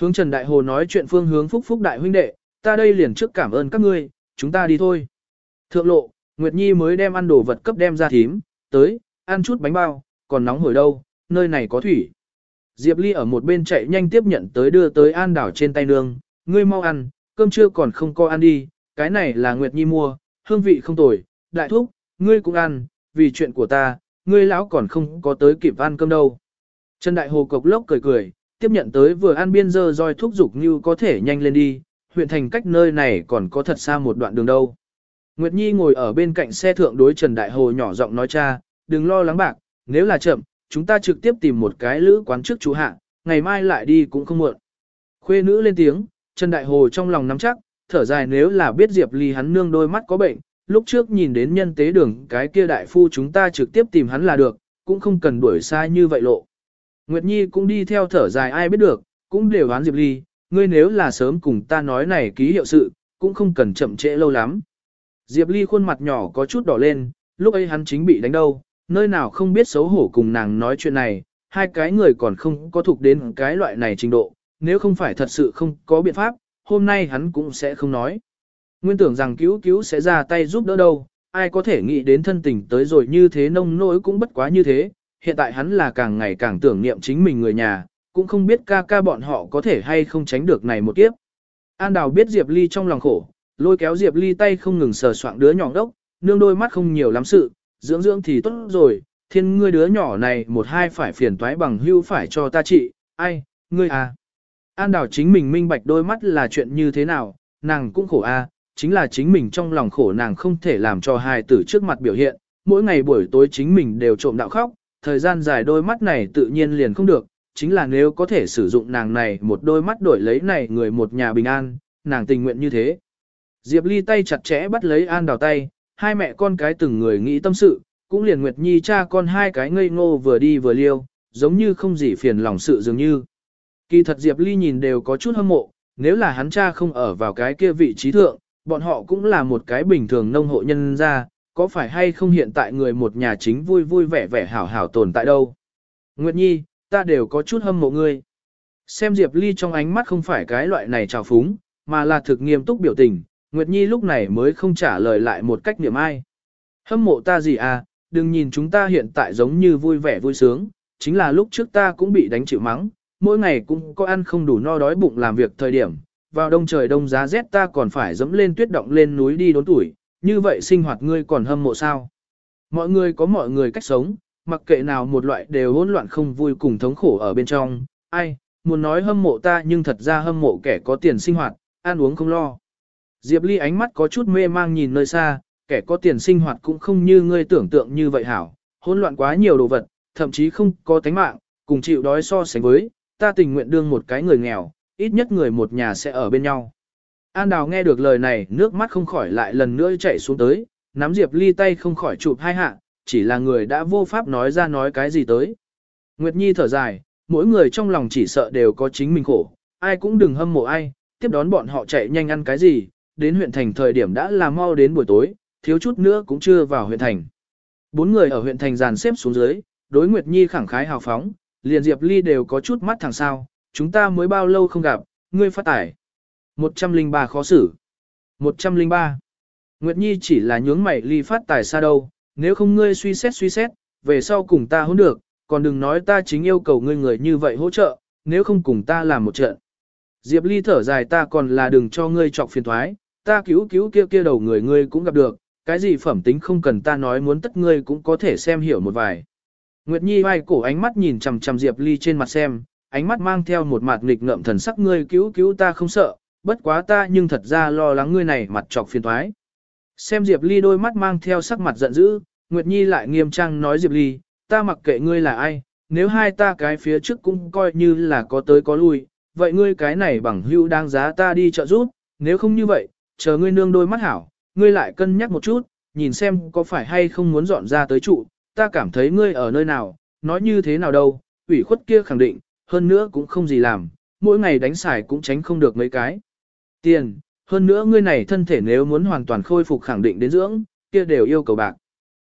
Hướng Trần Đại Hồ nói chuyện phương hướng phúc phúc đại huynh đệ, ta đây liền trước cảm ơn các ngươi, chúng ta đi thôi. Thượng lộ, Nguyệt Nhi mới đem ăn đồ vật cấp đem ra thím, tới, ăn chút bánh bao, còn nóng hổi đâu, nơi này có thủy. Diệp Ly ở một bên chạy nhanh tiếp nhận tới đưa tới an đảo trên tay nương, ngươi mau ăn, cơm trưa còn không có ăn đi, cái này là Nguyệt Nhi mua, hương vị không tồi, đại thúc, ngươi cũng ăn, vì chuyện của ta, ngươi lão còn không có tới kịp ăn cơm đâu. Trần Đại Hồ cộc lốc cười cười, tiếp nhận tới vừa ăn biên dơ roi thúc giục như có thể nhanh lên đi, huyện thành cách nơi này còn có thật xa một đoạn đường đâu. Nguyệt Nhi ngồi ở bên cạnh xe thượng đối Trần Đại Hồ nhỏ giọng nói cha, đừng lo lắng bạc, nếu là chậm, chúng ta trực tiếp tìm một cái lữ quán trước chú hạ, ngày mai lại đi cũng không muộn. Khuê nữ lên tiếng, Trần Đại Hồ trong lòng nắm chắc, thở dài nếu là biết Diệp Ly hắn nương đôi mắt có bệnh, lúc trước nhìn đến nhân tế đường cái kia đại phu chúng ta trực tiếp tìm hắn là được, cũng không cần đuổi xa như vậy lộ. Nguyệt Nhi cũng đi theo thở dài ai biết được, cũng đều đoán Diệp Ly, ngươi nếu là sớm cùng ta nói này ký hiệu sự, cũng không cần chậm trễ lâu lắm. Diệp Ly khuôn mặt nhỏ có chút đỏ lên, lúc ấy hắn chính bị đánh đâu, nơi nào không biết xấu hổ cùng nàng nói chuyện này, hai cái người còn không có thuộc đến cái loại này trình độ, nếu không phải thật sự không có biện pháp, hôm nay hắn cũng sẽ không nói. Nguyên tưởng rằng cứu cứu sẽ ra tay giúp đỡ đâu, ai có thể nghĩ đến thân tình tới rồi như thế nông nỗi cũng bất quá như thế, hiện tại hắn là càng ngày càng tưởng niệm chính mình người nhà, cũng không biết ca ca bọn họ có thể hay không tránh được này một kiếp. An Đào biết Diệp Ly trong lòng khổ, lôi kéo Diệp Ly tay không ngừng sờ soạng đứa nhỏ đốc, nương đôi mắt không nhiều lắm sự, dưỡng dưỡng thì tốt rồi, thiên ngươi đứa nhỏ này một hai phải phiền toái bằng hưu phải cho ta trị, ai, ngươi à. An Đào chính mình minh bạch đôi mắt là chuyện như thế nào, nàng cũng khổ a, à, chính là chính mình trong lòng khổ nàng không thể làm cho hài tử trước mặt biểu hiện, mỗi ngày buổi tối chính mình đều trộm đạo khóc, thời gian dài đôi mắt này tự nhiên liền không được, chính là nếu có thể sử dụng nàng này một đôi mắt đổi lấy này người một nhà bình an, nàng tình nguyện như thế. Diệp Ly tay chặt chẽ bắt lấy An Đào tay, hai mẹ con cái từng người nghĩ tâm sự, cũng liền Nguyệt Nhi cha con hai cái ngây ngô vừa đi vừa liêu, giống như không gì phiền lòng sự dường như. Kỳ thật Diệp Ly nhìn đều có chút hâm mộ, nếu là hắn cha không ở vào cái kia vị trí thượng, bọn họ cũng là một cái bình thường nông hộ nhân ra, có phải hay không hiện tại người một nhà chính vui vui vẻ vẻ hảo hảo tồn tại đâu. Nguyệt Nhi, ta đều có chút hâm mộ ngươi. Xem Diệp Ly trong ánh mắt không phải cái loại này trào phúng, mà là thực nghiêm túc biểu tình, Nguyệt Nhi lúc này mới không trả lời lại một cách niệm ai. Hâm mộ ta gì à, đừng nhìn chúng ta hiện tại giống như vui vẻ vui sướng, chính là lúc trước ta cũng bị đánh chịu mắng, mỗi ngày cũng có ăn không đủ no đói bụng làm việc thời điểm, vào đông trời đông giá rét ta còn phải dẫm lên tuyết động lên núi đi đốn tuổi, như vậy sinh hoạt ngươi còn hâm mộ sao? Mọi người có mọi người cách sống, mặc kệ nào một loại đều hỗn loạn không vui cùng thống khổ ở bên trong, ai, muốn nói hâm mộ ta nhưng thật ra hâm mộ kẻ có tiền sinh hoạt, ăn uống không lo. Diệp Ly ánh mắt có chút mê mang nhìn nơi xa, kẻ có tiền sinh hoạt cũng không như ngươi tưởng tượng như vậy hảo, hỗn loạn quá nhiều đồ vật, thậm chí không có tánh mạng, cùng chịu đói so sánh với, ta tình nguyện đương một cái người nghèo, ít nhất người một nhà sẽ ở bên nhau. An Đào nghe được lời này, nước mắt không khỏi lại lần nữa chảy xuống tới, nắm Diệp Ly tay không khỏi chụp hai hạ, chỉ là người đã vô pháp nói ra nói cái gì tới. Nguyệt Nhi thở dài, mỗi người trong lòng chỉ sợ đều có chính mình khổ, ai cũng đừng hâm mộ ai, tiếp đón bọn họ chạy nhanh ăn cái gì, đến huyện thành thời điểm đã là mau đến buổi tối, thiếu chút nữa cũng chưa vào huyện thành. Bốn người ở huyện thành dàn xếp xuống dưới, đối Nguyệt Nhi khẳng khái hào phóng, liền Diệp Ly đều có chút mắt thẳng sao, chúng ta mới bao lâu không gặp, ngươi phát tải. 103 khó xử. 103. Nguyệt Nhi chỉ là nhướng mày ly phát tài xa đâu, nếu không ngươi suy xét suy xét, về sau cùng ta hôn được, còn đừng nói ta chính yêu cầu ngươi người như vậy hỗ trợ, nếu không cùng ta làm một trận. Diệp Ly thở dài ta còn là đừng cho ngươi trọc phiền thoái, ta cứu cứu kia kia đầu người ngươi cũng gặp được, cái gì phẩm tính không cần ta nói muốn tất ngươi cũng có thể xem hiểu một vài. Nguyệt Nhi vai cổ ánh mắt nhìn chằm chằm Diệp Ly trên mặt xem, ánh mắt mang theo một mặt nghịch ngợm thần sắc ngươi cứu cứu ta không sợ, bất quá ta nhưng thật ra lo lắng ngươi này mặt trọc phiền thoái. Xem Diệp Ly đôi mắt mang theo sắc mặt giận dữ, Nguyệt Nhi lại nghiêm trang nói Diệp Ly, ta mặc kệ ngươi là ai, nếu hai ta cái phía trước cũng coi như là có tới có lui, vậy ngươi cái này bằng hữu đáng giá ta đi trợ giúp, nếu không như vậy, chờ ngươi nương đôi mắt hảo, ngươi lại cân nhắc một chút, nhìn xem có phải hay không muốn dọn ra tới trụ, ta cảm thấy ngươi ở nơi nào, nói như thế nào đâu, ủy khuất kia khẳng định, hơn nữa cũng không gì làm, mỗi ngày đánh xài cũng tránh không được mấy cái. Tiền, hơn nữa ngươi này thân thể nếu muốn hoàn toàn khôi phục khẳng định đến dưỡng, kia đều yêu cầu bạc.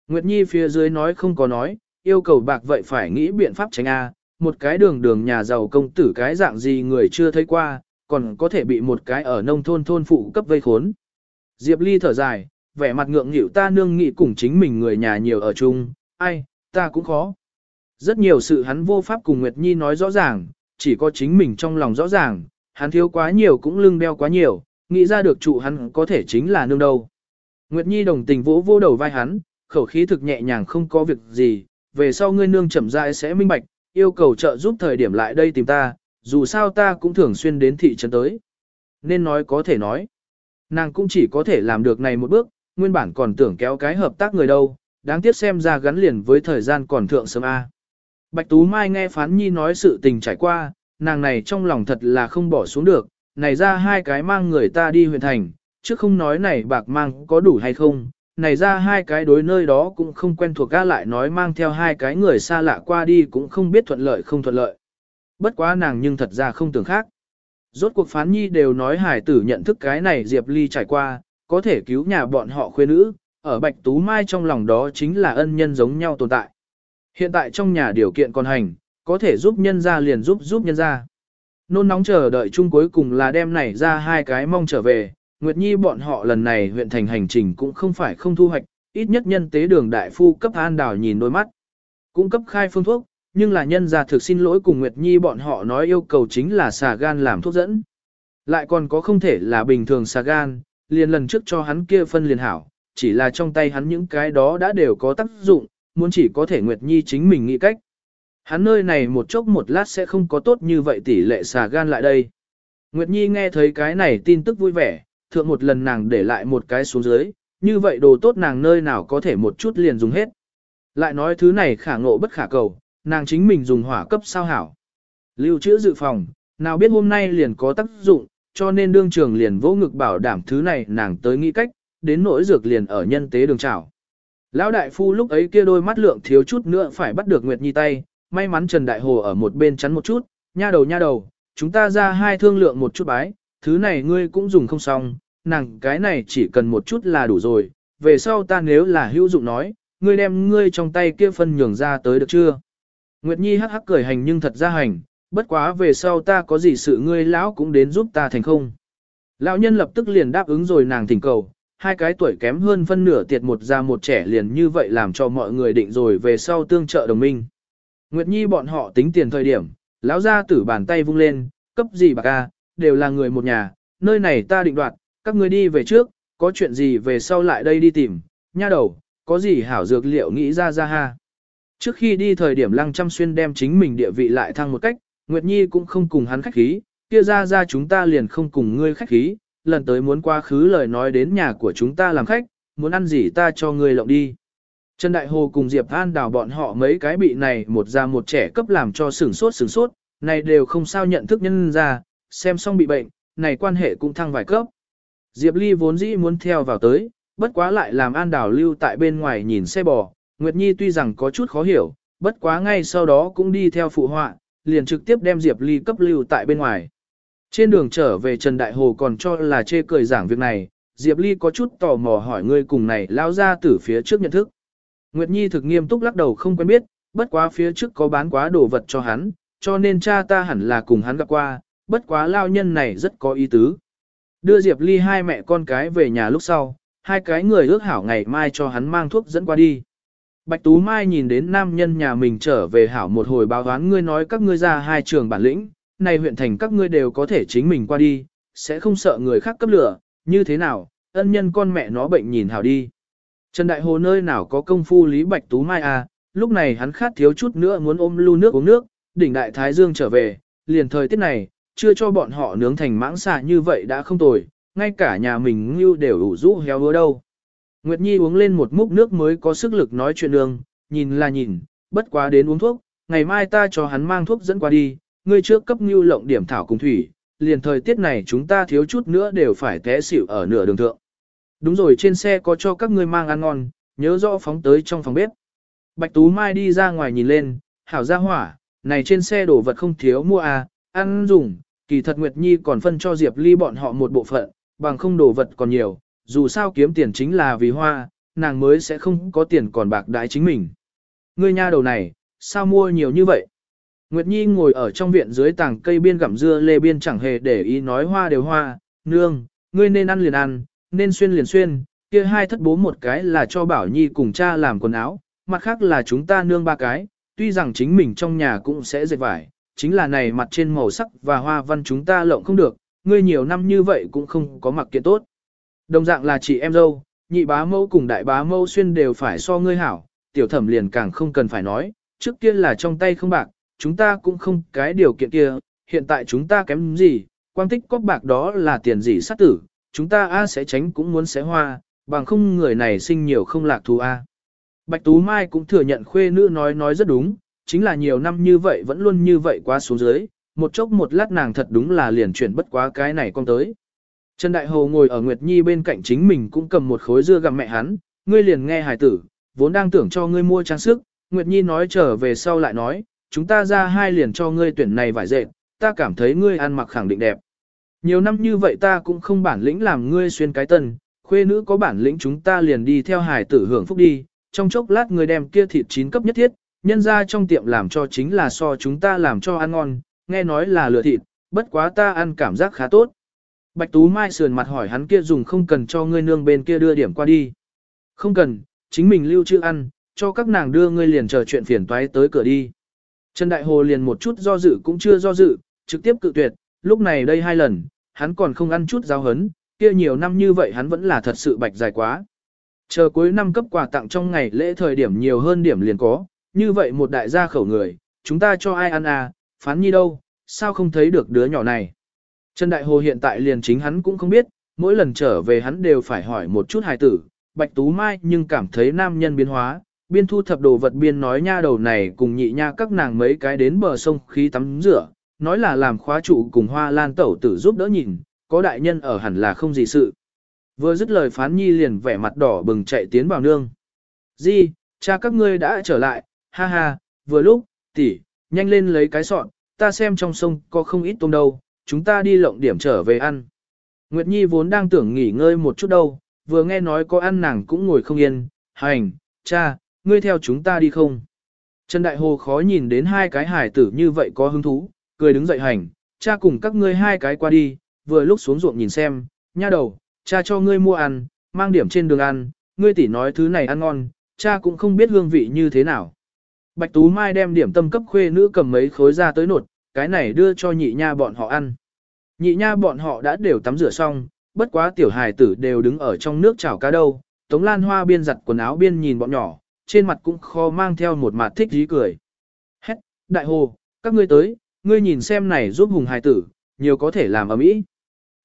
Nguyệt Nhi phía dưới nói không có nói, yêu cầu bạc vậy phải nghĩ biện pháp tránh A, một cái đường đường nhà giàu công tử cái dạng gì người chưa thấy qua, còn có thể bị một cái ở nông thôn thôn phụ cấp vây khốn. Diệp Ly thở dài, vẻ mặt ngượng nghịu ta nương nghị cùng chính mình người nhà nhiều ở chung, ai, ta cũng khó. Rất nhiều sự hắn vô pháp cùng Nguyệt Nhi nói rõ ràng, chỉ có chính mình trong lòng rõ ràng, hắn thiếu quá nhiều cũng lưng đeo quá nhiều, nghĩ ra được trụ hắn có thể chính là nương đâu. Nguyệt Nhi đồng tình vỗ vô đầu vai hắn, khẩu khí thực nhẹ nhàng không có việc gì, về sau ngươi nương chậm rãi sẽ minh bạch, yêu cầu trợ giúp thời điểm lại đây tìm ta, dù sao ta cũng thường xuyên đến thị trấn tới. Nên nói có thể nói. Nàng cũng chỉ có thể làm được này một bước, nguyên bản còn tưởng kéo cái hợp tác người đâu, đáng tiếc xem ra gắn liền với thời gian còn thượng sớm A. Bạch Tú Mai nghe Phán Nhi nói sự tình trải qua, nàng này trong lòng thật là không bỏ xuống được, này ra hai cái mang người ta đi huyện thành, chứ không nói này bạc mang có đủ hay không, này ra hai cái đối nơi đó cũng không quen thuộc ga lại nói mang theo hai cái người xa lạ qua đi cũng không biết thuận lợi không thuận lợi. Bất quá nàng nhưng thật ra không tưởng khác. Rốt cuộc phán nhi đều nói hải tử nhận thức cái này Diệp Ly trải qua, có thể cứu nhà bọn họ khuê nữ, ở Bạch Tú Mai trong lòng đó chính là ân nhân giống nhau tồn tại. Hiện tại trong nhà điều kiện còn hành, có thể giúp nhân ra liền giúp giúp nhân ra. Nôn nóng chờ đợi chung cuối cùng là đem này ra hai cái mong trở về, Nguyệt Nhi bọn họ lần này huyện thành hành trình cũng không phải không thu hoạch, ít nhất nhân tế đường đại phu cấp an đảo nhìn đôi mắt. Cũng cấp khai phương thuốc, nhưng là nhân gia thực xin lỗi cùng Nguyệt Nhi bọn họ nói yêu cầu chính là xà gan làm thuốc dẫn. Lại còn có không thể là bình thường xà gan, liền lần trước cho hắn kia phân liền hảo, chỉ là trong tay hắn những cái đó đã đều có tác dụng, muốn chỉ có thể Nguyệt Nhi chính mình nghĩ cách. Hắn nơi này một chốc một lát sẽ không có tốt như vậy tỷ lệ xà gan lại đây. Nguyệt Nhi nghe thấy cái này tin tức vui vẻ, thượng một lần nàng để lại một cái xuống dưới, như vậy đồ tốt nàng nơi nào có thể một chút liền dùng hết. Lại nói thứ này khả ngộ bất khả cầu, nàng chính mình dùng hỏa cấp sao hảo. Lưu trữ dự phòng, nào biết hôm nay liền có tác dụng, cho nên đương trường liền vô ngực bảo đảm thứ này nàng tới nghĩ cách, đến nỗi dược liền ở nhân tế đường trảo Lão đại phu lúc ấy kia đôi mắt lượng thiếu chút nữa phải bắt được Nguyệt Nhi tay, may mắn Trần Đại Hồ ở một bên chắn một chút, nha đầu nha đầu, chúng ta ra hai thương lượng một chút bái, thứ này ngươi cũng dùng không xong, nàng cái này chỉ cần một chút là đủ rồi, về sau ta nếu là hữu dụng nói, ngươi đem ngươi trong tay kia phân nhường ra tới được chưa? Nguyệt Nhi hắc hắc cười hành nhưng thật ra hành, bất quá về sau ta có gì sự ngươi lão cũng đến giúp ta thành không. Lão nhân lập tức liền đáp ứng rồi nàng thỉnh cầu, hai cái tuổi kém hơn phân nửa tiệt một già một trẻ liền như vậy làm cho mọi người định rồi về sau tương trợ đồng minh. Nguyệt Nhi bọn họ tính tiền thời điểm, lão gia tử bàn tay vung lên, cấp gì bạc ca, đều là người một nhà, nơi này ta định đoạt, các ngươi đi về trước, có chuyện gì về sau lại đây đi tìm, nha đầu, có gì hảo dược liệu nghĩ ra ra ha. Trước khi đi thời điểm lăng chăm xuyên đem chính mình địa vị lại thăng một cách, Nguyệt Nhi cũng không cùng hắn khách khí, kia ra ra chúng ta liền không cùng ngươi khách khí, lần tới muốn qua khứ lời nói đến nhà của chúng ta làm khách, muốn ăn gì ta cho ngươi lộng đi. Trần Đại Hồ cùng Diệp An đào bọn họ mấy cái bị này một già một trẻ cấp làm cho sửng sốt sửng sốt, này đều không sao nhận thức nhân ra, xem xong bị bệnh, này quan hệ cũng thăng vài cấp. Diệp Ly vốn dĩ muốn theo vào tới, bất quá lại làm An Đào lưu tại bên ngoài nhìn xe bò, Nguyệt Nhi tuy rằng có chút khó hiểu, bất quá ngay sau đó cũng đi theo phụ họa, liền trực tiếp đem Diệp Ly cấp lưu tại bên ngoài. Trên đường trở về Trần Đại Hồ còn cho là chê cười giảng việc này, Diệp Ly có chút tò mò hỏi ngươi cùng này lao ra từ phía trước nhận thức. Nguyệt Nhi thực nghiêm túc lắc đầu không quen biết, bất quá phía trước có bán quá đồ vật cho hắn, cho nên cha ta hẳn là cùng hắn gặp qua, bất quá lao nhân này rất có ý tứ. Đưa Diệp Ly hai mẹ con cái về nhà lúc sau, hai cái người ước hảo ngày mai cho hắn mang thuốc dẫn qua đi. Bạch Tú Mai nhìn đến nam nhân nhà mình trở về hảo một hồi báo đoán ngươi nói các ngươi ra hai trường bản lĩnh, này huyện thành các ngươi đều có thể chính mình qua đi, sẽ không sợ người khác cấp lửa, như thế nào, ân nhân con mẹ nó bệnh nhìn hảo đi. Trần Đại Hồ nơi nào có công phu Lý Bạch Tú Mai à, lúc này hắn khát thiếu chút nữa muốn ôm lưu nước uống nước, đỉnh Đại Thái Dương trở về, liền thời tiết này, chưa cho bọn họ nướng thành mãng xà như vậy đã không tồi, ngay cả nhà mình như đều ủ rũ héo hứa đâu. Nguyệt Nhi uống lên một múc nước mới có sức lực nói chuyện đường, nhìn là nhìn, bất quá đến uống thuốc, ngày mai ta cho hắn mang thuốc dẫn qua đi, ngươi trước cấp như lộng điểm thảo cùng thủy, liền thời tiết này chúng ta thiếu chút nữa đều phải té xỉu ở nửa đường thượng. Đúng rồi trên xe có cho các ngươi mang ăn ngon, nhớ rõ phóng tới trong phòng bếp. Bạch Tú Mai đi ra ngoài nhìn lên, hảo ra hỏa, này trên xe đồ vật không thiếu mua à, ăn dùng, kỳ thật Nguyệt Nhi còn phân cho Diệp Ly bọn họ một bộ phận, bằng không đồ vật còn nhiều, dù sao kiếm tiền chính là vì hoa, nàng mới sẽ không có tiền còn bạc đái chính mình. Ngươi nha đầu này, sao mua nhiều như vậy? Nguyệt Nhi ngồi ở trong viện dưới tảng cây biên gặm dưa lê biên chẳng hề để ý nói hoa đều hoa, nương, ngươi nên ăn liền ăn, nên xuyên liền xuyên, kia hai thất bố một cái là cho Bảo Nhi cùng cha làm quần áo, mặt khác là chúng ta nương ba cái, tuy rằng chính mình trong nhà cũng sẽ dệt vải, chính là này mặt trên màu sắc và hoa văn chúng ta lộng không được, ngươi nhiều năm như vậy cũng không có mặc kiện tốt. Đồng dạng là chị em dâu, nhị bá mẫu cùng đại bá mẫu xuyên đều phải so ngươi hảo, tiểu thẩm liền càng không cần phải nói, trước kia là trong tay không bạc, chúng ta cũng không cái điều kiện kia, hiện tại chúng ta kém gì, quang tích có bạc đó là tiền gì sát tử, chúng ta A sẽ tránh cũng muốn sẽ hoa, bằng không người này sinh nhiều không lạc thù A. Bạch Tú Mai cũng thừa nhận khuê nữ nói nói rất đúng, chính là nhiều năm như vậy vẫn luôn như vậy qua xuống dưới, một chốc một lát nàng thật đúng là liền chuyển bất quá cái này con tới. Trần Đại Hồ ngồi ở Nguyệt Nhi bên cạnh chính mình cũng cầm một khối dưa gặm mẹ hắn, ngươi liền nghe hài tử, vốn đang tưởng cho ngươi mua trang sức, Nguyệt Nhi nói trở về sau lại nói, chúng ta ra hai liền cho ngươi tuyển này vải dệt, ta cảm thấy ngươi ăn mặc khẳng định đẹp. Nhiều năm như vậy ta cũng không bản lĩnh làm ngươi xuyên cái tân, khuê nữ có bản lĩnh chúng ta liền đi theo hải tử hưởng phúc đi, trong chốc lát ngươi đem kia thịt chín cấp nhất thiết, nhân ra trong tiệm làm cho chính là so chúng ta làm cho ăn ngon, nghe nói là lừa thịt, bất quá ta ăn cảm giác khá tốt. Bạch Tú Mai sườn mặt hỏi hắn kia dùng không cần cho ngươi nương bên kia đưa điểm qua đi. Không cần, chính mình lưu trữ ăn, cho các nàng đưa ngươi liền chờ chuyện phiền toái tới cửa đi. Trần Đại Hồ liền một chút do dự cũng chưa do dự, trực tiếp cự tuyệt, lúc này đây hai lần, hắn còn không ăn chút giáo hấn, kia nhiều năm như vậy hắn vẫn là thật sự bạch dài quá. Chờ cuối năm cấp quà tặng trong ngày lễ thời điểm nhiều hơn điểm liền có, như vậy một đại gia khẩu người, chúng ta cho ai ăn à, phán nhi đâu, sao không thấy được đứa nhỏ này. Trần Đại Hồ hiện tại liền chính hắn cũng không biết, mỗi lần trở về hắn đều phải hỏi một chút hài tử, Bạch Tú Mai nhưng cảm thấy nam nhân biến hóa, biên thu thập đồ vật biên nói nha đầu này cùng nhị nha các nàng mấy cái đến bờ sông khí tắm rửa, nói là làm khóa trụ cùng hoa lan tẩu tử giúp đỡ nhìn, có đại nhân ở hẳn là không gì sự. Vừa dứt lời phán nhi liền vẻ mặt đỏ bừng chạy tiến vào nương. Di, cha các ngươi đã trở lại, ha ha, vừa lúc, tỷ, nhanh lên lấy cái sọn, ta xem trong sông có không ít tôm đâu, chúng ta đi lộng điểm trở về ăn. Nguyệt Nhi vốn đang tưởng nghỉ ngơi một chút đâu, vừa nghe nói có ăn nàng cũng ngồi không yên, hành, cha, ngươi theo chúng ta đi không? Trần Đại Hồ khó nhìn đến hai cái hải tử như vậy có hứng thú, cười đứng dậy hành, cha cùng các ngươi hai cái qua đi, vừa lúc xuống ruộng nhìn xem, nha đầu, cha cho ngươi mua ăn, mang điểm trên đường ăn, ngươi tỷ nói thứ này ăn ngon, cha cũng không biết hương vị như thế nào. Bạch Tú Mai đem điểm tâm cấp khuê nữ cầm mấy khối ra tới nột, cái này đưa cho nhị nha bọn họ ăn. Nhị nha bọn họ đã đều tắm rửa xong, bất quá tiểu hài tử đều đứng ở trong nước chảo cá đâu. Tống Lan Hoa biên giặt quần áo biên nhìn bọn nhỏ, trên mặt cũng kho mang theo một mặt thích dí cười. Hét, đại hồ, các ngươi tới, ngươi nhìn xem này giúp hùng hài tử, nhiều có thể làm ở mỹ.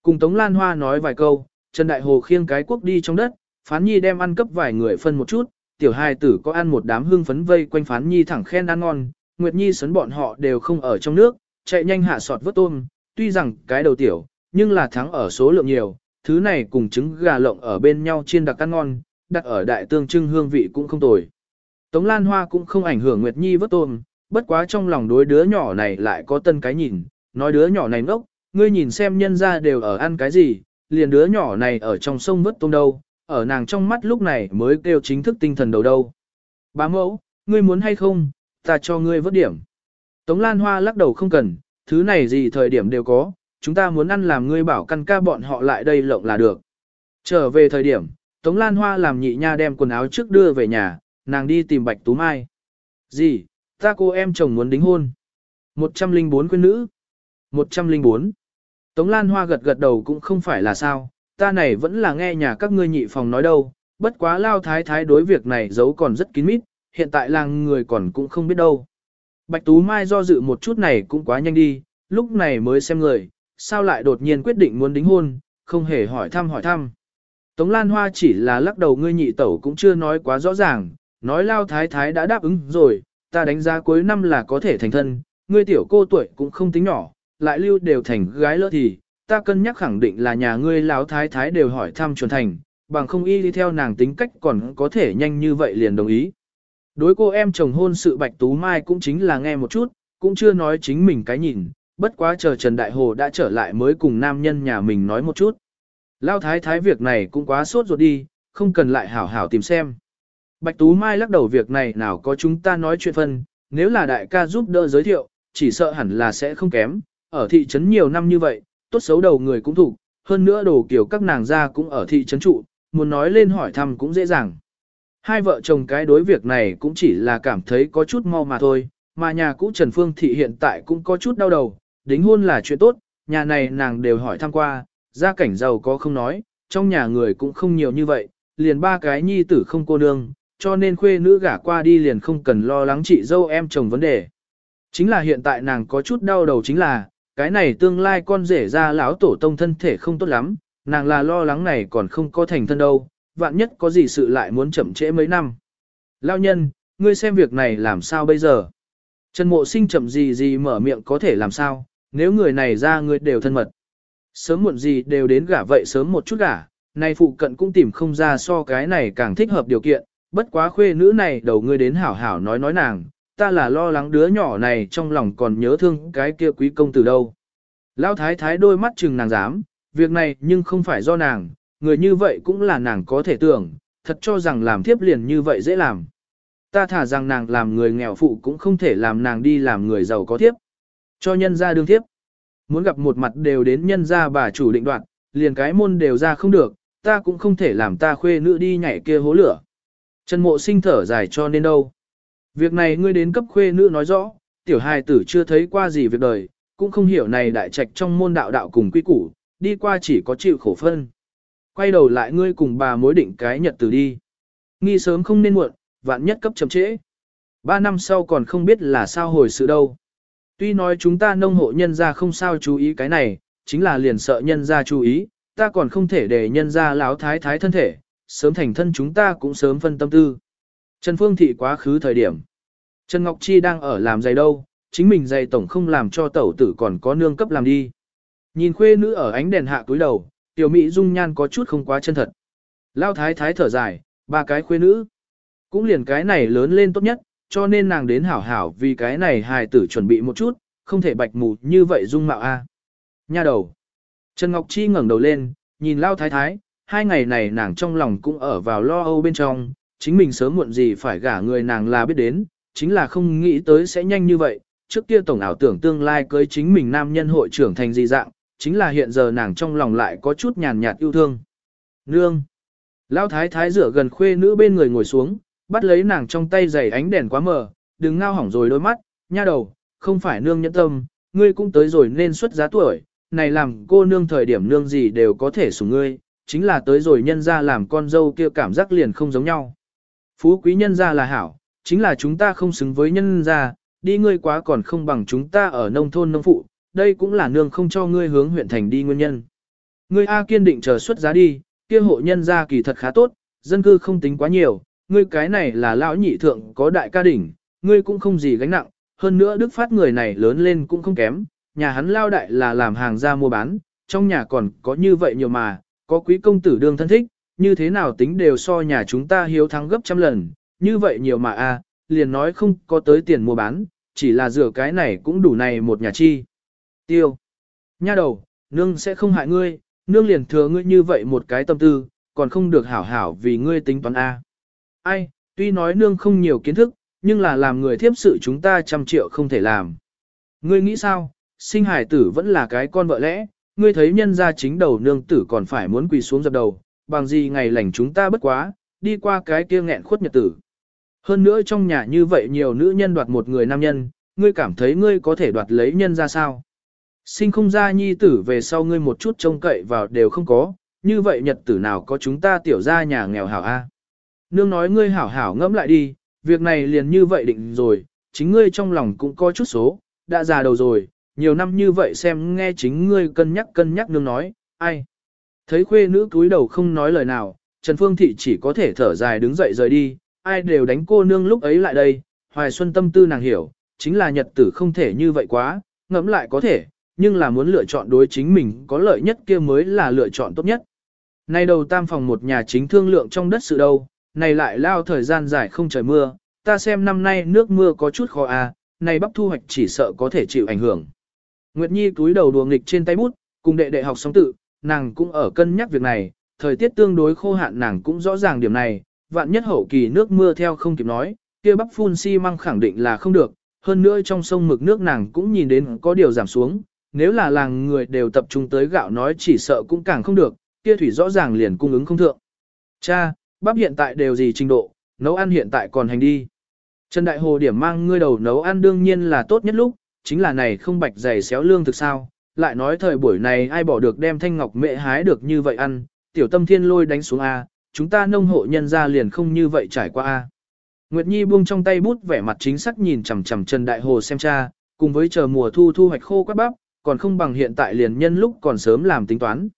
Cùng Tống Lan Hoa nói vài câu, Trần Đại Hồ khiêng cái quốc đi trong đất, Phán Nhi đem ăn cấp vài người phân một chút, tiểu hài tử có ăn một đám hương phấn vây quanh Phán Nhi thẳng khen ăn ngon, Nguyệt Nhi sấn bọn họ đều không ở trong nước, chạy nhanh hạ sọt vớt tôm, tuy rằng cái đầu tiểu, nhưng là thắng ở số lượng nhiều, thứ này cùng trứng gà lộng ở bên nhau chiên đặc ăn ngon, đặt ở đại tương trưng hương vị cũng không tồi. Tống Lan Hoa cũng không ảnh hưởng Nguyệt Nhi vớt tôm, bất quá trong lòng đối đứa nhỏ này lại có tân cái nhìn, nói đứa nhỏ này ngốc, ngươi nhìn xem nhân ra đều ở ăn cái gì, liền đứa nhỏ này ở trong sông vớt tôm đâu, ở nàng trong mắt lúc này mới kêu chính thức tinh thần đầu đâu. Bá mẫu, ngươi muốn hay không, ta cho ngươi vớt điểm. Tống Lan Hoa lắc đầu không cần, thứ này gì thời điểm đều có, chúng ta muốn ăn làm ngươi bảo căn ca bọn họ lại đây lộng là được. Trở về thời điểm, Tống Lan Hoa làm nhị nha đem quần áo trước đưa về nhà, nàng đi tìm Bạch Tú Mai. Gì, ta cô em chồng muốn đính hôn. 104 quyên nữ. 104. Tống Lan Hoa gật gật đầu cũng không phải là sao, ta này vẫn là nghe nhà các ngươi nhị phòng nói đâu, bất quá lao thái thái đối việc này giấu còn rất kín mít, hiện tại làng người còn cũng không biết đâu. Bạch Tú Mai do dự một chút này cũng quá nhanh đi, lúc này mới xem người, sao lại đột nhiên quyết định muốn đính hôn, không hề hỏi thăm hỏi thăm. Tống Lan Hoa chỉ là lắc đầu ngươi nhị tẩu cũng chưa nói quá rõ ràng, nói lao thái thái đã đáp ứng rồi, ta đánh giá cuối năm là có thể thành thân, ngươi tiểu cô tuổi cũng không tính nhỏ, lại lưu đều thành gái lỡ thì, ta cân nhắc khẳng định là nhà ngươi lão thái thái đều hỏi thăm chuẩn thành, bằng không y đi theo nàng tính cách còn có thể nhanh như vậy liền đồng ý. Đối cô em chồng hôn sự Bạch Tú Mai cũng chính là nghe một chút, cũng chưa nói chính mình cái nhìn, bất quá chờ Trần Đại Hồ đã trở lại mới cùng nam nhân nhà mình nói một chút. Lao thái thái việc này cũng quá sốt ruột đi, không cần lại hảo hảo tìm xem. Bạch Tú Mai lắc đầu việc này nào có chúng ta nói chuyện phân, nếu là đại ca giúp đỡ giới thiệu, chỉ sợ hẳn là sẽ không kém, ở thị trấn nhiều năm như vậy, tốt xấu đầu người cũng thủ, hơn nữa đồ kiểu các nàng ra cũng ở thị trấn trụ, muốn nói lên hỏi thăm cũng dễ dàng. Hai vợ chồng cái đối việc này cũng chỉ là cảm thấy có chút mau mà thôi, mà nhà cũ Trần Phương Thị hiện tại cũng có chút đau đầu, đính hôn là chuyện tốt, nhà này nàng đều hỏi thăm qua, gia cảnh giàu có không nói, trong nhà người cũng không nhiều như vậy, liền ba cái nhi tử không cô nương, cho nên khuê nữ gả qua đi liền không cần lo lắng chị dâu em chồng vấn đề. Chính là hiện tại nàng có chút đau đầu chính là, cái này tương lai con rể ra lão tổ tông thân thể không tốt lắm, nàng là lo lắng này còn không có thành thân đâu, vạn nhất có gì sự lại muốn chậm trễ mấy năm. Lao nhân, ngươi xem việc này làm sao bây giờ? Trần mộ sinh chậm gì gì mở miệng có thể làm sao, nếu người này ra ngươi đều thân mật. Sớm muộn gì đều đến gả vậy sớm một chút gả, nay phụ cận cũng tìm không ra so cái này càng thích hợp điều kiện, bất quá khuê nữ này đầu ngươi đến hảo hảo nói nói nàng, ta là lo lắng đứa nhỏ này trong lòng còn nhớ thương cái kia quý công từ đâu. Lão thái thái đôi mắt chừng nàng dám, việc này nhưng không phải do nàng, người như vậy cũng là nàng có thể tưởng, thật cho rằng làm tiếp liền như vậy dễ làm. Ta thả rằng nàng làm người nghèo phụ cũng không thể làm nàng đi làm người giàu có tiếp. Cho nhân ra đương tiếp. Muốn gặp một mặt đều đến nhân ra bà chủ định đoạn, liền cái môn đều ra không được, ta cũng không thể làm ta khuê nữ đi nhảy kia hố lửa. Trần mộ sinh thở dài cho nên đâu. Việc này ngươi đến cấp khuê nữ nói rõ, tiểu hài tử chưa thấy qua gì việc đời, cũng không hiểu này đại trạch trong môn đạo đạo cùng quy củ, đi qua chỉ có chịu khổ phân. Quay đầu lại ngươi cùng bà mối định cái nhật từ đi. Nghi sớm không nên muộn, vạn nhất cấp chậm trễ. Ba năm sau còn không biết là sao hồi sự đâu. Tuy nói chúng ta nông hộ nhân ra không sao chú ý cái này, chính là liền sợ nhân ra chú ý, ta còn không thể để nhân ra láo thái thái thân thể, sớm thành thân chúng ta cũng sớm phân tâm tư. Trần Phương Thị quá khứ thời điểm. Trần Ngọc Chi đang ở làm giày đâu, chính mình giày tổng không làm cho tẩu tử còn có nương cấp làm đi. Nhìn khuê nữ ở ánh đèn hạ túi đầu, tiểu mỹ dung nhan có chút không quá chân thật. Lao thái thái thở dài, ba cái khuê nữ. Cũng liền cái này lớn lên tốt nhất, cho nên nàng đến hảo hảo vì cái này hài tử chuẩn bị một chút, không thể bạch mù như vậy dung mạo a. Nha đầu. Trần Ngọc Chi ngẩng đầu lên, nhìn Lao thái thái, hai ngày này nàng trong lòng cũng ở vào lo âu bên trong, chính mình sớm muộn gì phải gả người nàng là biết đến, chính là không nghĩ tới sẽ nhanh như vậy, trước kia tổng ảo tưởng tương lai cưới chính mình nam nhân hội trưởng thành gì dạng, chính là hiện giờ nàng trong lòng lại có chút nhàn nhạt yêu thương. Nương! Lão thái thái rửa gần khuê nữ bên người ngồi xuống, bắt lấy nàng trong tay giày ánh đèn quá mờ, đừng ngao hỏng rồi đôi mắt, nha đầu, không phải nương nhẫn tâm, ngươi cũng tới rồi nên xuất giá tuổi, này làm cô nương thời điểm nương gì đều có thể sủng ngươi, chính là tới rồi nhân ra làm con dâu kia cảm giác liền không giống nhau. Phú quý nhân ra là hảo, chính là chúng ta không xứng với nhân ra, đi ngươi quá còn không bằng chúng ta ở nông thôn nông phụ, đây cũng là nương không cho ngươi hướng huyện thành đi nguyên nhân. Ngươi A kiên định chờ xuất giá đi, kia hộ nhân ra kỳ thật khá tốt, dân cư không tính quá nhiều, ngươi cái này là lão nhị thượng có đại ca đỉnh, ngươi cũng không gì gánh nặng, hơn nữa đức phát người này lớn lên cũng không kém, nhà hắn lao đại là làm hàng ra mua bán, trong nhà còn có như vậy nhiều mà, có quý công tử đương thân thích, như thế nào tính đều so nhà chúng ta hiếu thắng gấp trăm lần, như vậy nhiều mà a, liền nói không có tới tiền mua bán, chỉ là rửa cái này cũng đủ này một nhà chi. Tiêu. Nha đầu, nương sẽ không hại ngươi, nương liền thừa ngươi như vậy một cái tâm tư, còn không được hảo hảo vì ngươi tính toán A. Ai, tuy nói nương không nhiều kiến thức, nhưng là làm người thiếp sự chúng ta trăm triệu không thể làm. Ngươi nghĩ sao, sinh hải tử vẫn là cái con vợ lẽ, ngươi thấy nhân gia chính đầu nương tử còn phải muốn quỳ xuống dập đầu, bằng gì ngày lành chúng ta bất quá, đi qua cái kia nghẹn khuất nhật tử. Hơn nữa trong nhà như vậy nhiều nữ nhân đoạt một người nam nhân, ngươi cảm thấy ngươi có thể đoạt lấy nhân ra sao? Sinh không ra nhi tử về sau ngươi một chút trông cậy vào đều không có, như vậy nhật tử nào có chúng ta tiểu ra nhà nghèo hảo a? Nương nói ngươi hảo hảo ngẫm lại đi, việc này liền như vậy định rồi, chính ngươi trong lòng cũng có chút số, đã già đầu rồi, nhiều năm như vậy xem nghe chính ngươi cân nhắc cân nhắc nương nói, ai. Thấy khuê nữ cúi đầu không nói lời nào, Trần Phương Thị chỉ có thể thở dài đứng dậy rời đi, ai đều đánh cô nương lúc ấy lại đây, hoài xuân tâm tư nàng hiểu, chính là nhật tử không thể như vậy quá, ngẫm lại có thể, nhưng là muốn lựa chọn đối chính mình có lợi nhất kia mới là lựa chọn tốt nhất. Nay đầu tam phòng một nhà chính thương lượng trong đất sự đâu, này lại lao thời gian dài không trời mưa, ta xem năm nay nước mưa có chút khó à, này bắp thu hoạch chỉ sợ có thể chịu ảnh hưởng. Nguyệt Nhi cúi đầu đùa nghịch trên tay bút, cùng đệ đệ học song tự, nàng cũng ở cân nhắc việc này, thời tiết tương đối khô hạn nàng cũng rõ ràng điểm này, vạn nhất hậu kỳ nước mưa theo không kịp nói, kia bắp phun xi si măng khẳng định là không được, hơn nữa trong sông mực nước nàng cũng nhìn đến có điều giảm xuống, nếu là làng người đều tập trung tới gạo nói chỉ sợ cũng càng không được, kia thủy rõ ràng liền cung ứng không thượng. Cha, bắp hiện tại đều gì trình độ, nấu ăn hiện tại còn hành đi. Trần Đại Hồ điểm mang ngươi đầu nấu ăn đương nhiên là tốt nhất lúc, chính là này không bạch dày xéo lương thực sao, lại nói thời buổi này ai bỏ được đem thanh ngọc mẹ hái được như vậy ăn, tiểu tâm thiên lôi đánh xuống A, chúng ta nông hộ nhân ra liền không như vậy trải qua A. Nguyệt Nhi buông trong tay bút vẻ mặt chính xác nhìn chằm chằm Trần Đại Hồ xem cha, cùng với chờ mùa thu thu hoạch khô quát bắp, còn không bằng hiện tại liền nhân lúc còn sớm làm tính toán.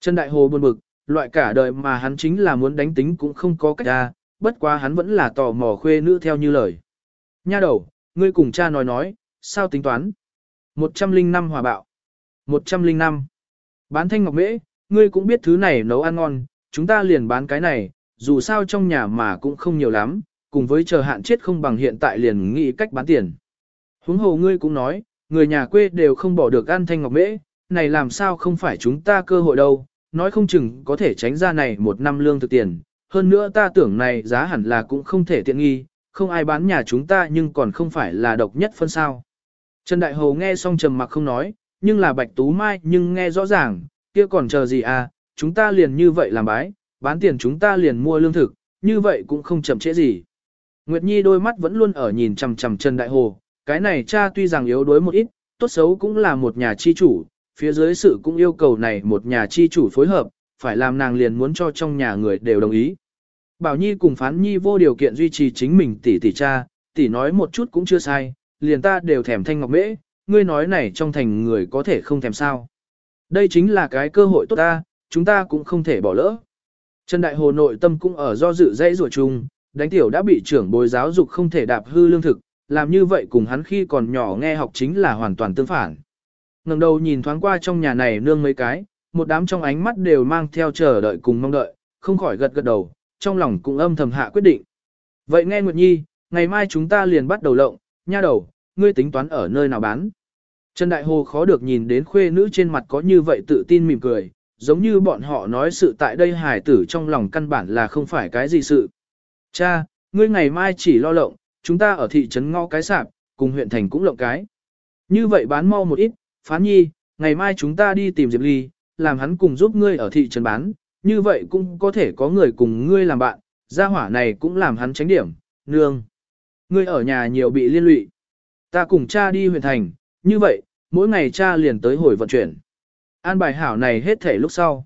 Trần Đại Hồ buồn bực, loại cả đời mà hắn chính là muốn đánh tính cũng không có cách ra, bất quá hắn vẫn là tò mò khuê nữ theo như lời. Nha đầu, ngươi cùng cha nói nói, sao tính toán? 105 hòa bạo. 105. Bán thanh ngọc mễ, ngươi cũng biết thứ này nấu ăn ngon, chúng ta liền bán cái này, dù sao trong nhà mà cũng không nhiều lắm, cùng với chờ hạn chết không bằng hiện tại liền nghĩ cách bán tiền. Huống hồ ngươi cũng nói, người nhà quê đều không bỏ được ăn thanh ngọc mễ, này làm sao không phải chúng ta cơ hội đâu, nói không chừng có thể tránh ra này một năm lương thực tiền, hơn nữa ta tưởng này giá hẳn là cũng không thể tiện nghi, không ai bán nhà chúng ta nhưng còn không phải là độc nhất phân sao. Trần Đại Hồ nghe xong trầm mặc không nói, nhưng là Bạch Tú Mai nhưng nghe rõ ràng, kia còn chờ gì à, chúng ta liền như vậy làm bái, bán tiền chúng ta liền mua lương thực, như vậy cũng không chậm trễ gì. Nguyệt Nhi đôi mắt vẫn luôn ở nhìn chằm chằm Trần Đại Hồ, cái này cha tuy rằng yếu đuối một ít, tốt xấu cũng là một nhà chi chủ, phía dưới sự cũng yêu cầu này một nhà chi chủ phối hợp, phải làm nàng liền muốn cho trong nhà người đều đồng ý. Bảo Nhi cùng Phán Nhi vô điều kiện duy trì chính mình tỷ tỷ cha, tỷ nói một chút cũng chưa sai, liền ta đều thèm thanh ngọc mễ, ngươi nói này trong thành người có thể không thèm sao. Đây chính là cái cơ hội tốt ta, chúng ta cũng không thể bỏ lỡ. Trần Đại Hồ nội tâm cũng ở do dự dãy rủa chung, đánh tiểu đã bị trưởng bồi giáo dục không thể đạp hư lương thực, làm như vậy cùng hắn khi còn nhỏ nghe học chính là hoàn toàn tương phản. ngẩng đầu nhìn thoáng qua trong nhà này nương mấy cái, một đám trong ánh mắt đều mang theo chờ đợi cùng mong đợi, không khỏi gật gật đầu, trong lòng cũng âm thầm hạ quyết định. Vậy nghe Nguyệt Nhi, ngày mai chúng ta liền bắt đầu lộng, nha đầu, ngươi tính toán ở nơi nào bán. Trần Đại Hồ khó được nhìn đến khuê nữ trên mặt có như vậy tự tin mỉm cười, giống như bọn họ nói sự tại đây hài tử trong lòng căn bản là không phải cái gì sự. Cha, ngươi ngày mai chỉ lo lộng, chúng ta ở thị trấn ngõ cái sạp, cùng huyện thành cũng lộng cái. Như vậy bán mau một ít, phán nhi, ngày mai chúng ta đi tìm Diệp Ly, làm hắn cùng giúp ngươi ở thị trấn bán, như vậy cũng có thể có người cùng ngươi làm bạn, gia hỏa này cũng làm hắn tránh điểm, nương. Ngươi ở nhà nhiều bị liên lụy. Ta cùng cha đi huyện thành, như vậy, mỗi ngày cha liền tới hồi vận chuyển. An bài hảo này hết thể lúc sau.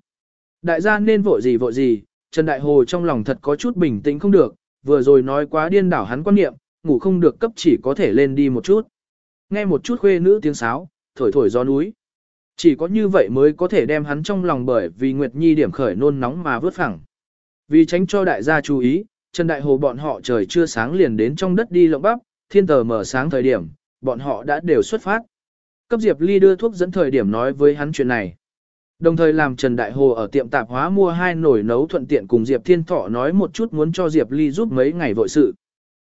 Đại gia nên vội gì vội gì, Trần Đại Hồ trong lòng thật có chút bình tĩnh không được, vừa rồi nói quá điên đảo hắn quan niệm, ngủ không được cấp chỉ có thể lên đi một chút. Nghe một chút khuê nữ tiếng sáo, thổi thổi gió núi. Chỉ có như vậy mới có thể đem hắn trong lòng bởi vì Nguyệt Nhi điểm khởi nôn nóng mà vớt phẳng. Vì tránh cho đại gia chú ý, Trần Đại Hồ bọn họ trời chưa sáng liền đến trong đất đi lộng bắp, thiên tờ mở sáng thời điểm, bọn họ đã đều xuất phát. Cấp Diệp Ly đưa thuốc dẫn thời điểm nói với hắn chuyện này. Đồng thời làm Trần Đại Hồ ở tiệm tạp hóa mua hai nồi nấu thuận tiện cùng Diệp Thiên Thọ nói một chút muốn cho Diệp Ly giúp mấy ngày vội sự.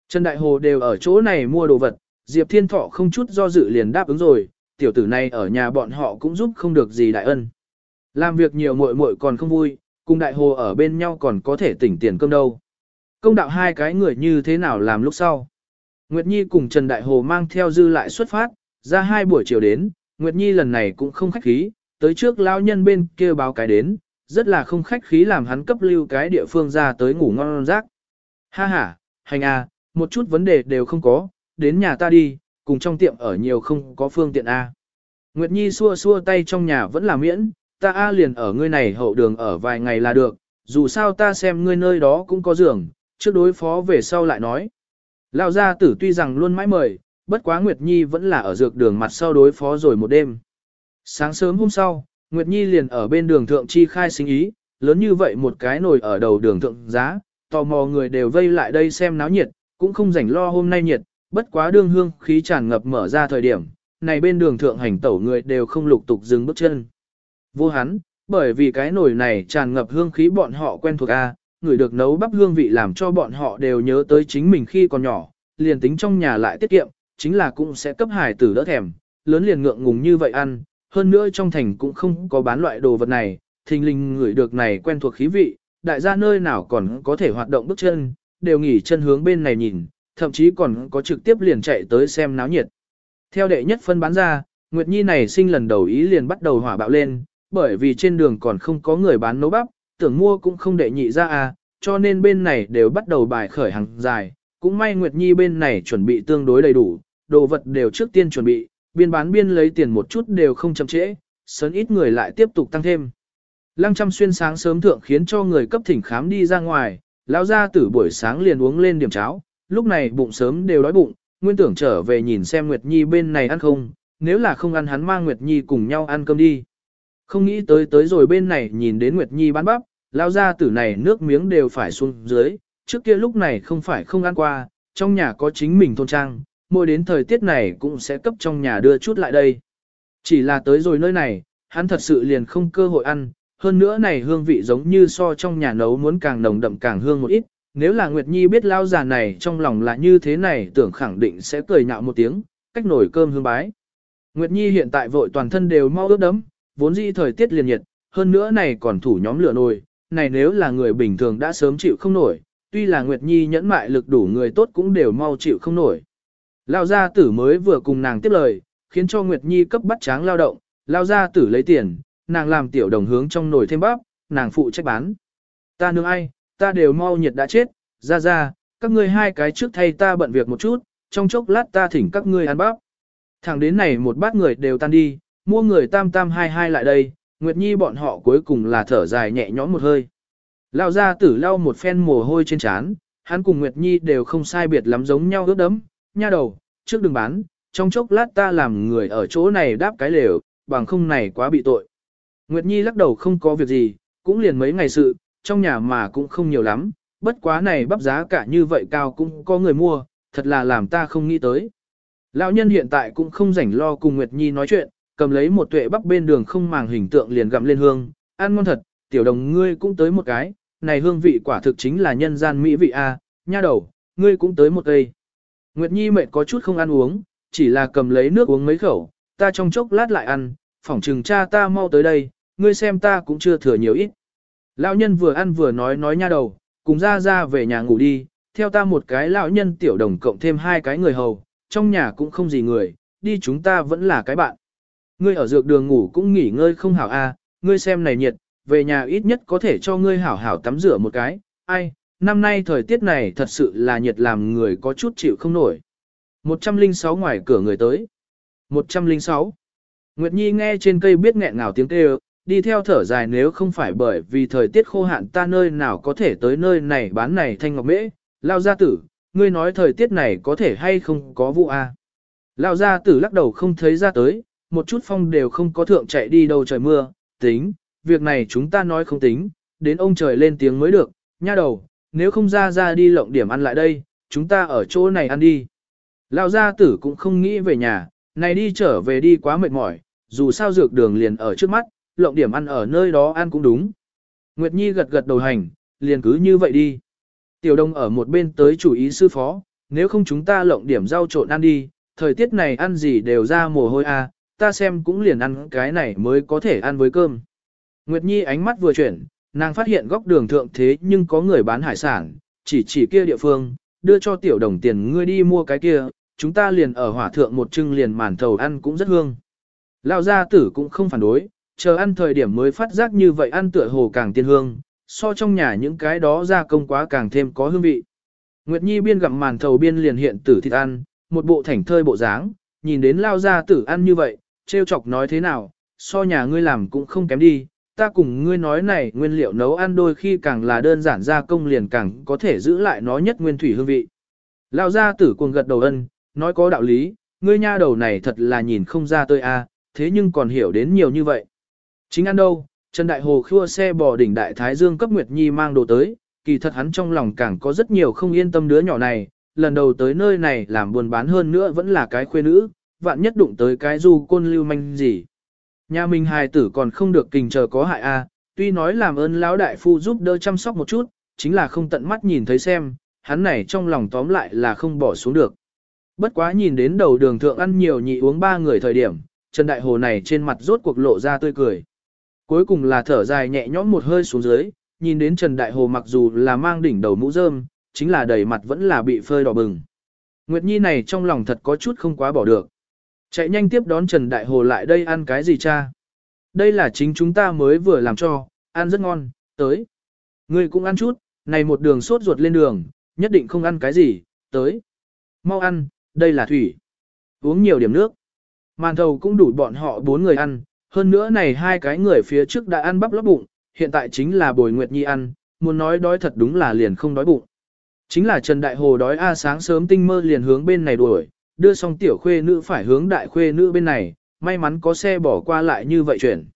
Trần Đại Hồ đều ở chỗ này mua đồ vật, Diệp Thiên Thọ không chút do dự liền đáp ứng rồi, tiểu tử này ở nhà bọn họ cũng giúp không được gì đại ân. Làm việc nhiều muội muội còn không vui, cùng Đại Hồ ở bên nhau còn có thể tỉnh tiền cơm đâu. Công đạo hai cái người như thế nào làm lúc sau. Nguyệt Nhi cùng Trần Đại Hồ mang theo dư lại xuất phát, ra hai buổi chiều đến, Nguyệt Nhi lần này cũng không khách khí, tới trước lão nhân bên kia báo cái đến, rất là không khách khí làm hắn cấp lưu cái địa phương ra tới ngủ ngon rác. Ha ha, hành à, một chút vấn đề đều không có, đến nhà ta đi, cùng trong tiệm ở nhiều không có phương tiện A. Nguyệt Nhi xua xua tay trong nhà vẫn là miễn, ta A liền ở ngươi này hậu đường ở vài ngày là được, dù sao ta xem ngươi nơi đó cũng có giường, trước đối phó về sau lại nói. Lão gia tử tuy rằng luôn mãi mời, bất quá Nguyệt Nhi vẫn là ở dược đường mặt sau đối phó rồi một đêm. Sáng sớm hôm sau, Nguyệt Nhi liền ở bên đường thượng chi khai sinh ý, lớn như vậy một cái nồi ở đầu đường thượng giá, tò mò người đều vây lại đây xem náo nhiệt, cũng không rảnh lo hôm nay nhiệt, bất quá đương hương khí tràn ngập mở ra thời điểm, này bên đường thượng hành tẩu người đều không lục tục dừng bước chân. Vô hắn, bởi vì cái nồi này tràn ngập hương khí bọn họ quen thuộc A, người được nấu bắp hương vị làm cho bọn họ đều nhớ tới chính mình khi còn nhỏ, liền tính trong nhà lại tiết kiệm, chính là cũng sẽ cấp hải tử đỡ thèm, lớn liền ngượng ngùng như vậy ăn, hơn nữa trong thành cũng không có bán loại đồ vật này, thình lình người được này quen thuộc khí vị, đại gia nơi nào còn có thể hoạt động bước chân, đều nghỉ chân hướng bên này nhìn, thậm chí còn có trực tiếp liền chạy tới xem náo nhiệt. Theo đệ nhất phân bán ra, Nguyệt Nhi này sinh lần đầu ý liền bắt đầu hỏa bạo lên, bởi vì trên đường còn không có người bán nấu bắp, tưởng mua cũng không đệ nhị ra à, cho nên bên này đều bắt đầu bài khởi hàng dài. Cũng may Nguyệt Nhi bên này chuẩn bị tương đối đầy đủ, đồ vật đều trước tiên chuẩn bị, biên bán biên lấy tiền một chút đều không chậm trễ, sớm ít người lại tiếp tục tăng thêm. Lăng chăm xuyên sáng sớm thượng khiến cho người cấp thỉnh khám đi ra ngoài, lão gia tử buổi sáng liền uống lên điểm cháo, lúc này bụng sớm đều đói bụng, nguyên tưởng trở về nhìn xem Nguyệt Nhi bên này ăn không, nếu là không ăn hắn mang Nguyệt Nhi cùng nhau ăn cơm đi. Không nghĩ tới tới rồi bên này nhìn đến Nguyệt Nhi bán bắp, Lao gia tử này nước miếng đều phải xuống dưới, trước kia lúc này không phải không ăn qua, trong nhà có chính mình thôn trang, mỗi đến thời tiết này cũng sẽ cấp trong nhà đưa chút lại đây. Chỉ là tới rồi nơi này, hắn thật sự liền không cơ hội ăn, hơn nữa này hương vị giống như so trong nhà nấu muốn càng nồng đậm càng hương một ít. Nếu là Nguyệt Nhi biết lao già này trong lòng là như thế này tưởng khẳng định sẽ cười nhạo một tiếng, cách nổi cơm hương bái. Nguyệt Nhi hiện tại vội toàn thân đều mau ướt đấm, vốn dĩ thời tiết liền nhiệt, hơn nữa này còn thủ nhóm lửa nồi, này nếu là người bình thường đã sớm chịu không nổi, tuy là Nguyệt Nhi nhẫn mại lực đủ người tốt cũng đều mau chịu không nổi. Lao gia tử mới vừa cùng nàng tiếp lời, khiến cho Nguyệt Nhi cấp bắt tráng lao động, lao gia tử lấy tiền, nàng làm tiểu đồng hướng trong nồi thêm bắp, nàng phụ trách bán. Ta nương ai, ta đều mau nhiệt đã chết, ra ra, các ngươi hai cái trước thay ta bận việc một chút, trong chốc lát ta thỉnh các ngươi ăn bắp. Thẳng đến này một bát người đều tan đi, mua người tam tam hai hai lại đây, Nguyệt Nhi bọn họ cuối cùng là thở dài nhẹ nhõm một hơi. Lao ra tử lau một phen mồ hôi trên trán, hắn cùng Nguyệt Nhi đều không sai biệt lắm giống nhau ướt đấm, nha đầu, trước đừng bán, trong chốc lát ta làm người ở chỗ này đáp cái lều, bằng không này quá bị tội. Nguyệt Nhi lắc đầu không có việc gì, cũng liền mấy ngày sự, trong nhà mà cũng không nhiều lắm, bất quá này bắp giá cả như vậy cao cũng có người mua, thật là làm ta không nghĩ tới. Lão nhân hiện tại cũng không rảnh lo cùng Nguyệt Nhi nói chuyện, cầm lấy một tuệ bắp bên đường không màng hình tượng liền gặm lên hương, ăn ngon thật, tiểu đồng ngươi cũng tới một cái, này hương vị quả thực chính là nhân gian mỹ vị a, nha đầu, ngươi cũng tới một cây. Nguyệt Nhi mệt có chút không ăn uống, chỉ là cầm lấy nước uống mấy khẩu, ta trong chốc lát lại ăn, phỏng trừng cha ta mau tới đây, ngươi xem ta cũng chưa thừa nhiều ít. Lão nhân vừa ăn vừa nói nói nha đầu, cùng ra ra về nhà ngủ đi, theo ta một cái lão nhân tiểu đồng cộng thêm hai cái người hầu, trong nhà cũng không gì người, đi chúng ta vẫn là cái bạn. Ngươi ở dược đường ngủ cũng nghỉ ngơi không hảo a, ngươi xem này nhiệt, về nhà ít nhất có thể cho ngươi hảo hảo tắm rửa một cái, ai, năm nay thời tiết này thật sự là nhiệt làm người có chút chịu không nổi. 106 ngoài cửa người tới. 106. Nguyệt Nhi nghe trên cây biết nghẹn ngào tiếng kêu, đi theo thở dài nếu không phải bởi vì thời tiết khô hạn ta nơi nào có thể tới nơi này bán này thanh ngọc mễ, lao gia tử, ngươi nói thời tiết này có thể hay không có vụ a? À? Lao gia tử lắc đầu không thấy ra tới, một chút phong đều không có thượng chạy đi đâu trời mưa, tính, việc này chúng ta nói không tính, đến ông trời lên tiếng mới được, nha đầu, nếu không ra ra đi lộng điểm ăn lại đây, chúng ta ở chỗ này ăn đi. lão gia tử cũng không nghĩ về nhà, này đi trở về đi quá mệt mỏi, dù sao dược đường liền ở trước mắt, lộng điểm ăn ở nơi đó ăn cũng đúng. Nguyệt Nhi gật gật đầu hành, liền cứ như vậy đi. Tiểu Đông ở một bên tới chủ ý sư phó, nếu không chúng ta lộng điểm rau trộn ăn đi, thời tiết này ăn gì đều ra mồ hôi à, ta xem cũng liền ăn cái này mới có thể ăn với cơm. Nguyệt Nhi ánh mắt vừa chuyển, nàng phát hiện góc đường thượng thế nhưng có người bán hải sản, chỉ chỉ kia địa phương, đưa cho tiểu đồng tiền ngươi đi mua cái kia, chúng ta liền ở hỏa thượng một trưng liền màn thầu ăn cũng rất hương. Lão gia tử cũng không phản đối, chờ ăn thời điểm mới phát giác như vậy ăn tựa hồ càng tiên hương, so trong nhà những cái đó gia công quá càng thêm có hương vị. Nguyệt Nhi biên gặm màn thầu biên liền hiện tử thịt ăn, một bộ thảnh thơi bộ dáng, nhìn đến lao gia tử ăn như vậy, trêu chọc nói thế nào, so nhà ngươi làm cũng không kém đi, ta cùng ngươi nói này nguyên liệu nấu ăn đôi khi càng là đơn giản gia công liền càng có thể giữ lại nó nhất nguyên thủy hương vị. Lao gia tử cuồng gật đầu ân, nói có đạo lý, ngươi nha đầu này thật là nhìn không ra tôi a, thế nhưng còn hiểu đến nhiều như vậy. Chính ăn đâu, Trần Đại Hồ khua xe bò đỉnh Đại Thái Dương cấp Nguyệt Nhi mang đồ tới, kỳ thật hắn trong lòng càng có rất nhiều không yên tâm đứa nhỏ này, lần đầu tới nơi này làm buồn bán hơn nữa vẫn là cái khuê nữ, vạn nhất đụng tới cái du côn lưu manh gì. Nhà mình hài tử còn không được kình chờ có hại a, tuy nói làm ơn lão đại phu giúp đỡ chăm sóc một chút, chính là không tận mắt nhìn thấy xem, hắn này trong lòng tóm lại là không bỏ xuống được. Bất quá nhìn đến đầu đường thượng ăn nhiều nhị uống ba người thời điểm, Trần Đại Hồ này trên mặt rốt cuộc lộ ra tươi cười. Cuối cùng là thở dài nhẹ nhõm một hơi xuống dưới, nhìn đến Trần Đại Hồ mặc dù là mang đỉnh đầu mũ rơm, chính là đầy mặt vẫn là bị phơi đỏ bừng. Nguyệt Nhi này trong lòng thật có chút không quá bỏ được. Chạy nhanh tiếp đón Trần Đại Hồ lại đây ăn cái gì cha? Đây là chính chúng ta mới vừa làm cho, ăn rất ngon, tới. Ngươi cũng ăn chút, này một đường sốt ruột lên đường, nhất định không ăn cái gì, tới. Mau ăn, đây là thủy. Uống nhiều điểm nước. Màn thầu cũng đủ bọn họ bốn người ăn, hơn nữa này hai cái người phía trước đã ăn bắp lót bụng, hiện tại chính là bồi Nguyệt Nhi ăn, muốn nói đói thật đúng là liền không đói bụng. Chính là Trần Đại Hồ đói a sáng sớm tinh mơ liền hướng bên này đuổi, đưa xong tiểu khuê nữ phải hướng đại khuê nữ bên này, may mắn có xe bỏ qua lại như vậy chuyển.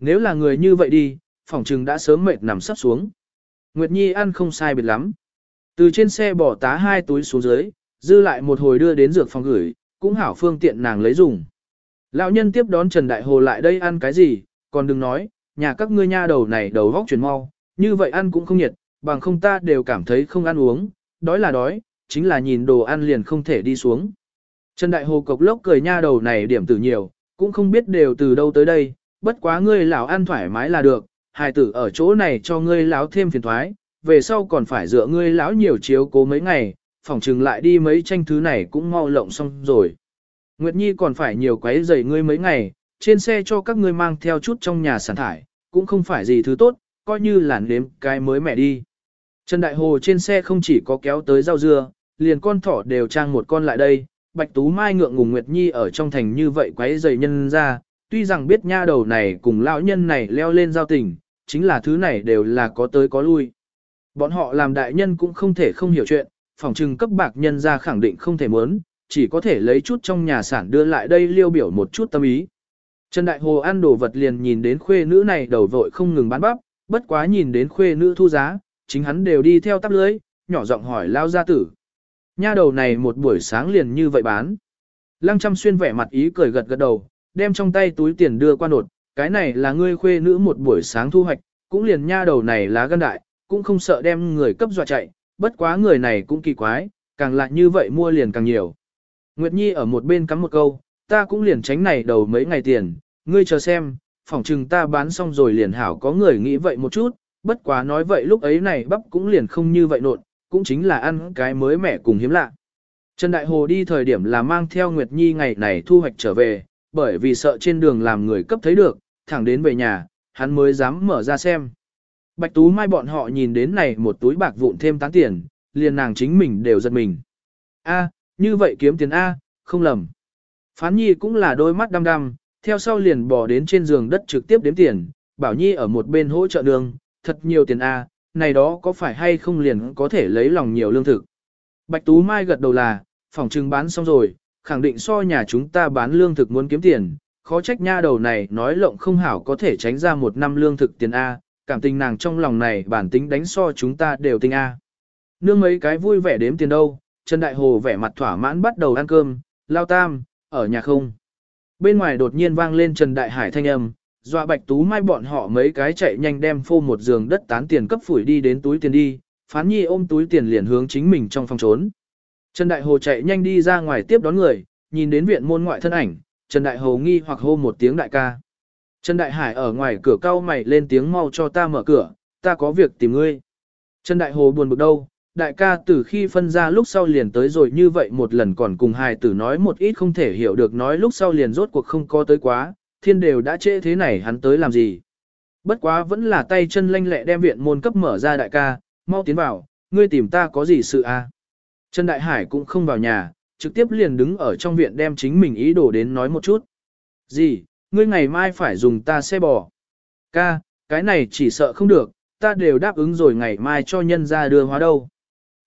Nếu là người như vậy đi, phòng trừng đã sớm mệt nằm sắp xuống. Nguyệt Nhi ăn không sai biệt lắm. Từ trên xe bỏ tá hai túi xuống dưới, dư lại một hồi đưa đến dược phòng gửi, cũng hảo phương tiện nàng lấy dùng. Lão nhân tiếp đón Trần Đại Hồ lại đây ăn cái gì, còn đừng nói, nhà các ngươi nha đầu này đầu vóc chuyển mau, như vậy ăn cũng không nhiệt, bằng không ta đều cảm thấy không ăn uống, đói là đói, chính là nhìn đồ ăn liền không thể đi xuống. Trần Đại Hồ cộc lốc cười nha đầu này điểm tử nhiều, cũng không biết đều từ đâu tới đây, bất quá ngươi lão ăn thoải mái là được, hài tử ở chỗ này cho ngươi lão thêm phiền thoái, về sau còn phải dựa ngươi lão nhiều chiếu cố mấy ngày, phỏng chừng lại đi mấy tranh thứ này cũng mau lộng xong rồi. Nguyệt Nhi còn phải nhiều quấy rầy ngươi mấy ngày, trên xe cho các ngươi mang theo chút trong nhà sản thải, cũng không phải gì thứ tốt, coi như là nếm cái mới mẹ đi. Trần Đại Hồ trên xe không chỉ có kéo tới rau dưa, liền con thỏ đều trang một con lại đây, Bạch Tú Mai ngượng ngùng Nguyệt Nhi ở trong thành như vậy quấy rầy nhân ra, tuy rằng biết nha đầu này cùng lão nhân này leo lên giao tình, chính là thứ này đều là có tới có lui. Bọn họ làm đại nhân cũng không thể không hiểu chuyện, phòng trừng cấp bạc nhân ra khẳng định không thể muốn, chỉ có thể lấy chút trong nhà sản đưa lại đây liêu biểu một chút tâm ý. Trần Đại Hồ ăn đồ vật liền nhìn đến khuê nữ này đầu vội không ngừng bán bắp, bất quá nhìn đến khuê nữ thu giá, chính hắn đều đi theo tắp lưới, nhỏ giọng hỏi lao gia tử. Nha đầu này một buổi sáng liền như vậy bán. Lăng chăm xuyên vẻ mặt ý cười gật gật đầu, đem trong tay túi tiền đưa qua nột, cái này là ngươi khuê nữ một buổi sáng thu hoạch, cũng liền nha đầu này lá gan đại, cũng không sợ đem người cấp dọa chạy, bất quá người này cũng kỳ quái, càng lại như vậy mua liền càng nhiều. Nguyệt Nhi ở một bên cắm một câu, ta cũng liền tránh này đầu mấy ngày tiền, ngươi chờ xem, phỏng chừng ta bán xong rồi liền hảo có người nghĩ vậy một chút, bất quá nói vậy lúc ấy này bắp cũng liền không như vậy nộn, cũng chính là ăn cái mới mẻ cùng hiếm lạ. Trần Đại Hồ đi thời điểm là mang theo Nguyệt Nhi ngày này thu hoạch trở về, bởi vì sợ trên đường làm người cấp thấy được, thẳng đến về nhà, hắn mới dám mở ra xem. Bạch Tú Mai bọn họ nhìn đến này một túi bạc vụn thêm tán tiền, liền nàng chính mình đều giật mình. A, như vậy kiếm tiền A, không lầm. Phán Nhi cũng là đôi mắt đăm đăm, theo sau liền bỏ đến trên giường đất trực tiếp đếm tiền, Bảo Nhi ở một bên hỗ trợ đường, thật nhiều tiền A, này đó có phải hay không liền có thể lấy lòng nhiều lương thực. Bạch Tú Mai gật đầu là, phòng trưng bán xong rồi, khẳng định so nhà chúng ta bán lương thực muốn kiếm tiền, khó trách nha đầu này nói lộng không hảo có thể tránh ra một năm lương thực tiền A, cảm tình nàng trong lòng này bản tính đánh so chúng ta đều tinh A. Nương mấy cái vui vẻ đếm tiền đâu, Trần Đại Hồ vẻ mặt thỏa mãn bắt đầu ăn cơm, lao tam, ở nhà không. Bên ngoài đột nhiên vang lên Trần Đại Hải thanh âm, dọa Bạch Tú Mai bọn họ mấy cái chạy nhanh đem phô một giường đất tán tiền cấp phủi đi đến túi tiền đi, Phán Nhi ôm túi tiền liền hướng chính mình trong phòng trốn. Trần Đại Hồ chạy nhanh đi ra ngoài tiếp đón người, nhìn đến viện môn ngoại thân ảnh, Trần Đại Hồ nghi hoặc hô một tiếng đại ca. Trần Đại Hải ở ngoài cửa cau mày lên tiếng mau cho ta mở cửa, ta có việc tìm ngươi. Trần Đại Hồ buồn bực đâu, đại ca từ khi phân ra lúc sau liền tới rồi như vậy một lần còn cùng hài tử nói một ít không thể hiểu được nói lúc sau liền rốt cuộc không có tới quá, thiên đều đã trễ thế này hắn tới làm gì. Bất quá vẫn là tay chân lanh lẹ đem viện môn cấp mở ra đại ca, mau tiến vào, ngươi tìm ta có gì sự à. Trần Đại Hải cũng không vào nhà, trực tiếp liền đứng ở trong viện đem chính mình ý đồ đến nói một chút. Gì, ngươi ngày mai phải dùng ta xe bò. Ca, cái này chỉ sợ không được, ta đều đáp ứng rồi ngày mai cho nhân ra đưa hóa đâu.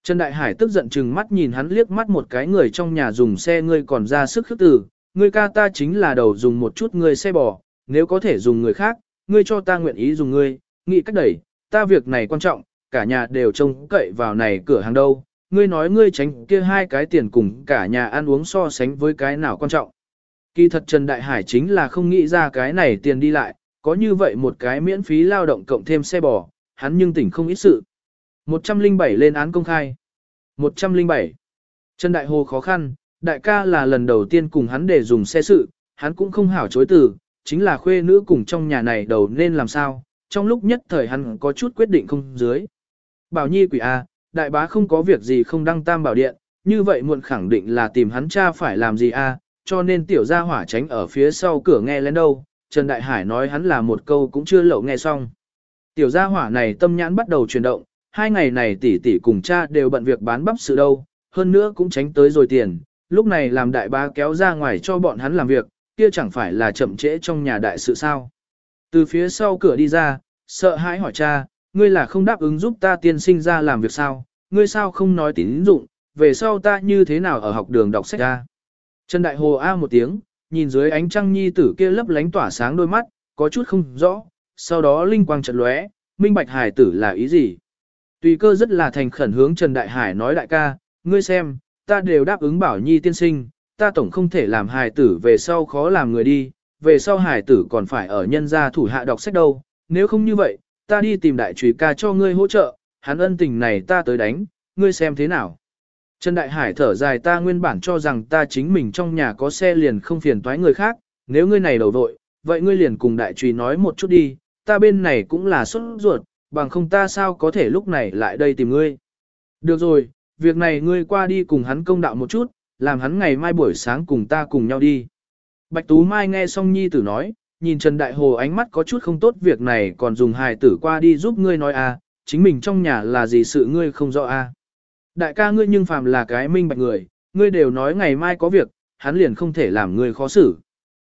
Trần Đại Hải tức giận chừng mắt nhìn hắn liếc mắt một cái người trong nhà dùng xe ngươi còn ra sức khước tử, ngươi ca ta chính là đầu dùng một chút ngươi xe bò, nếu có thể dùng người khác, ngươi cho ta nguyện ý dùng ngươi, nghĩ cách đẩy, ta việc này quan trọng, cả nhà đều trông cậy vào này cửa hàng đâu, ngươi nói ngươi tránh kia hai cái tiền cùng cả nhà ăn uống so sánh với cái nào quan trọng. Kỳ thật Trần Đại Hải chính là không nghĩ ra cái này tiền đi lại, có như vậy một cái miễn phí lao động cộng thêm xe bò, hắn nhưng tỉnh không ít sự. 107 lên án công khai. 107. Trần Đại Hồ khó khăn, đại ca là lần đầu tiên cùng hắn để dùng xe sự, hắn cũng không hảo chối từ, chính là khuê nữ cùng trong nhà này đầu nên làm sao, trong lúc nhất thời hắn có chút quyết định không dưới. Bảo Nhi quỷ A, đại bá không có việc gì không đăng tam bảo điện, như vậy muộn khẳng định là tìm hắn cha phải làm gì a, cho nên tiểu gia hỏa tránh ở phía sau cửa nghe lên đâu, Trần Đại Hải nói hắn là một câu cũng chưa lậu nghe xong. Tiểu gia hỏa này tâm nhãn bắt đầu chuyển động, hai ngày này tỷ tỷ cùng cha đều bận việc bán bắp sự đâu, hơn nữa cũng tránh tới rồi tiền, lúc này làm đại bá kéo ra ngoài cho bọn hắn làm việc, kia chẳng phải là chậm trễ trong nhà đại sự sao. Từ phía sau cửa đi ra, sợ hãi hỏi cha, ngươi là không đáp ứng giúp ta tiên sinh ra làm việc sao, ngươi sao không nói tín dụng, về sau ta như thế nào ở học đường đọc sách ra. Trần Đại Hồ A một tiếng, nhìn dưới ánh trăng nhi tử kia lấp lánh tỏa sáng đôi mắt, có chút không rõ, sau đó linh quang chợt lóe, minh bạch hải tử là ý gì. Tùy cơ rất là thành khẩn hướng Trần Đại Hải nói đại ca, ngươi xem, ta đều đáp ứng bảo nhi tiên sinh, ta tổng không thể làm hài tử về sau khó làm người đi, về sau hài tử còn phải ở nhân gia thủ hạ đọc sách đâu, nếu không như vậy, ta đi tìm đại trùy ca cho ngươi hỗ trợ, hắn ân tình này ta tới đánh, ngươi xem thế nào. Trần Đại Hải thở dài ta nguyên bản cho rằng ta chính mình trong nhà có xe liền không phiền toái người khác, nếu ngươi này đầu vội, vậy ngươi liền cùng đại trùy nói một chút đi, ta bên này cũng là xuất ruột, bằng không ta sao có thể lúc này lại đây tìm ngươi. Được rồi, việc này ngươi qua đi cùng hắn công đạo một chút, làm hắn ngày mai buổi sáng cùng ta cùng nhau đi. Bạch Tú Mai nghe xong nhi tử nói, nhìn Trần Đại Hồ ánh mắt có chút không tốt việc này còn dùng hài tử qua đi giúp ngươi nói à, chính mình trong nhà là gì sự ngươi không rõ à. Đại ca ngươi nhưng phàm là cái minh bạch người, ngươi đều nói ngày mai có việc, hắn liền không thể làm ngươi khó xử.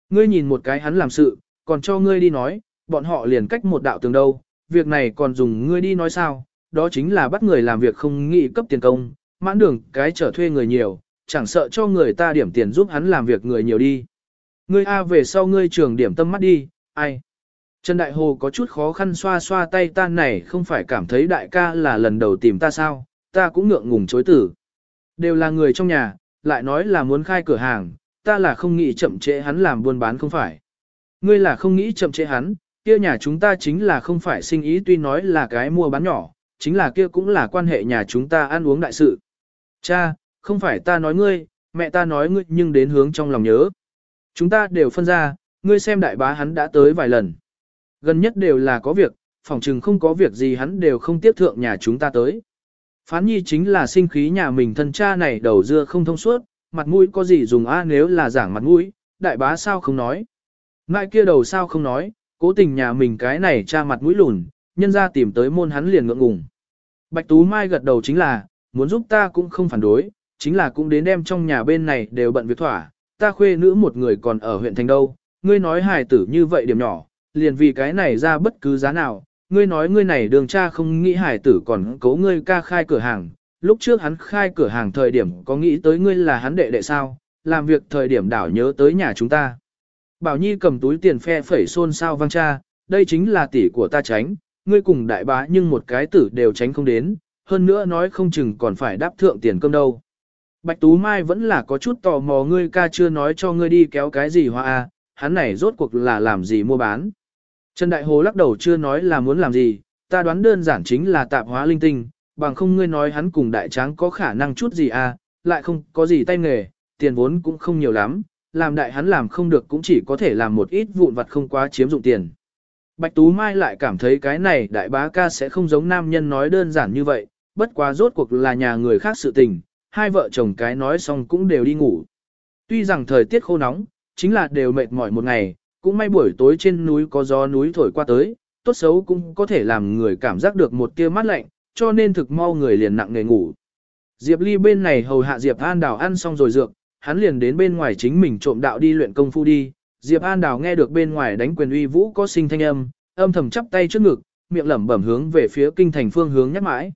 Ngươi nhìn một cái hắn làm sự, còn cho ngươi đi nói, bọn họ liền cách một đạo tường đâu, việc này còn dùng ngươi đi nói sao, đó chính là bắt người làm việc không nghĩ cấp tiền công, mãn đường cái trở thuê người nhiều, chẳng sợ cho người ta điểm tiền giúp hắn làm việc người nhiều đi. Ngươi A về sau ngươi trường điểm tâm mắt đi, ai? Trần Đại Hồ có chút khó khăn xoa xoa tay tan này không phải cảm thấy đại ca là lần đầu tìm ta sao, ta cũng ngượng ngùng chối tử. Đều là người trong nhà, lại nói là muốn khai cửa hàng, ta là không nghĩ chậm trễ hắn làm buôn bán không phải. Ngươi là không nghĩ chậm trễ hắn, kia nhà chúng ta chính là không phải sinh ý tuy nói là cái mua bán nhỏ, chính là kia cũng là quan hệ nhà chúng ta ăn uống đại sự. Cha, không phải ta nói ngươi, mẹ ta nói ngươi nhưng đến hướng trong lòng nhớ. Chúng ta đều phân ra, ngươi xem đại bá hắn đã tới vài lần. Gần nhất đều là có việc, phòng trừng không có việc gì hắn đều không tiếp thượng nhà chúng ta tới. Phán nhi chính là sinh khí nhà mình thân cha này đầu dưa không thông suốt, mặt mũi có gì dùng a nếu là giảng mặt mũi, đại bá sao không nói. Ngại kia đầu sao không nói, cố tình nhà mình cái này cha mặt mũi lùn, nhân ra tìm tới môn hắn liền ngượng ngùng. Bạch Tú Mai gật đầu chính là, muốn giúp ta cũng không phản đối, chính là cũng đến đem trong nhà bên này đều bận việc thỏa, ta khuê nữ một người còn ở huyện thành đâu, ngươi nói hài tử như vậy điểm nhỏ, liền vì cái này ra bất cứ giá nào, ngươi nói ngươi này đường cha không nghĩ hài tử còn cố ngươi ca khai cửa hàng, lúc trước hắn khai cửa hàng thời điểm có nghĩ tới ngươi là hắn đệ đệ sao, làm việc thời điểm đảo nhớ tới nhà chúng ta. Bảo Nhi cầm túi tiền phe phẩy xôn xao vang cha, đây chính là tỷ của ta tránh, ngươi cùng đại bá nhưng một cái tử đều tránh không đến, hơn nữa nói không chừng còn phải đáp thượng tiền cơm đâu. Bạch Tú Mai vẫn là có chút tò mò ngươi ca chưa nói cho ngươi đi kéo cái gì hoa à? hắn này rốt cuộc là làm gì mua bán. Trần Đại Hồ lắc đầu chưa nói là muốn làm gì, ta đoán đơn giản chính là tạp hóa linh tinh, bằng không ngươi nói hắn cùng đại tráng có khả năng chút gì à? lại không có gì tay nghề, tiền vốn cũng không nhiều lắm, làm đại hắn làm không được cũng chỉ có thể làm một ít vụn vặt không quá chiếm dụng tiền. Bạch Tú Mai lại cảm thấy cái này đại bá ca sẽ không giống nam nhân nói đơn giản như vậy, bất quá rốt cuộc là nhà người khác sự tình, hai vợ chồng cái nói xong cũng đều đi ngủ. Tuy rằng thời tiết khô nóng, chính là đều mệt mỏi một ngày, cũng may buổi tối trên núi có gió núi thổi qua tới, tốt xấu cũng có thể làm người cảm giác được một tia mát lạnh, cho nên thực mau người liền nặng nề ngủ. Diệp Ly bên này hầu hạ Diệp An Đào ăn xong rồi dược, hắn liền đến bên ngoài chính mình trộm đạo đi luyện công phu đi. Diệp An Đào nghe được bên ngoài đánh quyền uy vũ có sinh thanh âm, âm thầm chắp tay trước ngực, miệng lẩm bẩm hướng về phía kinh thành phương hướng nhắc mãi.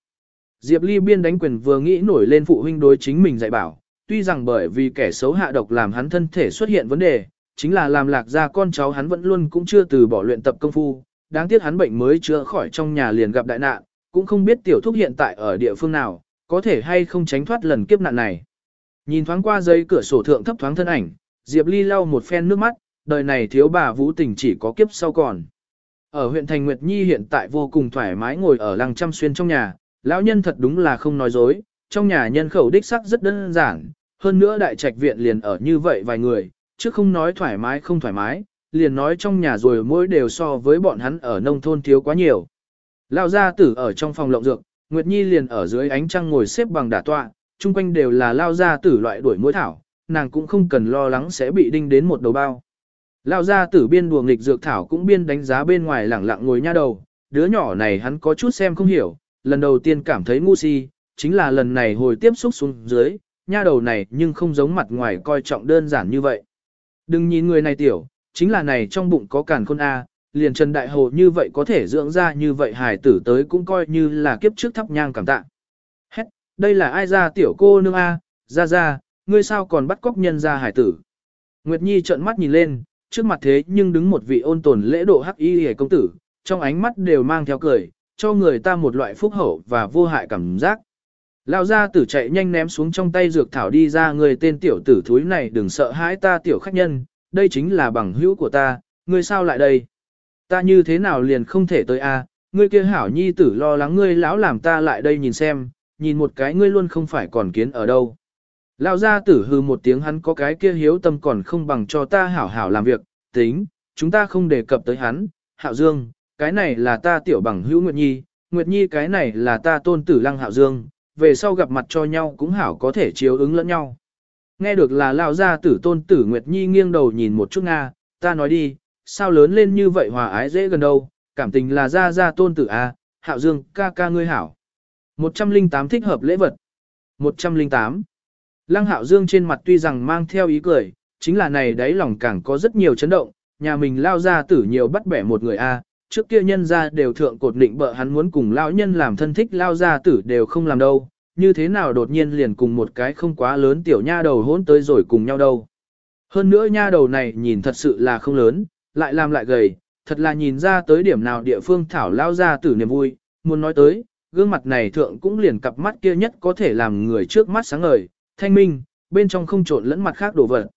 Diệp Ly biên đánh quyền vừa nghĩ nổi lên phụ huynh đối chính mình dạy bảo, tuy rằng bởi vì kẻ xấu hạ độc làm hắn thân thể xuất hiện vấn đề, chính là làm lạc ra con cháu hắn vẫn luôn cũng chưa từ bỏ luyện tập công phu, đáng tiếc hắn bệnh mới chữa khỏi trong nhà liền gặp đại nạn, cũng không biết tiểu thúc hiện tại ở địa phương nào, có thể hay không tránh thoát lần kiếp nạn này. Nhìn thoáng qua giấy cửa sổ thượng thấp thoáng thân ảnh, Diệp Ly lau một phen nước mắt, đời này thiếu bà Vũ Tình chỉ có kiếp sau còn. Ở huyện Thành Nguyệt Nhi hiện tại vô cùng thoải mái ngồi ở làng trăm xuyên trong nhà, lão nhân thật đúng là không nói dối, trong nhà nhân khẩu đích sắc rất đơn giản, hơn nữa đại trạch viện liền ở như vậy vài người, chứ không nói thoải mái không thoải mái, liền nói trong nhà rồi mỗi đều so với bọn hắn ở nông thôn thiếu quá nhiều. Lão gia tử ở trong phòng lộng dược, Nguyệt Nhi liền ở dưới ánh trăng ngồi xếp bằng đả tọa, chung quanh đều là lao gia tử loại đuổi mũi thảo, nàng cũng không cần lo lắng sẽ bị đinh đến một đầu bao. Lao ra tử biên đùa nghịch dược thảo cũng biên đánh giá bên ngoài lẳng lặng ngồi nha đầu, đứa nhỏ này hắn có chút xem không hiểu, lần đầu tiên cảm thấy ngu si, chính là lần này hồi tiếp xúc xuống dưới, nha đầu này nhưng không giống mặt ngoài coi trọng đơn giản như vậy. Đừng nhìn người này tiểu, chính là này trong bụng có càn khôn A, liền Trần Đại Hồ như vậy có thể dưỡng ra như vậy hài tử tới cũng coi như là kiếp trước thắp nhang cảm tạ. hết đây là ai ra tiểu cô nương A, ra ra, ngươi sao còn bắt cóc nhân ra hải tử. Nguyệt Nhi trợn mắt nhìn lên, trước mặt thế nhưng đứng một vị ôn tồn lễ độ hắc y hề công tử, trong ánh mắt đều mang theo cười, cho người ta một loại phúc hậu và vô hại cảm giác. Lão gia tử chạy nhanh ném xuống trong tay dược thảo đi ra người tên tiểu tử thúi này đừng sợ hãi ta tiểu khách nhân, đây chính là bằng hữu của ta, ngươi sao lại đây? Ta như thế nào liền không thể tới a? ngươi kia hảo nhi tử lo lắng ngươi lão làm ta lại đây nhìn xem, nhìn một cái ngươi luôn không phải còn kiến ở đâu. Lão gia tử hư một tiếng hắn có cái kia hiếu tâm còn không bằng cho ta hảo hảo làm việc, tính, chúng ta không đề cập tới hắn, hạo dương, cái này là ta tiểu bằng hữu Nguyệt Nhi, Nguyệt Nhi cái này là ta tôn tử lăng hạo dương, về sau gặp mặt cho nhau cũng hảo có thể chiếu ứng lẫn nhau. Nghe được là lão gia tử tôn tử Nguyệt Nhi nghiêng đầu nhìn một chút Nga, ta nói đi, sao lớn lên như vậy hòa ái dễ gần đâu, cảm tình là gia gia tôn tử a, à, hạo dương ca ca ngươi hảo. 108 thích hợp lễ vật. 108. Lăng hạo dương trên mặt tuy rằng mang theo ý cười, chính là này đáy lòng càng có rất nhiều chấn động, nhà mình lao ra tử nhiều bắt bẻ một người a trước kia nhân gia đều thượng cột định bợ hắn muốn cùng lão nhân làm thân thích lao ra tử đều không làm đâu, như thế nào đột nhiên liền cùng một cái không quá lớn tiểu nha đầu hỗn tới rồi cùng nhau đâu. Hơn nữa nha đầu này nhìn thật sự là không lớn, lại làm lại gầy, thật là nhìn ra tới điểm nào địa phương thảo lao ra tử niềm vui, muốn nói tới, gương mặt này thượng cũng liền cặp mắt kia nhất có thể làm người trước mắt sáng ngời, thanh minh, bên trong không trộn lẫn mặt khác đồ vật.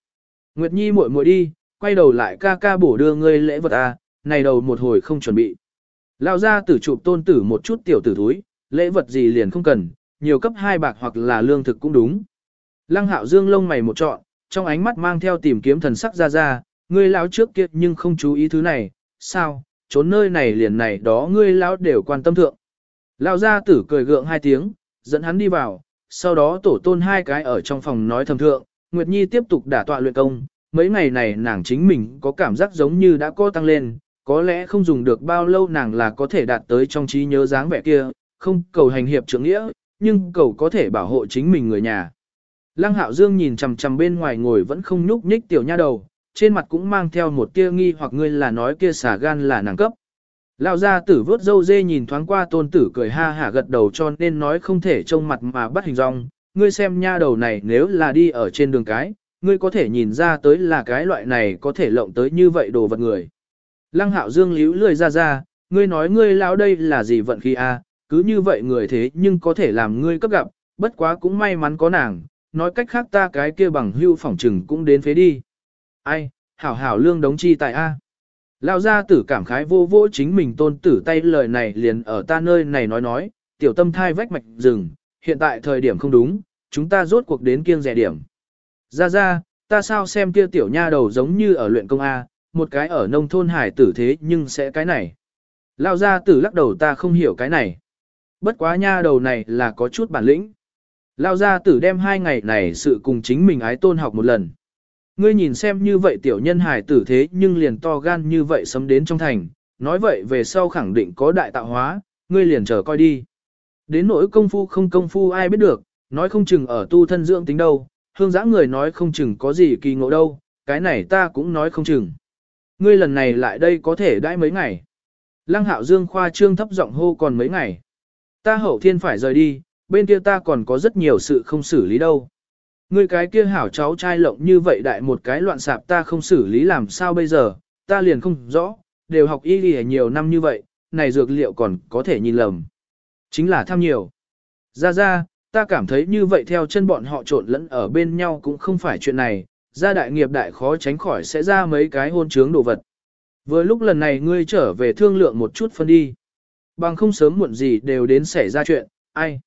Nguyệt Nhi muội muội đi, quay đầu lại ca ca bổ đưa ngươi lễ vật à, này đầu một hồi không chuẩn bị. Lao gia tử chụp tôn tử một chút tiểu tử thúi, lễ vật gì liền không cần, nhiều cấp hai bạc hoặc là lương thực cũng đúng. Lăng hạo dương lông mày một trọn, trong ánh mắt mang theo tìm kiếm thần sắc ra ra, ngươi lão trước kia nhưng không chú ý thứ này, sao, trốn nơi này liền này đó ngươi lão đều quan tâm thượng. Lão gia tử cười gượng hai tiếng, dẫn hắn đi vào, sau đó tổ tôn hai cái ở trong phòng nói thầm thượng, Nguyệt Nhi tiếp tục đả tọa luyện công, mấy ngày này nàng chính mình có cảm giác giống như đã có tăng lên, có lẽ không dùng được bao lâu nàng là có thể đạt tới trong trí nhớ dáng vẻ kia, không cầu hành hiệp trưởng nghĩa, nhưng cầu có thể bảo hộ chính mình người nhà. Lăng Hạo Dương nhìn chằm chằm bên ngoài ngồi vẫn không nhúc nhích tiểu nha đầu, trên mặt cũng mang theo một tia nghi hoặc ngươi là nói kia xả gan là nàng cấp. Lão gia tử vớt dâu dê nhìn thoáng qua tôn tử cười ha hả gật đầu cho nên nói không thể trông mặt mà bắt hình dong. Ngươi xem nha đầu này nếu là đi ở trên đường cái, ngươi có thể nhìn ra tới là cái loại này có thể lộng tới như vậy đồ vật người. Lăng hạo dương líu lười ra ra, ngươi nói ngươi lão đây là gì vận khi a? À, cứ như vậy người thế nhưng có thể làm ngươi cấp gặp, bất quá cũng may mắn có nàng, nói cách khác ta cái kia bằng hưu phỏng trừng cũng đến phế đi. Ai, hảo hảo lương đống chi tại A. Lão gia tử cảm khái vô vô chính mình tôn tử tay lời này liền ở ta nơi này nói nói, tiểu tâm thai vách mạch rừng, hiện tại thời điểm không đúng, chúng ta rốt cuộc đến kiêng rẻ điểm. Ra ra, ta sao xem kia tiểu nha đầu giống như ở luyện công A, một cái ở nông thôn hải tử thế nhưng sẽ cái này. Lão gia tử lắc đầu ta không hiểu cái này. Bất quá nha đầu này là có chút bản lĩnh. Lão gia tử đem hai ngày này sự cùng chính mình ái tôn học một lần. Ngươi nhìn xem như vậy tiểu nhân hài tử thế nhưng liền to gan như vậy sấm đến trong thành, nói vậy về sau khẳng định có đại tạo hóa, ngươi liền chờ coi đi. Đến nỗi công phu không công phu ai biết được, nói không chừng ở tu thân dưỡng tính đâu, hương giã người nói không chừng có gì kỳ ngộ đâu, cái này ta cũng nói không chừng. Ngươi lần này lại đây có thể đãi mấy ngày. Lăng hạo dương khoa trương thấp giọng hô còn mấy ngày. Ta hậu thiên phải rời đi, bên kia ta còn có rất nhiều sự không xử lý đâu. Ngươi cái kia hảo cháu trai lộng như vậy đại một cái loạn sạp ta không xử lý làm sao bây giờ, ta liền không rõ, đều học y y nhiều năm như vậy, này dược liệu còn có thể nhìn lầm. Chính là tham nhiều. Ra ra, ta cảm thấy như vậy theo chân bọn họ trộn lẫn ở bên nhau cũng không phải chuyện này, ra đại nghiệp đại khó tránh khỏi sẽ ra mấy cái hôn trướng đồ vật. Vừa lúc lần này ngươi trở về thương lượng một chút phân đi. Bằng không sớm muộn gì đều đến xảy ra chuyện, ai.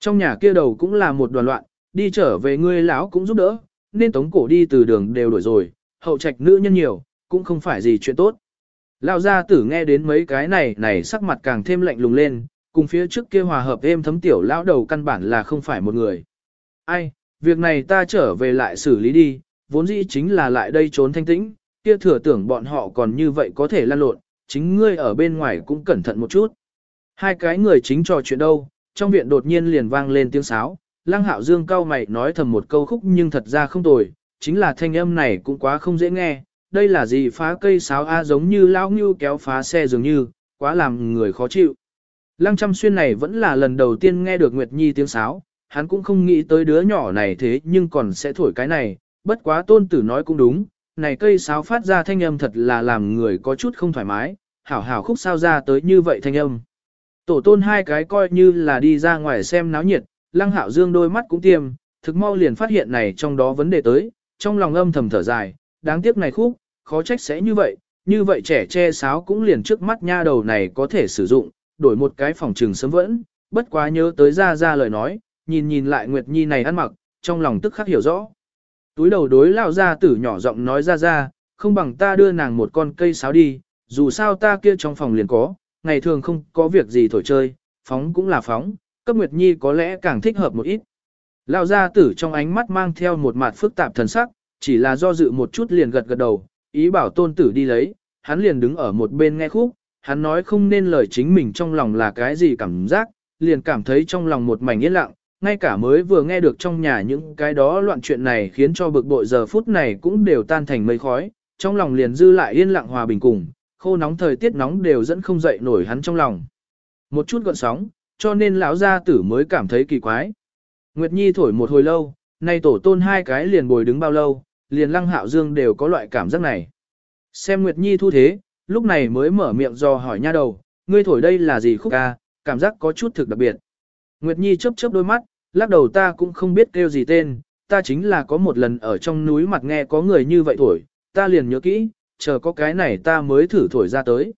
Trong nhà kia đầu cũng là một đoàn loạn, đi trở về ngươi lão cũng giúp đỡ, nên tống cổ đi từ đường đều đổi rồi, hậu trạch nữ nhân nhiều, cũng không phải gì chuyện tốt. Lão gia tử nghe đến mấy cái này này sắc mặt càng thêm lạnh lùng lên, cùng phía trước kia hòa hợp êm thấm tiểu lão đầu căn bản là không phải một người. Ai, việc này ta trở về lại xử lý đi, vốn dĩ chính là lại đây trốn thanh tĩnh, kia thừa tưởng bọn họ còn như vậy có thể lan lộn, chính ngươi ở bên ngoài cũng cẩn thận một chút. Hai cái người chính trò chuyện đâu, trong viện đột nhiên liền vang lên tiếng sáo, Lăng Hạo Dương cao mày nói thầm một câu khúc nhưng thật ra không tồi, chính là thanh âm này cũng quá không dễ nghe, đây là gì phá cây sáo a giống như lão ngưu kéo phá xe dường như, quá làm người khó chịu. Lăng Trăm Xuyên này vẫn là lần đầu tiên nghe được Nguyệt Nhi tiếng sáo, hắn cũng không nghĩ tới đứa nhỏ này thế nhưng còn sẽ thổi cái này, bất quá tôn tử nói cũng đúng, này cây sáo phát ra thanh âm thật là làm người có chút không thoải mái, hảo hảo khúc sao ra tới như vậy thanh âm. Tổ tôn hai cái coi như là đi ra ngoài xem náo nhiệt, lăng hạo dương đôi mắt cũng tiêm, thực mau liền phát hiện này trong đó vấn đề tới, trong lòng âm thầm thở dài, đáng tiếc này khúc, khó trách sẽ như vậy, như vậy trẻ che sáo cũng liền trước mắt nha đầu này có thể sử dụng, đổi một cái phòng trường sớm vẫn, bất quá nhớ tới ra ra lời nói, nhìn nhìn lại Nguyệt Nhi này ăn mặc, trong lòng tức khắc hiểu rõ. Túi đầu đối lao ra tử nhỏ giọng nói ra ra, không bằng ta đưa nàng một con cây sáo đi, dù sao ta kia trong phòng liền có, ngày thường không có việc gì thổi chơi, phóng cũng là phóng, cấp Nguyệt Nhi có lẽ càng thích hợp một ít. Lão gia tử trong ánh mắt mang theo một mặt phức tạp thần sắc, chỉ là do dự một chút liền gật gật đầu, ý bảo tôn tử đi lấy, hắn liền đứng ở một bên nghe khúc, hắn nói không nên lời chính mình trong lòng là cái gì cảm giác, liền cảm thấy trong lòng một mảnh yên lặng, ngay cả mới vừa nghe được trong nhà những cái đó loạn chuyện này khiến cho bực bội giờ phút này cũng đều tan thành mây khói, trong lòng liền dư lại yên lặng hòa bình cùng, khô nóng thời tiết nóng đều dẫn không dậy nổi hắn trong lòng. Một chút gọn sóng, cho nên lão gia tử mới cảm thấy kỳ quái. Nguyệt Nhi thổi một hồi lâu, nay tổ tôn hai cái liền bồi đứng bao lâu, liền lăng hạo dương đều có loại cảm giác này. Xem Nguyệt Nhi thu thế, lúc này mới mở miệng do hỏi nha đầu, ngươi thổi đây là gì khúc ca, cảm giác có chút thực đặc biệt. Nguyệt Nhi chớp chớp đôi mắt, lắc đầu ta cũng không biết kêu gì tên, ta chính là có một lần ở trong núi mặt nghe có người như vậy thổi, ta liền nhớ kỹ, chờ có cái này ta mới thử thổi ra tới.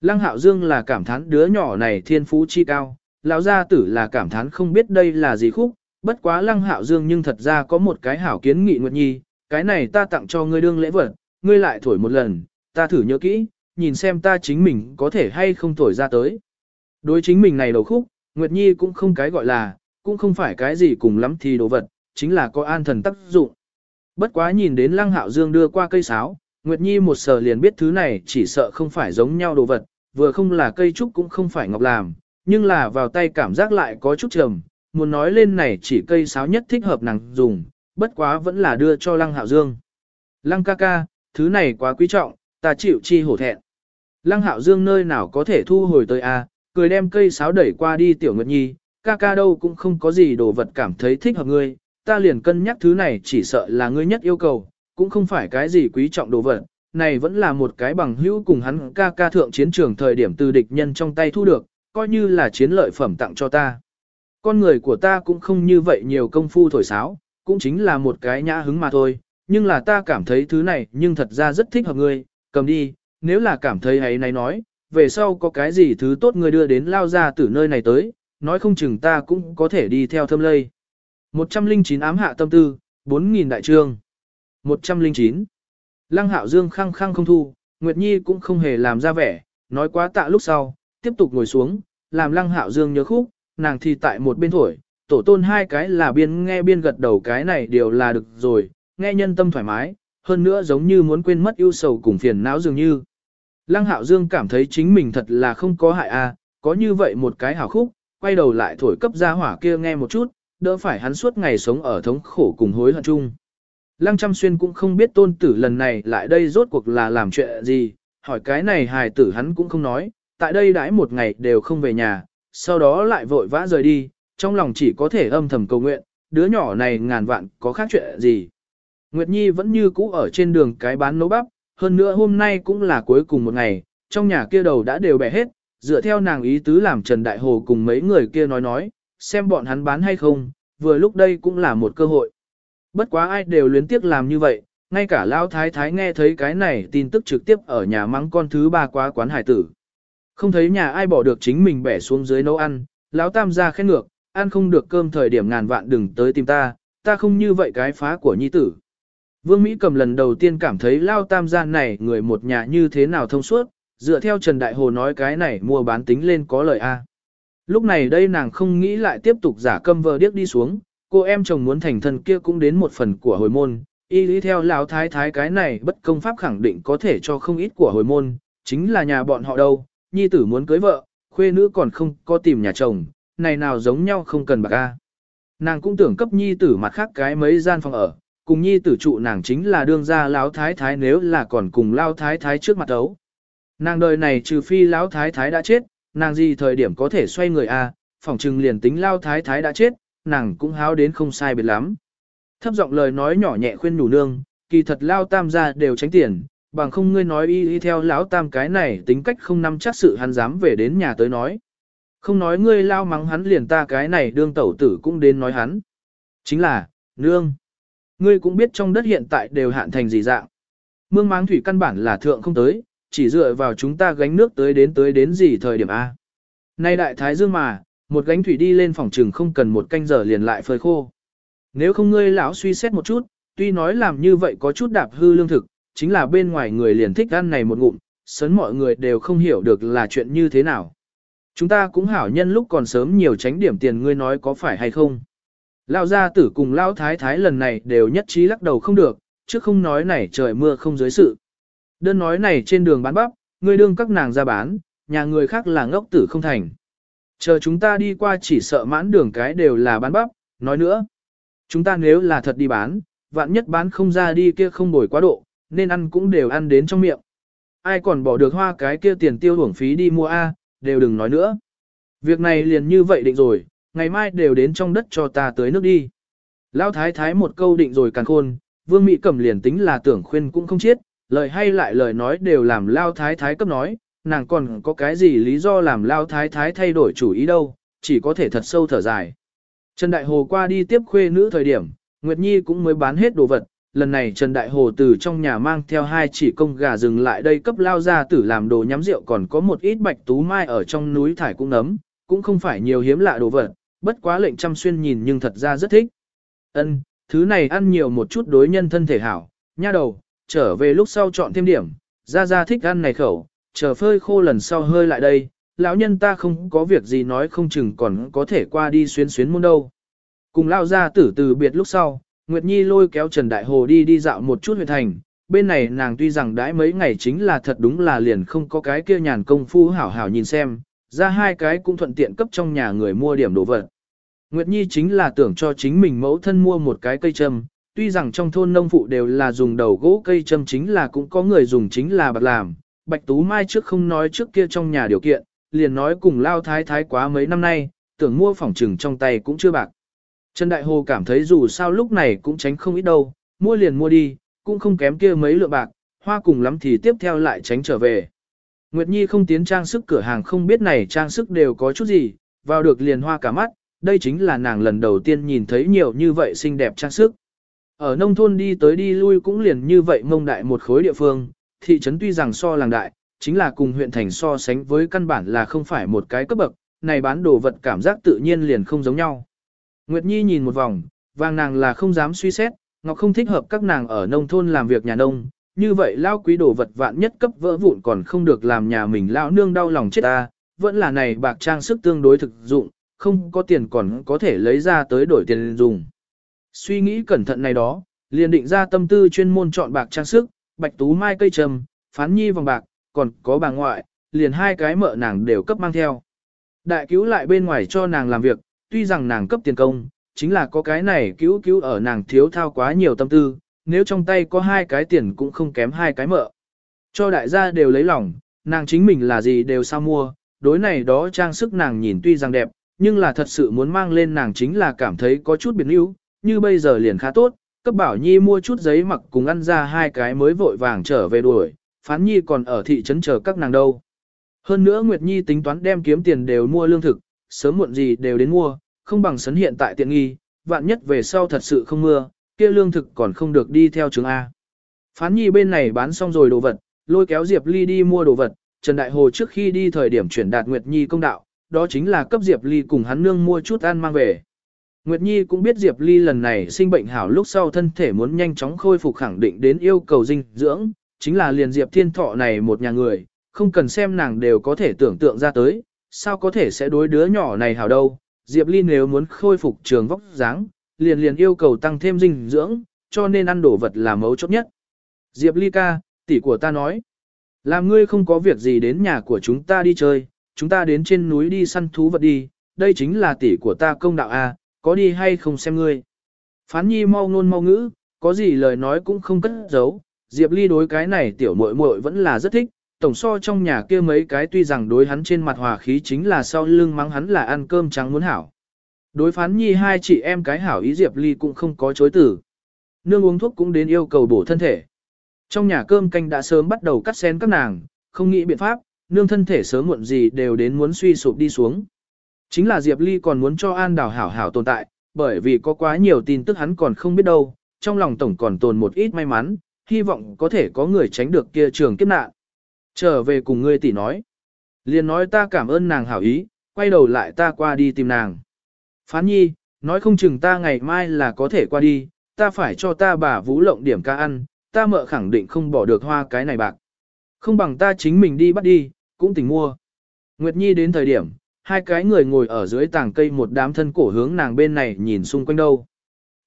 Lăng Hạo Dương là cảm thán đứa nhỏ này thiên phú chi cao, lão gia tử là cảm thán không biết đây là gì khúc, bất quá Lăng Hạo Dương nhưng thật ra có một cái hảo kiến nghị Nguyệt Nhi, cái này ta tặng cho ngươi đương lễ vật, ngươi lại thổi một lần, ta thử nhớ kỹ, nhìn xem ta chính mình có thể hay không thổi ra tới. Đối chính mình này đầu khúc, Nguyệt Nhi cũng không cái gọi là, cũng không phải cái gì cùng lắm thì đồ vật, chính là có an thần tác dụng. Bất quá nhìn đến Lăng Hạo Dương đưa qua cây sáo, Nguyệt Nhi một sờ liền biết thứ này chỉ sợ không phải giống nhau đồ vật, vừa không là cây trúc cũng không phải ngọc làm, nhưng là vào tay cảm giác lại có chút trầm, muốn nói lên này chỉ cây sáo nhất thích hợp nàng dùng, bất quá vẫn là đưa cho Lăng Hạo Dương. Lăng ca ca, thứ này quá quý trọng, ta chịu chi hổ thẹn. Lăng Hạo Dương nơi nào có thể thu hồi tới a, cười đem cây sáo đẩy qua đi tiểu Nguyệt Nhi, ca ca đâu cũng không có gì đồ vật cảm thấy thích hợp ngươi, ta liền cân nhắc thứ này chỉ sợ là ngươi nhất yêu cầu, cũng không phải cái gì quý trọng đồ vật, này vẫn là một cái bằng hữu cùng hắn ca ca thượng chiến trường thời điểm từ địch nhân trong tay thu được, coi như là chiến lợi phẩm tặng cho ta. Con người của ta cũng không như vậy nhiều công phu thổi sáo, cũng chính là một cái nhã hứng mà thôi, nhưng là ta cảm thấy thứ này nhưng thật ra rất thích hợp ngươi, cầm đi, nếu là cảm thấy ấy này nói, về sau có cái gì thứ tốt ngươi đưa đến lao ra từ nơi này tới, nói không chừng ta cũng có thể đi theo thâm lây. 109 ám hạ tâm tư, 4.000 đại trương. 109. Lăng hạo dương khăng khăng không thu, Nguyệt Nhi cũng không hề làm ra vẻ, nói quá tạ lúc sau, tiếp tục ngồi xuống, làm lăng hạo dương nhớ khúc, nàng thì tại một bên thổi, tổ tôn hai cái là biên nghe biên gật đầu cái này đều là được rồi, nghe nhân tâm thoải mái, hơn nữa giống như muốn quên mất ưu sầu cùng phiền não dường như. Lăng hạo dương cảm thấy chính mình thật là không có hại a, có như vậy một cái hảo khúc, quay đầu lại thổi cấp ra hỏa kia nghe một chút, đỡ phải hắn suốt ngày sống ở thống khổ cùng hối hận chung. Lăng Trăm Xuyên cũng không biết tôn tử lần này lại đây rốt cuộc là làm chuyện gì, hỏi cái này hài tử hắn cũng không nói, tại đây đãi một ngày đều không về nhà, sau đó lại vội vã rời đi, trong lòng chỉ có thể âm thầm cầu nguyện, đứa nhỏ này ngàn vạn có khác chuyện gì. Nguyệt Nhi vẫn như cũ ở trên đường cái bán nấu bắp, hơn nữa hôm nay cũng là cuối cùng một ngày, trong nhà kia đầu đã đều bẻ hết, dựa theo nàng ý tứ làm Trần Đại Hồ cùng mấy người kia nói nói, xem bọn hắn bán hay không, vừa lúc đây cũng là một cơ hội. Bất quá ai đều luyến tiếc làm như vậy, ngay cả Lão Thái Thái nghe thấy cái này tin tức trực tiếp ở nhà mắng con thứ ba quá quán hải tử. Không thấy nhà ai bỏ được chính mình bẻ xuống dưới nấu ăn, Lão Tam ra khen ngược, ăn không được cơm thời điểm ngàn vạn đừng tới tìm ta, ta không như vậy cái phá của nhi tử. Vương Mỹ cầm lần đầu tiên cảm thấy Lao Tam gia này người một nhà như thế nào thông suốt, dựa theo Trần Đại Hồ nói cái này mua bán tính lên có lời A. Lúc này đây nàng không nghĩ lại tiếp tục giả câm vờ điếc đi xuống, Cô em chồng muốn thành thân kia cũng đến một phần của hồi môn, y lý theo lão thái thái cái này bất công pháp khẳng định có thể cho không ít của hồi môn, chính là nhà bọn họ đâu, nhi tử muốn cưới vợ, khuê nữ còn không có tìm nhà chồng, này nào giống nhau không cần bạc a. Nàng cũng tưởng cấp nhi tử mặt khác cái mấy gian phòng ở, cùng nhi tử trụ nàng chính là đương gia lão thái thái nếu là còn cùng lao thái thái trước mặt ấu. Nàng đời này trừ phi lão thái thái đã chết, nàng gì thời điểm có thể xoay người a, phỏng chừng liền tính lao thái thái đã chết, nàng cũng háo đến không sai biệt lắm. Thấp giọng lời nói nhỏ nhẹ khuyên nhủ nương, kỳ thật lao tam gia đều tránh tiền, bằng không ngươi nói y y theo lão tam cái này tính cách không nắm chắc sự hắn dám về đến nhà tới nói. Không nói ngươi lao mắng hắn liền ta cái này đương tẩu tử cũng đến nói hắn. Chính là, nương. Ngươi cũng biết trong đất hiện tại đều hạn thành gì dạng. Mương máng thủy căn bản là thượng không tới, chỉ dựa vào chúng ta gánh nước tới đến tới đến gì thời điểm A. Nay đại thái dương mà, một gánh thủy đi lên phòng trừng không cần một canh giờ liền lại phơi khô. Nếu không ngươi lão suy xét một chút, tuy nói làm như vậy có chút đạp hư lương thực, chính là bên ngoài người liền thích ăn này một ngụm, sớn mọi người đều không hiểu được là chuyện như thế nào. Chúng ta cũng hảo nhân lúc còn sớm nhiều tránh điểm tiền ngươi nói có phải hay không. Lão gia tử cùng lão thái thái lần này đều nhất trí lắc đầu không được, chứ không nói này trời mưa không dưới sự. Đơn nói này trên đường bán bắp, ngươi đương các nàng ra bán, nhà người khác là ngốc tử không thành. Chờ chúng ta đi qua chỉ sợ mãn đường cái đều là bán bắp, nói nữa. Chúng ta nếu là thật đi bán, vạn nhất bán không ra đi kia không bồi quá độ, nên ăn cũng đều ăn đến trong miệng. Ai còn bỏ được hoa cái kia tiền tiêu hưởng phí đi mua A, đều đừng nói nữa. Việc này liền như vậy định rồi, ngày mai đều đến trong đất cho ta tới nước đi. Lão thái thái một câu định rồi càng khôn, vương mỹ cẩm liền tính là tưởng khuyên cũng không chết, lời hay lại lời nói đều làm Lao thái thái cấp nói, nàng còn có cái gì lý do làm Lao thái thái thay đổi chủ ý đâu, chỉ có thể thật sâu thở dài. Trần Đại Hồ qua đi tiếp khuê nữ thời điểm, Nguyệt Nhi cũng mới bán hết đồ vật, lần này Trần Đại Hồ từ trong nhà mang theo hai chỉ công gà rừng lại đây cấp lao ra tử làm đồ nhắm rượu còn có một ít bạch tú mai ở trong núi thải cũng nấm, cũng không phải nhiều hiếm lạ đồ vật, bất quá lệnh chăm xuyên nhìn nhưng thật ra rất thích. Ân, thứ này ăn nhiều một chút đối nhân thân thể hảo, nha đầu, trở về lúc sau chọn thêm điểm, ra ra thích ăn này khẩu, chờ phơi khô lần sau hơi lại đây, lão nhân ta không có việc gì nói không chừng còn có thể qua đi xuyên xuyến môn đâu. Cùng lao ra tử từ biệt lúc sau, Nguyệt Nhi lôi kéo Trần Đại Hồ đi đi dạo một chút huyện thành, bên này nàng tuy rằng đãi mấy ngày chính là thật đúng là liền không có cái kia nhàn công phu hảo hảo nhìn xem, ra hai cái cũng thuận tiện cấp trong nhà người mua điểm đồ vật. Nguyệt Nhi chính là tưởng cho chính mình mẫu thân mua một cái cây châm, tuy rằng trong thôn nông phụ đều là dùng đầu gỗ cây châm chính là cũng có người dùng chính là bạc làm, Bạch Tú Mai trước không nói trước kia trong nhà điều kiện, liền nói cùng lao thái thái quá mấy năm nay, tưởng mua phòng trừng trong tay cũng chưa bạc. Trần Đại Hồ cảm thấy dù sao lúc này cũng tránh không ít đâu, mua liền mua đi, cũng không kém kia mấy lượng bạc, hoa cùng lắm thì tiếp theo lại tránh trở về. Nguyệt Nhi không tiến trang sức cửa hàng không biết này trang sức đều có chút gì, vào được liền hoa cả mắt, đây chính là nàng lần đầu tiên nhìn thấy nhiều như vậy xinh đẹp trang sức. Ở nông thôn đi tới đi lui cũng liền như vậy mông đại một khối địa phương, thị trấn tuy rằng so làng đại, chính là cùng huyện thành so sánh với căn bản là không phải một cái cấp bậc, này bán đồ vật cảm giác tự nhiên liền không giống nhau. Nguyệt Nhi nhìn một vòng, vàng nàng là không dám suy xét, ngọc không thích hợp các nàng ở nông thôn làm việc nhà nông, như vậy lao quý đồ vật vạn nhất cấp vỡ vụn còn không được làm nhà mình lão nương đau lòng chết ta, vẫn là này bạc trang sức tương đối thực dụng, không có tiền còn có thể lấy ra tới đổi tiền dùng. Suy nghĩ cẩn thận này đó, liền định ra tâm tư chuyên môn chọn bạc trang sức, bạch tú mai cây trầm, phán nhi vòng bạc, còn có bà ngoại, liền hai cái mợ nàng đều cấp mang theo. Đại cứu lại bên ngoài cho nàng làm việc, tuy rằng nàng cấp tiền công, chính là có cái này cứu cứu ở nàng thiếu thao quá nhiều tâm tư, nếu trong tay có hai cái tiền cũng không kém hai cái mợ. Cho đại gia đều lấy lòng, nàng chính mình là gì đều sao mua, đối này đó trang sức nàng nhìn tuy rằng đẹp, nhưng là thật sự muốn mang lên nàng chính là cảm thấy có chút biệt níu, như bây giờ liền khá tốt, cấp bảo nhi mua chút giấy mặc cùng ăn ra hai cái mới vội vàng trở về đuổi, phán nhi còn ở thị trấn chờ các nàng đâu. Hơn nữa Nguyệt Nhi tính toán đem kiếm tiền đều mua lương thực, sớm muộn gì đều đến mua, không bằng sấn hiện tại tiện nghi, vạn nhất về sau thật sự không mưa, kia lương thực còn không được đi theo trường A. Phán Nhi bên này bán xong rồi đồ vật, lôi kéo Diệp Ly đi mua đồ vật, Trần Đại Hồ trước khi đi thời điểm chuyển đạt Nguyệt Nhi công đạo, đó chính là cấp Diệp Ly cùng hắn nương mua chút ăn mang về. Nguyệt Nhi cũng biết Diệp Ly lần này sinh bệnh hảo lúc sau thân thể muốn nhanh chóng khôi phục khẳng định đến yêu cầu dinh dưỡng, chính là liền Diệp Thiên Thọ này một nhà người, không cần xem nàng đều có thể tưởng tượng ra tới, sao có thể sẽ đối đứa nhỏ này hảo đâu. Diệp Ly nếu muốn khôi phục trường vóc dáng, liền liền yêu cầu tăng thêm dinh dưỡng, cho nên ăn đồ vật là mấu chốt nhất. Diệp Ly ca, tỷ của ta nói, làm ngươi không có việc gì đến nhà của chúng ta đi chơi, chúng ta đến trên núi đi săn thú vật đi, đây chính là tỷ của ta công đạo a, có đi hay không xem ngươi. Phán nhi mau ngôn mau ngữ, có gì lời nói cũng không cất giấu, Diệp Ly đối cái này tiểu muội muội vẫn là rất thích, tổng so trong nhà kia mấy cái tuy rằng đối hắn trên mặt hòa khí chính là sau lưng mắng hắn là ăn cơm trắng muốn hảo. Đối phán nhi hai chị em cái hảo ý Diệp Ly cũng không có chối tử. Nương uống thuốc cũng đến yêu cầu bổ thân thể. Trong nhà cơm canh đã sớm bắt đầu cắt xén các nàng, không nghĩ biện pháp, nương thân thể sớm muộn gì đều đến muốn suy sụp đi xuống. Chính là Diệp Ly còn muốn cho An Đào hảo hảo tồn tại, bởi vì có quá nhiều tin tức hắn còn không biết đâu, trong lòng tổng còn tồn một ít may mắn, hy vọng có thể có người tránh được kia trường kiếp nạn. Trở về cùng ngươi tỷ nói. Liền nói ta cảm ơn nàng hảo ý, quay đầu lại ta qua đi tìm nàng. Phán nhi, nói không chừng ta ngày mai là có thể qua đi, ta phải cho ta bà vũ lộng điểm ca ăn, ta mợ khẳng định không bỏ được hoa cái này bạc. Không bằng ta chính mình đi bắt đi, cũng tỉnh mua. Nguyệt Nhi đến thời điểm, hai cái người ngồi ở dưới tàng cây một đám thân cổ hướng nàng bên này nhìn xung quanh đâu.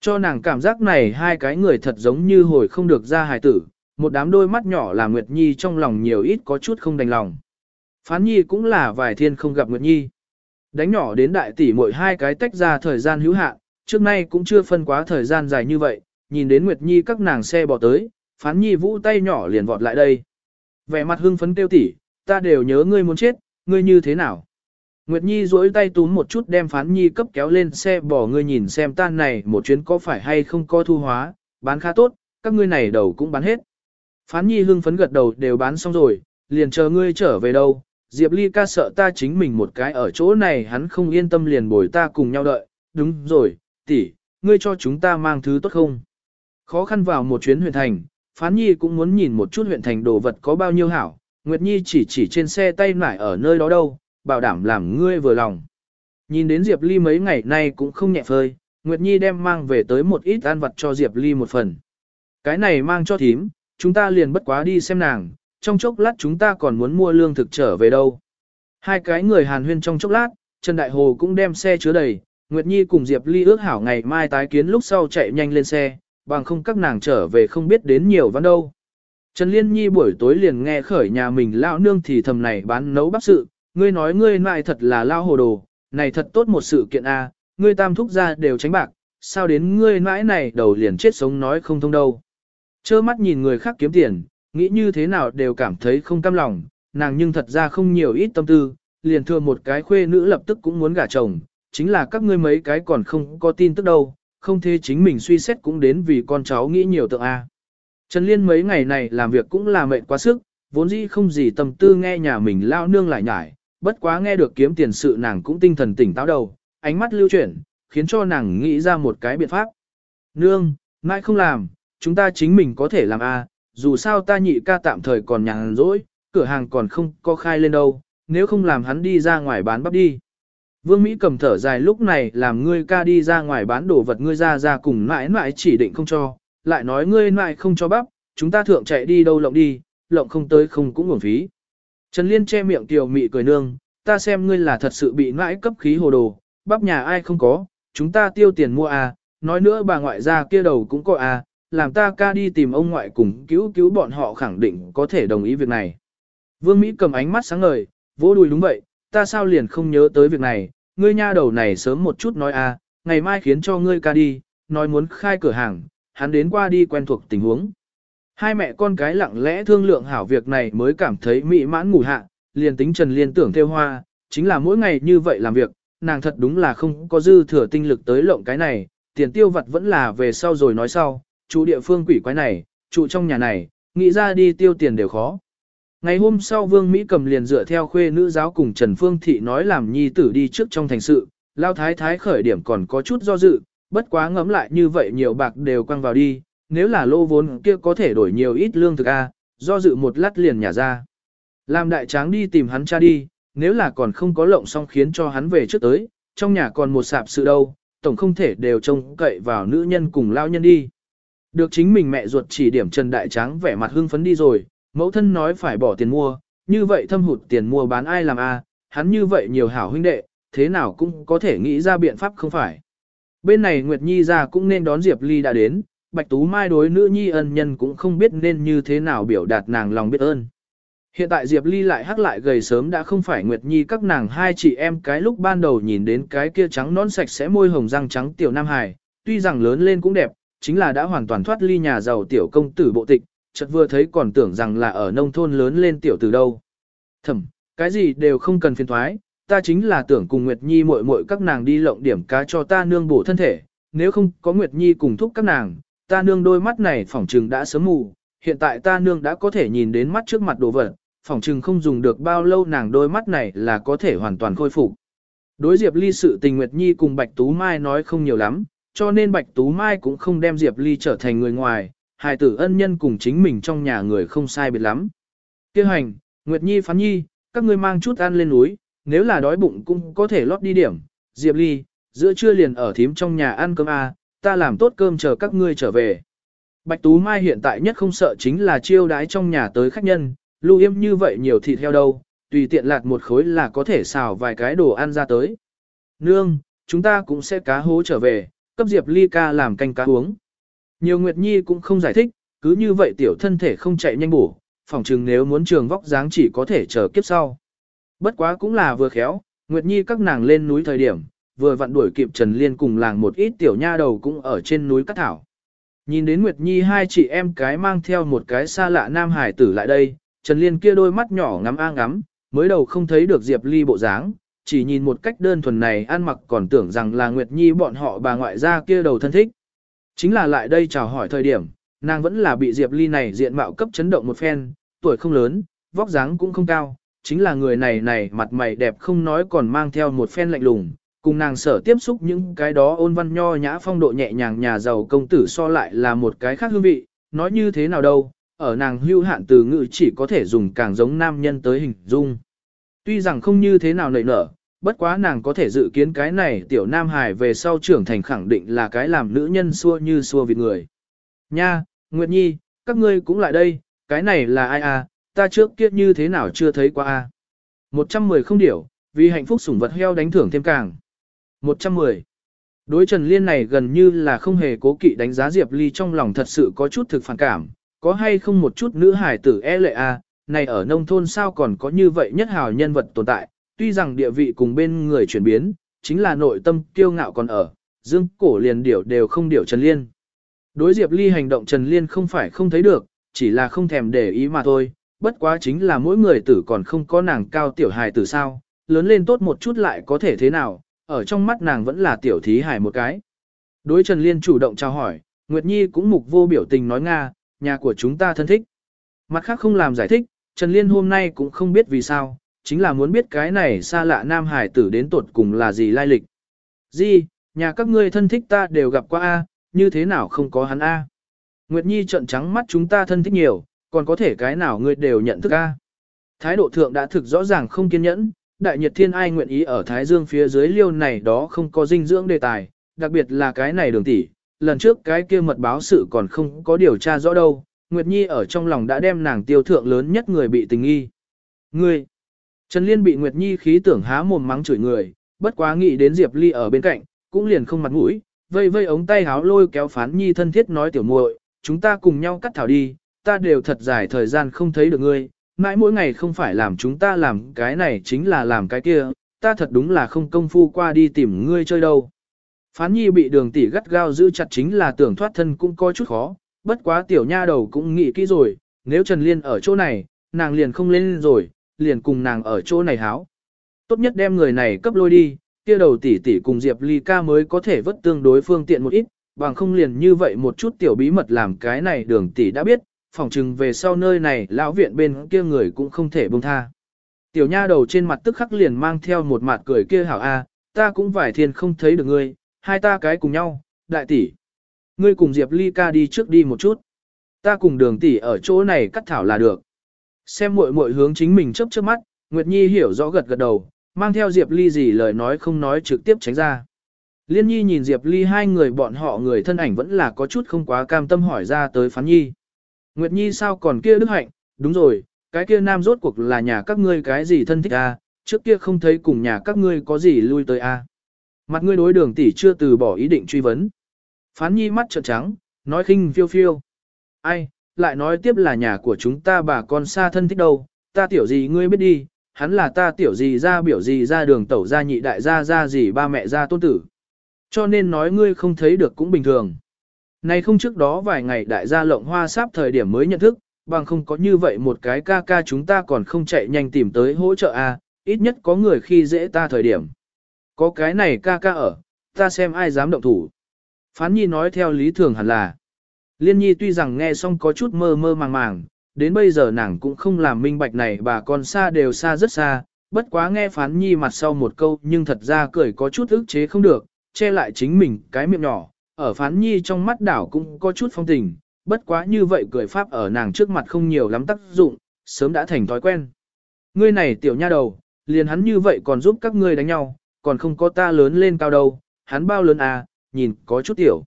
Cho nàng cảm giác này hai cái người thật giống như hồi không được ra hài tử, một đám đôi mắt nhỏ là Nguyệt Nhi trong lòng nhiều ít có chút không đành lòng. Phán Nhi cũng là vài thiên không gặp Nguyệt Nhi. Đánh nhỏ đến đại tỷ mỗi hai cái tách ra thời gian hữu hạn, trước nay cũng chưa phân quá thời gian dài như vậy, nhìn đến Nguyệt Nhi các nàng xe bỏ tới, Phán Nhi vũ tay nhỏ liền vọt lại đây. Vẻ mặt hưng phấn tiêu tỷ, ta đều nhớ ngươi muốn chết, ngươi như thế nào? Nguyệt Nhi duỗi tay túm một chút đem Phán Nhi cấp kéo lên xe bỏ ngươi nhìn xem tan này một chuyến có phải hay không có thu hóa, bán khá tốt, các ngươi này đầu cũng bán hết. Phán Nhi hưng phấn gật đầu đều bán xong rồi, liền chờ ngươi trở về đâu. Diệp Ly ca sợ ta chính mình một cái ở chỗ này hắn không yên tâm liền bồi ta cùng nhau đợi. Đúng rồi, tỷ, ngươi cho chúng ta mang thứ tốt không? Khó khăn vào một chuyến huyện thành, Phán Nhi cũng muốn nhìn một chút huyện thành đồ vật có bao nhiêu hảo. Nguyệt Nhi chỉ chỉ trên xe tay nải ở nơi đó đâu, bảo đảm làm ngươi vừa lòng. Nhìn đến Diệp Ly mấy ngày nay cũng không nhẹ phơi, Nguyệt Nhi đem mang về tới một ít ăn vật cho Diệp Ly một phần. Cái này mang cho thím, chúng ta liền bất quá đi xem nàng, trong chốc lát chúng ta còn muốn mua lương thực trở về đâu. Hai cái người hàn huyên trong chốc lát, Trần Đại Hồ cũng đem xe chứa đầy, Nguyệt Nhi cùng Diệp Ly ước hảo ngày mai tái kiến lúc sau chạy nhanh lên xe, bằng không các nàng trở về không biết đến nhiều văn đâu. Trần Liên Nhi buổi tối liền nghe khởi nhà mình lao nương thì thầm này bán nấu bắp sự, ngươi nói ngươi lại thật là lao hồ đồ, này thật tốt một sự kiện a, ngươi tam thúc ra đều tránh bạc, sao đến ngươi mãi này đầu liền chết sống nói không thông đâu. Chơ mắt nhìn người khác kiếm tiền, nghĩ như thế nào đều cảm thấy không cam lòng, nàng nhưng thật ra không nhiều ít tâm tư, liền thừa một cái khuê nữ lập tức cũng muốn gả chồng, chính là các ngươi mấy cái còn không có tin tức đâu, không thế chính mình suy xét cũng đến vì con cháu nghĩ nhiều tượng A. Trần Liên mấy ngày này làm việc cũng là mệt quá sức, vốn dĩ không gì tâm tư nghe nhà mình lao nương lại nhải, bất quá nghe được kiếm tiền sự nàng cũng tinh thần tỉnh táo đầu, ánh mắt lưu chuyển, khiến cho nàng nghĩ ra một cái biện pháp. Nương, mãi không làm, chúng ta chính mình có thể làm a, dù sao ta nhị ca tạm thời còn nhàn rỗi, cửa hàng còn không có khai lên đâu, nếu không làm hắn đi ra ngoài bán bắp đi. Vương Mỹ cầm thở dài lúc này làm ngươi ca đi ra ngoài bán đồ vật ngươi ra ra cùng mãi mãi chỉ định không cho, lại nói ngươi mãi không cho bắp, chúng ta thượng chạy đi đâu lộng đi, lộng không tới không cũng uổng phí. Trần Liên che miệng tiểu mị cười nương, ta xem ngươi là thật sự bị mãi cấp khí hồ đồ, bắp nhà ai không có, chúng ta tiêu tiền mua à, nói nữa bà ngoại gia kia đầu cũng có à, làm ta ca đi tìm ông ngoại cùng cứu cứu bọn họ khẳng định có thể đồng ý việc này. Vương Mỹ cầm ánh mắt sáng ngời, vỗ đùi đúng vậy, ta sao liền không nhớ tới việc này, ngươi nha đầu này sớm một chút nói à, ngày mai khiến cho ngươi ca đi, nói muốn khai cửa hàng, hắn đến qua đi quen thuộc tình huống. Hai mẹ con cái lặng lẽ thương lượng hảo việc này mới cảm thấy mỹ mãn ngủ hạ, liền tính Trần Liên tưởng theo hoa, chính là mỗi ngày như vậy làm việc, nàng thật đúng là không có dư thừa tinh lực tới lộng cái này, tiền tiêu vật vẫn là về sau rồi nói sau, chủ địa phương quỷ quái này, trụ trong nhà này, nghĩ ra đi tiêu tiền đều khó. Ngày hôm sau Vương Mỹ cầm liền dựa theo khuê nữ giáo cùng Trần Phương Thị nói làm nhi tử đi trước trong thành sự, lao thái thái khởi điểm còn có chút do dự, bất quá ngấm lại như vậy nhiều bạc đều quăng vào đi, nếu là lô vốn kia có thể đổi nhiều ít lương thực a, do dự một lát liền nhả ra. Làm đại tráng đi tìm hắn cha đi, nếu là còn không có lộng xong khiến cho hắn về trước tới, trong nhà còn một sạp sự đâu, tổng không thể đều trông cậy vào nữ nhân cùng lao nhân đi. Được chính mình mẹ ruột chỉ điểm Trần Đại Tráng vẻ mặt hưng phấn đi rồi, mẫu thân nói phải bỏ tiền mua, như vậy thâm hụt tiền mua bán ai làm a, à? hắn như vậy nhiều hảo huynh đệ, thế nào cũng có thể nghĩ ra biện pháp không phải. Bên này Nguyệt Nhi ra cũng nên đón Diệp Ly đã đến, Bạch Tú Mai đối nữ nhi ân nhân cũng không biết nên như thế nào biểu đạt nàng lòng biết ơn. Hiện tại Diệp Ly lại hắc lại gầy sớm đã không phải Nguyệt Nhi các nàng hai chị em cái lúc ban đầu nhìn đến cái kia trắng nón sạch sẽ môi hồng răng trắng tiểu Nam Hải, tuy rằng lớn lên cũng đẹp, chính là đã hoàn toàn thoát ly nhà giàu tiểu công tử bộ tịch, chợt vừa thấy còn tưởng rằng là ở nông thôn lớn lên tiểu từ đâu. Thầm, cái gì đều không cần phiền thoái, ta chính là tưởng cùng Nguyệt Nhi muội muội các nàng đi lộng điểm cá cho ta nương bổ thân thể, nếu không có Nguyệt Nhi cùng thúc các nàng, ta nương đôi mắt này phỏng trừng đã sớm mù, hiện tại ta nương đã có thể nhìn đến mắt trước mặt đồ vật, phỏng trừng không dùng được bao lâu nàng đôi mắt này là có thể hoàn toàn khôi phục. Đối Diệp Ly sự tình Nguyệt Nhi cùng Bạch Tú Mai nói không nhiều lắm, cho nên Bạch Tú Mai cũng không đem Diệp Ly trở thành người ngoài, hài tử ân nhân cùng chính mình trong nhà người không sai biệt lắm. Kêu hành, Nguyệt Nhi phán nhi, các ngươi mang chút ăn lên núi, nếu là đói bụng cũng có thể lót đi điểm. Diệp Ly, giữa trưa liền ở thím trong nhà ăn cơm à, ta làm tốt cơm chờ các ngươi trở về. Bạch Tú Mai hiện tại nhất không sợ chính là chiêu đái trong nhà tới khách nhân, lưu yêm như vậy nhiều thịt heo đâu, tùy tiện lạt một khối là có thể xào vài cái đồ ăn ra tới. Nương, chúng ta cũng sẽ cá hố trở về, cấp Diệp Ly ca làm canh cá uống. Nhiều Nguyệt Nhi cũng không giải thích, cứ như vậy tiểu thân thể không chạy nhanh bổ, phỏng chừng nếu muốn trường vóc dáng chỉ có thể chờ kiếp sau. Bất quá cũng là vừa khéo, Nguyệt Nhi các nàng lên núi thời điểm, vừa vặn đuổi kịp Trần Liên cùng làng một ít tiểu nha đầu cũng ở trên núi cắt thảo. Nhìn đến Nguyệt Nhi hai chị em cái mang theo một cái xa lạ nam hải tử lại đây, Trần Liên kia đôi mắt nhỏ ngắm a ngắm, mới đầu không thấy được Diệp Ly bộ dáng, chỉ nhìn một cách đơn thuần này ăn mặc còn tưởng rằng là Nguyệt Nhi bọn họ bà ngoại gia kia đầu thân thích. Chính là lại đây chào hỏi thời điểm, nàng vẫn là bị Diệp Ly này diện mạo cấp chấn động một phen, tuổi không lớn, vóc dáng cũng không cao, chính là người này này mặt mày đẹp không nói còn mang theo một phen lạnh lùng, cùng nàng sở tiếp xúc những cái đó ôn văn nho nhã phong độ nhẹ nhàng nhà giàu công tử so lại là một cái khác hương vị, nói như thế nào đâu, ở nàng hưu hạn từ ngữ chỉ có thể dùng càng giống nam nhân tới hình dung. Tuy rằng không như thế nào nảy nở, bất quá nàng có thể dự kiến cái này tiểu nam hài về sau trưởng thành khẳng định là cái làm nữ nhân xua như xua vịt người. Nha, Nguyệt Nhi, các ngươi cũng lại đây, cái này là ai à, ta trước kia như thế nào chưa thấy qua à? 110 không điểu, vì hạnh phúc sủng vật heo đánh thưởng thêm càng. 110. Đối Trần Liên này gần như là không hề cố kỵ đánh giá Diệp Ly trong lòng thật sự có chút thực phản cảm, có hay không một chút nữ hải tử e lệ a, à? này ở nông thôn sao còn có như vậy nhất hào nhân vật tồn tại, tuy rằng địa vị cùng bên người chuyển biến, chính là nội tâm kiêu ngạo còn ở, dương cổ liền điểu đều không điểu Trần Liên. Đối Diệp Ly hành động Trần Liên không phải không thấy được, chỉ là không thèm để ý mà thôi, bất quá chính là mỗi người tử còn không có nàng cao tiểu hài tử sao, lớn lên tốt một chút lại có thể thế nào, ở trong mắt nàng vẫn là tiểu thí hài một cái. Đối Trần Liên chủ động chào hỏi, Nguyệt Nhi cũng mục vô biểu tình nói Nga, nhà của chúng ta thân thích. Mặt khác không làm giải thích, Trần Liên hôm nay cũng không biết vì sao, chính là muốn biết cái này xa lạ nam hải tử đến tuột cùng là gì lai lịch. Di, nhà các ngươi thân thích ta đều gặp qua A, như thế nào không có hắn A. Nguyệt Nhi trợn trắng mắt chúng ta thân thích nhiều, còn có thể cái nào ngươi đều nhận thức A. Thái độ thượng đã thực rõ ràng không kiên nhẫn, đại nhiệt thiên ai nguyện ý ở Thái Dương phía dưới liêu này đó không có dinh dưỡng đề tài, đặc biệt là cái này đường tỷ, lần trước cái kia mật báo sự còn không có điều tra rõ đâu, Nguyệt Nhi ở trong lòng đã đem nàng tiêu thượng lớn nhất người bị tình nghi. Ngươi! Trần Liên bị Nguyệt Nhi khí tưởng há mồm mắng chửi người, bất quá nghĩ đến Diệp Ly ở bên cạnh, cũng liền không mặt mũi, vây vây ống tay háo lôi kéo phán Nhi thân thiết nói tiểu muội, chúng ta cùng nhau cắt thảo đi, ta đều thật dài thời gian không thấy được ngươi, mãi mỗi ngày không phải làm chúng ta làm cái này chính là làm cái kia, ta thật đúng là không công phu qua đi tìm ngươi chơi đâu. Phán Nhi bị đường tỷ gắt gao giữ chặt chính là tưởng thoát thân cũng có chút khó, bất quá tiểu nha đầu cũng nghĩ kỹ rồi, nếu Trần Liên ở chỗ này, nàng liền không lên rồi, liền cùng nàng ở chỗ này háo. Tốt nhất đem người này cấp lôi đi, kia đầu tỷ tỷ cùng Diệp Ly ca mới có thể vất tương đối phương tiện một ít, bằng không liền như vậy một chút tiểu bí mật làm cái này đường tỷ đã biết, phòng chừng về sau nơi này lão viện bên kia người cũng không thể buông tha. Tiểu nha đầu trên mặt tức khắc liền mang theo một mặt cười kia hảo a, ta cũng vải thiên không thấy được ngươi, hai ta cái cùng nhau, đại tỷ. Ngươi cùng Diệp Ly ca đi trước đi một chút. Ta cùng đường tỷ ở chỗ này cắt thảo là được. Xem muội muội hướng chính mình chớp chớp mắt, Nguyệt Nhi hiểu rõ gật gật đầu, mang theo Diệp Ly gì lời nói không nói trực tiếp tránh ra. Liên Nhi nhìn Diệp Ly hai người bọn họ người thân ảnh vẫn là có chút không quá cam tâm hỏi ra tới phán Nhi. Nguyệt Nhi sao còn kia đức hạnh, đúng rồi, cái kia nam rốt cuộc là nhà các ngươi cái gì thân thích a, à? trước kia không thấy cùng nhà các ngươi có gì lui tới a. À? Mặt ngươi đối đường tỷ chưa từ bỏ ý định truy vấn. Phán nhi mắt trợn trắng, nói khinh phiêu phiêu. Ai, lại nói tiếp là nhà của chúng ta bà con xa thân thích đâu, ta tiểu gì ngươi biết đi, hắn là ta tiểu gì ra biểu gì ra đường tẩu ra nhị đại gia ra gì ba mẹ ra tôn tử. Cho nên nói ngươi không thấy được cũng bình thường. Này không trước đó vài ngày đại gia lộng hoa sáp thời điểm mới nhận thức, bằng không có như vậy một cái ca ca chúng ta còn không chạy nhanh tìm tới hỗ trợ a, à, ít nhất có người khi dễ ta thời điểm. Có cái này ca ca ở, ta xem ai dám động thủ. Phán Nhi nói theo lý thường hẳn là. Liên Nhi tuy rằng nghe xong có chút mơ mơ màng màng, đến bây giờ nàng cũng không làm minh bạch này bà con xa đều xa rất xa, bất quá nghe Phán Nhi mặt sau một câu nhưng thật ra cười có chút ức chế không được, che lại chính mình cái miệng nhỏ, ở Phán Nhi trong mắt đảo cũng có chút phong tình, bất quá như vậy cười pháp ở nàng trước mặt không nhiều lắm tác dụng, sớm đã thành thói quen. Ngươi này tiểu nha đầu, liền hắn như vậy còn giúp các ngươi đánh nhau, còn không có ta lớn lên cao đâu, hắn bao lớn à, nhìn có chút tiểu.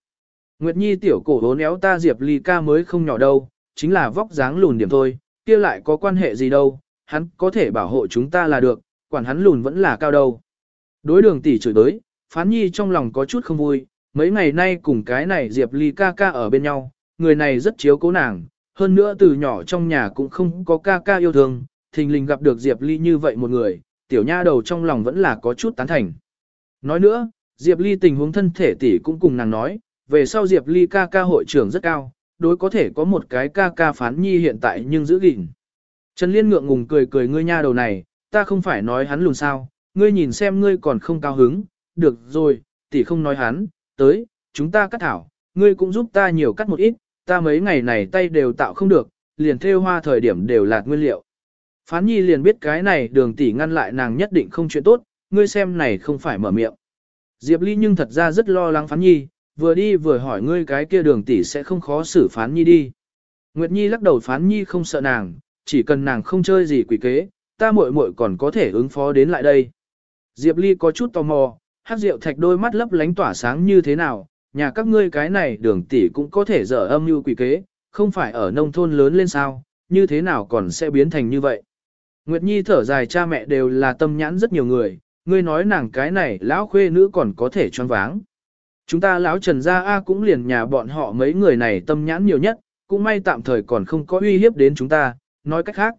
Nguyệt Nhi tiểu cổ hố éo ta Diệp Ly ca mới không nhỏ đâu, chính là vóc dáng lùn điểm thôi, kia lại có quan hệ gì đâu, hắn có thể bảo hộ chúng ta là được, quản hắn lùn vẫn là cao đâu. Đối đường tỷ chửi đối, Phán Nhi trong lòng có chút không vui, mấy ngày nay cùng cái này Diệp Ly ca ca ở bên nhau, người này rất chiếu cố nàng, hơn nữa từ nhỏ trong nhà cũng không có ca ca yêu thương, thình lình gặp được Diệp Ly như vậy một người, tiểu nha đầu trong lòng vẫn là có chút tán thành. Nói nữa, Diệp Ly tình huống thân thể tỷ cũng cùng nàng nói, về sau Diệp Ly ca ca hội trưởng rất cao, đối có thể có một cái ca ca phán nhi hiện tại nhưng giữ gìn. Trần Liên ngượng ngùng cười cười ngươi nha đầu này, ta không phải nói hắn lùn sao, ngươi nhìn xem ngươi còn không cao hứng, được rồi, tỷ không nói hắn, tới, chúng ta cắt thảo, ngươi cũng giúp ta nhiều cắt một ít, ta mấy ngày này tay đều tạo không được, liền theo hoa thời điểm đều là nguyên liệu. Phán nhi liền biết cái này đường tỷ ngăn lại nàng nhất định không chuyện tốt, ngươi xem này không phải mở miệng. Diệp Ly nhưng thật ra rất lo lắng phán nhi, vừa đi vừa hỏi ngươi cái kia đường tỷ sẽ không khó xử phán nhi đi. Nguyệt Nhi lắc đầu phán nhi không sợ nàng, chỉ cần nàng không chơi gì quỷ kế, ta muội muội còn có thể ứng phó đến lại đây. Diệp Ly có chút tò mò, hát rượu thạch đôi mắt lấp lánh tỏa sáng như thế nào, nhà các ngươi cái này đường tỷ cũng có thể dở âm như quỷ kế, không phải ở nông thôn lớn lên sao, như thế nào còn sẽ biến thành như vậy. Nguyệt Nhi thở dài cha mẹ đều là tâm nhãn rất nhiều người, ngươi nói nàng cái này lão khuê nữ còn có thể choáng váng. Chúng ta lão Trần gia A cũng liền nhà bọn họ mấy người này tâm nhãn nhiều nhất, cũng may tạm thời còn không có uy hiếp đến chúng ta, nói cách khác.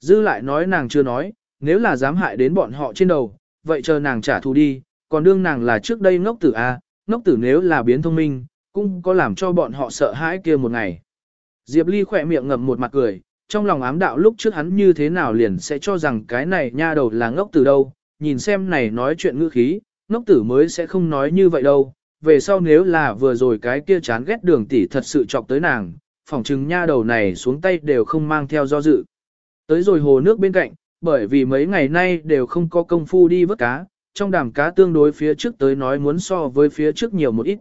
Dư lại nói nàng chưa nói, nếu là dám hại đến bọn họ trên đầu, vậy chờ nàng trả thù đi, còn đương nàng là trước đây ngốc tử A, ngốc tử nếu là biến thông minh, cũng có làm cho bọn họ sợ hãi kia một ngày. Diệp Ly khỏe miệng ngậm một mặt cười, trong lòng ám đạo lúc trước hắn như thế nào liền sẽ cho rằng cái này nha đầu là ngốc tử đâu, nhìn xem này nói chuyện ngữ khí, ngốc tử mới sẽ không nói như vậy đâu, về sau nếu là vừa rồi cái kia chán ghét đường tỷ thật sự chọc tới nàng, phỏng chừng nha đầu này xuống tay đều không mang theo do dự. Tới rồi hồ nước bên cạnh, bởi vì mấy ngày nay đều không có công phu đi vớt cá, trong đàm cá tương đối phía trước tới nói muốn so với phía trước nhiều một ít.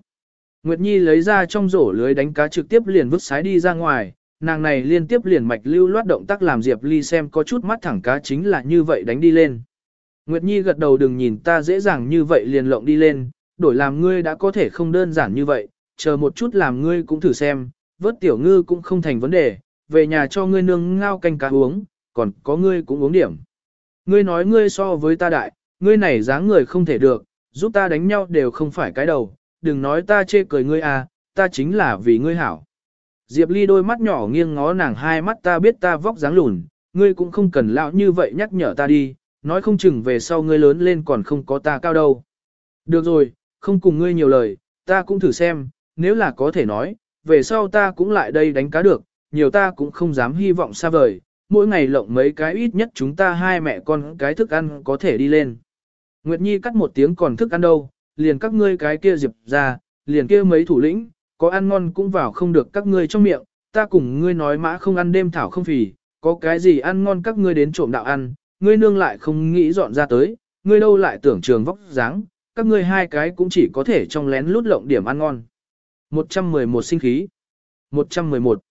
Nguyệt Nhi lấy ra trong rổ lưới đánh cá trực tiếp liền vứt sái đi ra ngoài, nàng này liên tiếp liền mạch lưu loát động tác làm Diệp Ly xem có chút mắt thẳng cá chính là như vậy đánh đi lên. Nguyệt Nhi gật đầu đừng nhìn ta dễ dàng như vậy liền lộng đi lên, đổi làm ngươi đã có thể không đơn giản như vậy, chờ một chút làm ngươi cũng thử xem, vớt tiểu ngư cũng không thành vấn đề, về nhà cho ngươi nương ngao canh cá uống, còn có ngươi cũng uống điểm. Ngươi nói ngươi so với ta đại, ngươi này dáng người không thể được, giúp ta đánh nhau đều không phải cái đầu, đừng nói ta chê cười ngươi à, ta chính là vì ngươi hảo. Diệp Ly đôi mắt nhỏ nghiêng ngó nàng hai mắt ta biết ta vóc dáng lùn, ngươi cũng không cần lão như vậy nhắc nhở ta đi, nói không chừng về sau ngươi lớn lên còn không có ta cao đâu. Được rồi, không cùng ngươi nhiều lời, ta cũng thử xem, nếu là có thể nói, về sau ta cũng lại đây đánh cá được, nhiều ta cũng không dám hy vọng xa vời, mỗi ngày lộng mấy cái ít nhất chúng ta hai mẹ con cái thức ăn có thể đi lên. Nguyệt Nhi cắt một tiếng còn thức ăn đâu, liền các ngươi cái kia diệp ra, liền kia mấy thủ lĩnh, có ăn ngon cũng vào không được các ngươi trong miệng, ta cùng ngươi nói mã không ăn đêm thảo không phì, có cái gì ăn ngon các ngươi đến trộm đạo ăn, ngươi nương lại không nghĩ dọn ra tới, ngươi đâu lại tưởng trường vóc dáng, các ngươi hai cái cũng chỉ có thể trong lén lút lộng điểm ăn ngon. 111 sinh khí. 111.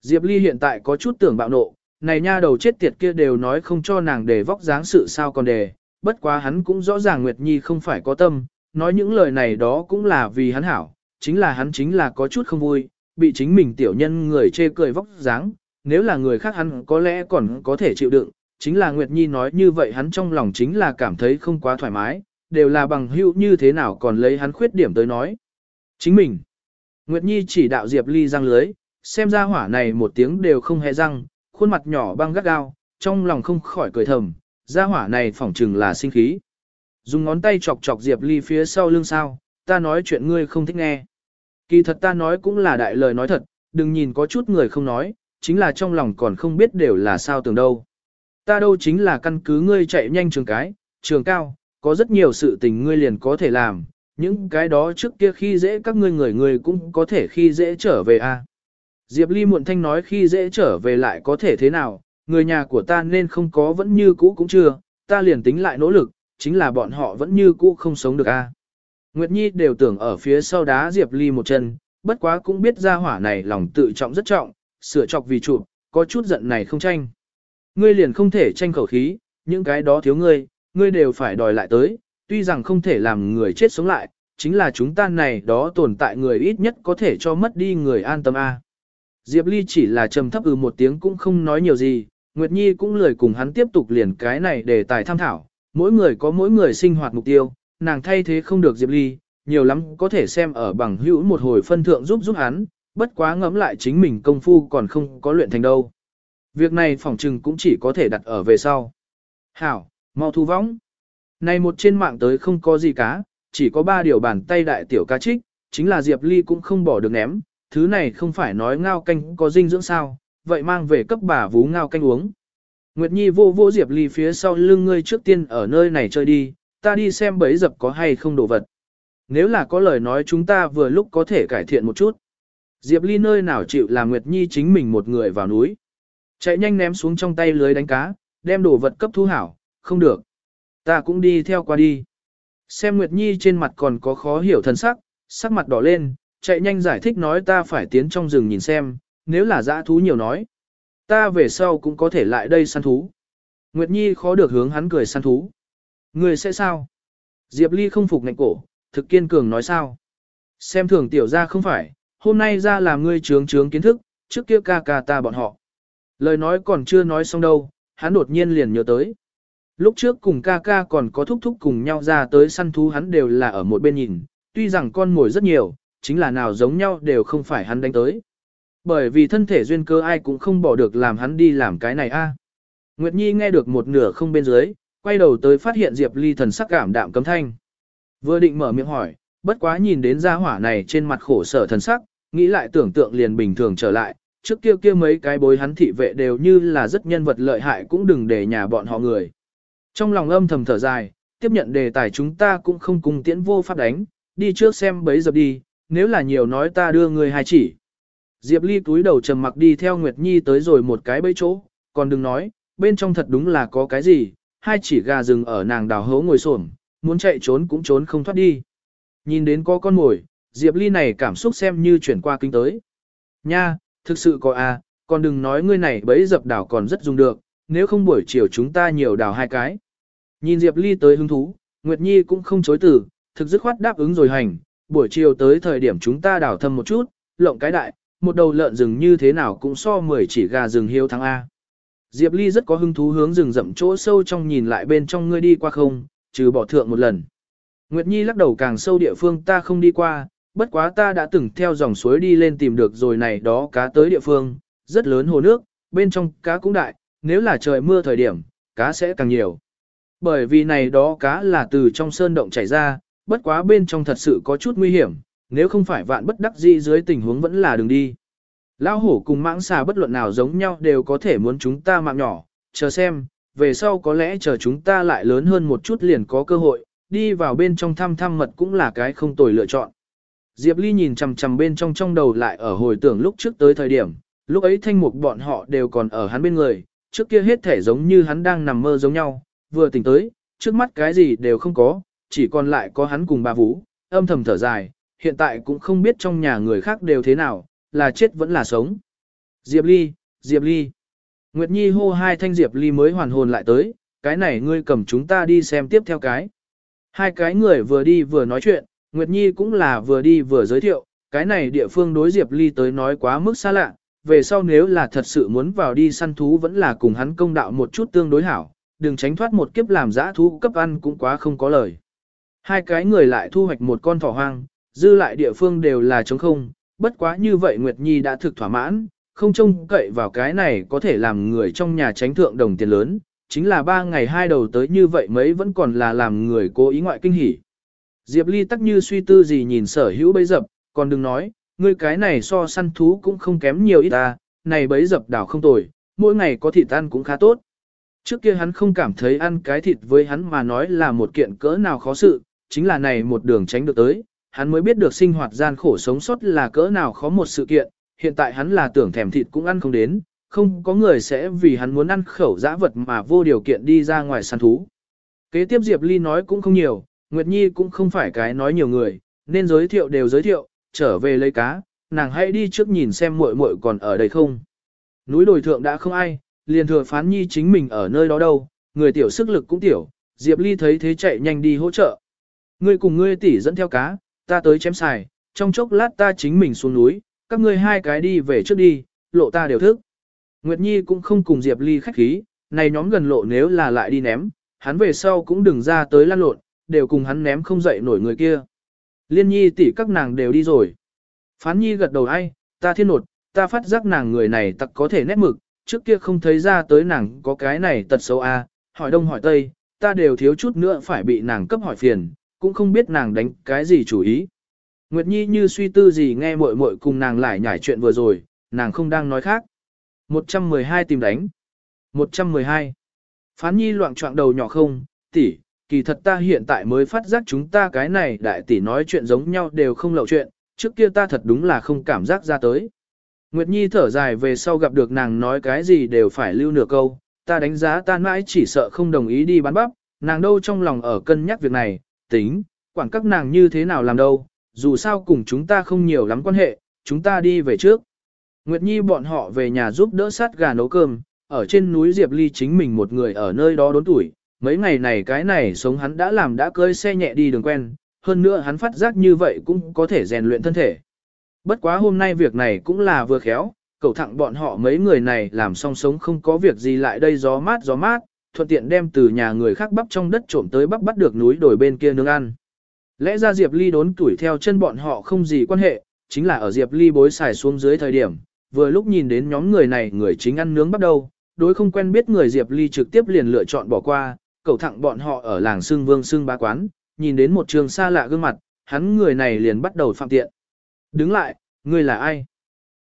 Diệp Ly hiện tại có chút tưởng bạo nộ, này nha đầu chết tiệt kia đều nói không cho nàng để vóc dáng sự sao còn đề, bất quá hắn cũng rõ ràng Nguyệt Nhi không phải có tâm, nói những lời này đó cũng là vì hắn hảo, chính là hắn chính là có chút không vui, bị chính mình tiểu nhân người chê cười vóc dáng, nếu là người khác hắn có lẽ còn có thể chịu đựng, chính là Nguyệt Nhi nói như vậy hắn trong lòng chính là cảm thấy không quá thoải mái, đều là bằng hữu như thế nào còn lấy hắn khuyết điểm tới nói. Chính mình. Nguyệt Nhi chỉ đạo Diệp Ly răng lưới, xem ra hỏa này một tiếng đều không hề răng, khuôn mặt nhỏ băng gắt gao, trong lòng không khỏi cười thầm, ra hỏa này phỏng chừng là sinh khí. Dùng ngón tay chọc chọc Diệp Ly phía sau lưng sao, ta nói chuyện ngươi không thích nghe. Kỳ thật ta nói cũng là đại lời nói thật, đừng nhìn có chút người không nói, chính là trong lòng còn không biết đều là sao tưởng đâu. Ta đâu chính là căn cứ ngươi chạy nhanh trường cái, trường cao, có rất nhiều sự tình ngươi liền có thể làm, những cái đó trước kia khi dễ các ngươi người người cũng có thể khi dễ trở về a. À. Diệp Ly muộn thanh nói khi dễ trở về lại có thể thế nào, người nhà của ta nên không có vẫn như cũ cũng chưa, ta liền tính lại nỗ lực, chính là bọn họ vẫn như cũ không sống được a. À. Nguyệt Nhi đều tưởng ở phía sau đá Diệp Ly một chân, bất quá cũng biết ra hỏa này lòng tự trọng rất trọng, sửa chọc vì chụp, có chút giận này không tranh. Ngươi liền không thể tranh khẩu khí, những cái đó thiếu ngươi, ngươi đều phải đòi lại tới, tuy rằng không thể làm người chết sống lại, chính là chúng ta này đó tồn tại người ít nhất có thể cho mất đi người an tâm a. Diệp Ly chỉ là trầm thấp ừ một tiếng cũng không nói nhiều gì, Nguyệt Nhi cũng lười cùng hắn tiếp tục liền cái này để tài tham thảo, mỗi người có mỗi người sinh hoạt mục tiêu, nàng thay thế không được Diệp Ly, nhiều lắm có thể xem ở bằng hữu một hồi phân thượng giúp giúp hắn, bất quá ngẫm lại chính mình công phu còn không có luyện thành đâu. Việc này phỏng trừng cũng chỉ có thể đặt ở về sau. Hảo, mau thu võng. Này một trên mạng tới không có gì cá, chỉ có ba điều bàn tay đại tiểu cá trích, chính là Diệp Ly cũng không bỏ được ném, thứ này không phải nói ngao canh có dinh dưỡng sao, vậy mang về cấp bà vú ngao canh uống. Nguyệt Nhi vô vô Diệp Ly phía sau lưng ngươi trước tiên ở nơi này chơi đi, ta đi xem bấy dập có hay không đồ vật. Nếu là có lời nói chúng ta vừa lúc có thể cải thiện một chút. Diệp Ly nơi nào chịu làm Nguyệt Nhi chính mình một người vào núi. Chạy nhanh ném xuống trong tay lưới đánh cá, đem đồ vật cấp thu hảo, không được. Ta cũng đi theo qua đi. Xem Nguyệt Nhi trên mặt còn có khó hiểu thần sắc, sắc mặt đỏ lên, chạy nhanh giải thích nói ta phải tiến trong rừng nhìn xem, nếu là dã thú nhiều nói. Ta về sau cũng có thể lại đây săn thú. Nguyệt Nhi khó được hướng hắn cười săn thú. Người sẽ sao? Diệp Ly không phục ngạnh cổ, thực kiên cường nói sao? Xem thường tiểu ra không phải, hôm nay ra làm ngươi trướng trướng kiến thức, trước kia ca ca ta bọn họ. Lời nói còn chưa nói xong đâu, hắn đột nhiên liền nhớ tới. Lúc trước cùng ca ca còn có thúc thúc cùng nhau ra tới săn thú hắn đều là ở một bên nhìn, tuy rằng con mồi rất nhiều, chính là nào giống nhau đều không phải hắn đánh tới. Bởi vì thân thể duyên cơ ai cũng không bỏ được làm hắn đi làm cái này a. Nguyệt Nhi nghe được một nửa không bên dưới, quay đầu tới phát hiện Diệp Ly thần sắc cảm đạm cấm thanh. Vừa định mở miệng hỏi, bất quá nhìn đến gia hỏa này trên mặt khổ sở thần sắc, nghĩ lại tưởng tượng liền bình thường trở lại, trước kia kia mấy cái bối hắn thị vệ đều như là rất nhân vật lợi hại cũng đừng để nhà bọn họ người. Trong lòng âm thầm thở dài, tiếp nhận đề tài chúng ta cũng không cùng tiễn vô pháp đánh, đi trước xem bấy giờ đi, nếu là nhiều nói ta đưa người hai chỉ. Diệp Ly túi đầu trầm mặc đi theo Nguyệt Nhi tới rồi một cái bẫy chỗ, còn đừng nói, bên trong thật đúng là có cái gì, hai chỉ gà rừng ở nàng đào hấu ngồi xổm, muốn chạy trốn cũng trốn không thoát đi. Nhìn đến có con mồi, Diệp Ly này cảm xúc xem như chuyển qua kinh tới. Nha, thực sự có à, còn đừng nói ngươi này bẫy dập đảo còn rất dùng được, nếu không buổi chiều chúng ta nhiều đào hai cái. Nhìn Diệp Ly tới hứng thú, Nguyệt Nhi cũng không chối từ, thực dứt khoát đáp ứng rồi hành, buổi chiều tới thời điểm chúng ta đảo thâm một chút, lộng cái đại, một đầu lợn rừng như thế nào cũng so 10 chỉ gà rừng hiếu thắng A. Diệp Ly rất có hứng thú hướng rừng rậm chỗ sâu trong nhìn lại bên trong ngươi đi qua không, trừ bỏ thượng một lần. Nguyệt Nhi lắc đầu càng sâu địa phương ta không đi qua, bất quá ta đã từng theo dòng suối đi lên tìm được rồi này đó cá tới địa phương, rất lớn hồ nước, bên trong cá cũng đại, nếu là trời mưa thời điểm, cá sẽ càng nhiều. Bởi vì này đó cá là từ trong sơn động chảy ra, bất quá bên trong thật sự có chút nguy hiểm, nếu không phải vạn bất đắc dĩ dưới tình huống vẫn là đường đi. Lão hổ cùng mãng xà bất luận nào giống nhau đều có thể muốn chúng ta mạng nhỏ, chờ xem, về sau có lẽ chờ chúng ta lại lớn hơn một chút liền có cơ hội, đi vào bên trong thăm thăm mật cũng là cái không tồi lựa chọn. Diệp Ly nhìn chằm chằm bên trong trong đầu lại ở hồi tưởng lúc trước tới thời điểm, lúc ấy thanh mục bọn họ đều còn ở hắn bên người, trước kia hết thể giống như hắn đang nằm mơ giống nhau, vừa tỉnh tới, trước mắt cái gì đều không có, chỉ còn lại có hắn cùng bà Vũ, âm thầm thở dài, hiện tại cũng không biết trong nhà người khác đều thế nào, là chết vẫn là sống. Diệp Ly, Diệp Ly. Nguyệt Nhi hô hai thanh Diệp Ly mới hoàn hồn lại tới, cái này ngươi cầm chúng ta đi xem tiếp theo cái. Hai cái người vừa đi vừa nói chuyện, Nguyệt Nhi cũng là vừa đi vừa giới thiệu, cái này địa phương đối Diệp Ly tới nói quá mức xa lạ, về sau nếu là thật sự muốn vào đi săn thú vẫn là cùng hắn công đạo một chút tương đối hảo, đừng tránh thoát một kiếp làm giã thú cấp ăn cũng quá không có lời. Hai cái người lại thu hoạch một con thỏ hoang, dư lại địa phương đều là trống không, bất quá như vậy Nguyệt Nhi đã thực thỏa mãn, không trông cậy vào cái này có thể làm người trong nhà tránh thượng đồng tiền lớn, chính là ba ngày hai đầu tới như vậy mấy vẫn còn là làm người cố ý ngoại kinh hỉ. Diệp Ly tắc như suy tư gì nhìn sở hữu bấy dập, còn đừng nói, ngươi cái này so săn thú cũng không kém nhiều ít ta, này bấy dập đảo không tồi, mỗi ngày có thịt ăn cũng khá tốt. Trước kia hắn không cảm thấy ăn cái thịt với hắn mà nói là một kiện cỡ nào khó sự, chính là này một đường tránh được tới, hắn mới biết được sinh hoạt gian khổ sống sót là cỡ nào khó một sự kiện, hiện tại hắn là tưởng thèm thịt cũng ăn không đến, không có người sẽ vì hắn muốn ăn khẩu dã vật mà vô điều kiện đi ra ngoài săn thú. Kế tiếp Diệp Ly nói cũng không nhiều, Nguyệt Nhi cũng không phải cái nói nhiều người, nên giới thiệu đều giới thiệu, trở về lấy cá, nàng hãy đi trước nhìn xem muội muội còn ở đây không. Núi đồi thượng đã không ai, liền thừa phán nhi chính mình ở nơi đó đâu, người tiểu sức lực cũng tiểu, Diệp Ly thấy thế chạy nhanh đi hỗ trợ. Ngươi cùng ngươi tỷ dẫn theo cá, ta tới chém xài, trong chốc lát ta chính mình xuống núi, các ngươi hai cái đi về trước đi, lộ ta đều thức. Nguyệt Nhi cũng không cùng Diệp Ly khách khí, này nhóm gần lộ nếu là lại đi ném, hắn về sau cũng đừng ra tới lan lộn, đều cùng hắn ném không dậy nổi người kia. Liên Nhi tỷ các nàng đều đi rồi. Phán Nhi gật đầu ai, ta thiên nột, ta phát giác nàng người này tặc có thể nét mực, trước kia không thấy ra tới nàng có cái này tật xấu a, hỏi đông hỏi tây, ta đều thiếu chút nữa phải bị nàng cấp hỏi phiền, cũng không biết nàng đánh cái gì chủ ý. Nguyệt Nhi như suy tư gì nghe muội muội cùng nàng lại nhảy chuyện vừa rồi, nàng không đang nói khác. 112 tìm đánh. 112. Phán Nhi loạn choạng đầu nhỏ không, tỷ, kỳ thật ta hiện tại mới phát giác chúng ta cái này đại tỷ nói chuyện giống nhau đều không lậu chuyện, trước kia ta thật đúng là không cảm giác ra tới. Nguyệt Nhi thở dài về sau gặp được nàng nói cái gì đều phải lưu nửa câu, ta đánh giá ta mãi chỉ sợ không đồng ý đi bán bắp, nàng đâu trong lòng ở cân nhắc việc này, tính, quảng các nàng như thế nào làm đâu, dù sao cùng chúng ta không nhiều lắm quan hệ, chúng ta đi về trước. Nguyệt Nhi bọn họ về nhà giúp đỡ sát gà nấu cơm, ở trên núi Diệp Ly chính mình một người ở nơi đó đốn tuổi, mấy ngày này cái này sống hắn đã làm đã cơi xe nhẹ đi đường quen, hơn nữa hắn phát giác như vậy cũng có thể rèn luyện thân thể. Bất quá hôm nay việc này cũng là vừa khéo, cậu thẳng bọn họ mấy người này làm xong sống không có việc gì lại đây gió mát gió mát, thuận tiện đem từ nhà người khác bắp trong đất trộm tới bắp bắt được núi đồi bên kia nướng ăn. Lẽ ra Diệp Ly đốn tuổi theo chân bọn họ không gì quan hệ, chính là ở Diệp Ly bối xài xuống dưới thời điểm, vừa lúc nhìn đến nhóm người này người chính ăn nướng bắt đầu, đối không quen biết người Diệp Ly trực tiếp liền lựa chọn bỏ qua, cậu thẳng bọn họ ở làng Sương Vương Sương Bá Quán, nhìn đến một trường xa lạ gương mặt, hắn người này liền bắt đầu phạm tiện. Đứng lại, ngươi là ai?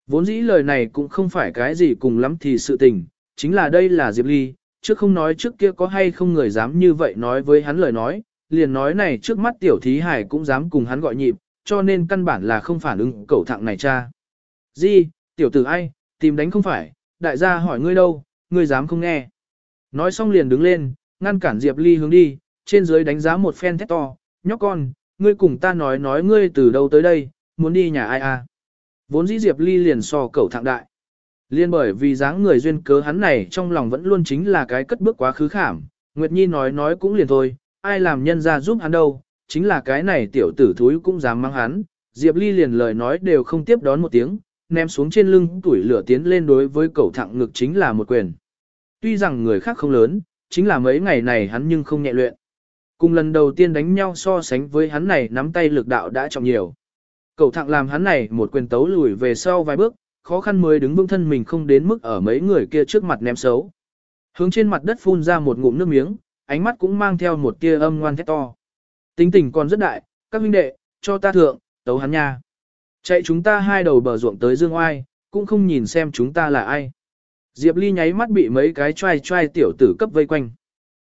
Vốn dĩ lời này cũng không phải cái gì cùng lắm thì sự tình, chính là đây là Diệp Ly, trước không nói trước kia có hay không người dám như vậy nói với hắn lời nói, liền nói này trước mắt tiểu thí hải cũng dám cùng hắn gọi nhịp, cho nên căn bản là không phản ứng cẩu thẳng này cha. Di, tiểu tử ai, tìm đánh không phải, đại gia hỏi ngươi đâu, ngươi dám không nghe. Nói xong liền đứng lên, ngăn cản Diệp Ly hướng đi, trên dưới đánh giá một phen thét to, nhóc con, ngươi cùng ta nói nói ngươi từ đâu tới đây, muốn đi nhà ai à. Vốn dĩ Diệp Ly liền so cẩu thẳng đại. Liên bởi vì dáng người duyên cớ hắn này trong lòng vẫn luôn chính là cái cất bước quá khứ khảm, Nguyệt Nhi nói nói cũng liền thôi, ai làm nhân ra giúp hắn đâu, chính là cái này tiểu tử thúi cũng dám mang hắn, Diệp Ly liền lời nói đều không tiếp đón một tiếng, ném xuống trên lưng tuổi lửa tiến lên đối với cẩu thẳng ngực chính là một quyền. Tuy rằng người khác không lớn, chính là mấy ngày này hắn nhưng không nhẹ luyện. Cùng lần đầu tiên đánh nhau so sánh với hắn này nắm tay lực đạo đã trọng nhiều. Cậu thẳng làm hắn này một quyền tấu lùi về sau vài bước, khó khăn mới đứng vững thân mình không đến mức ở mấy người kia trước mặt ném xấu. Hướng trên mặt đất phun ra một ngụm nước miếng, ánh mắt cũng mang theo một tia âm ngoan thét to. Tính tình còn rất đại, các huynh đệ, cho ta thượng, tấu hắn nha. Chạy chúng ta hai đầu bờ ruộng tới dương oai, cũng không nhìn xem chúng ta là ai. Diệp Ly nháy mắt bị mấy cái trai trai tiểu tử cấp vây quanh.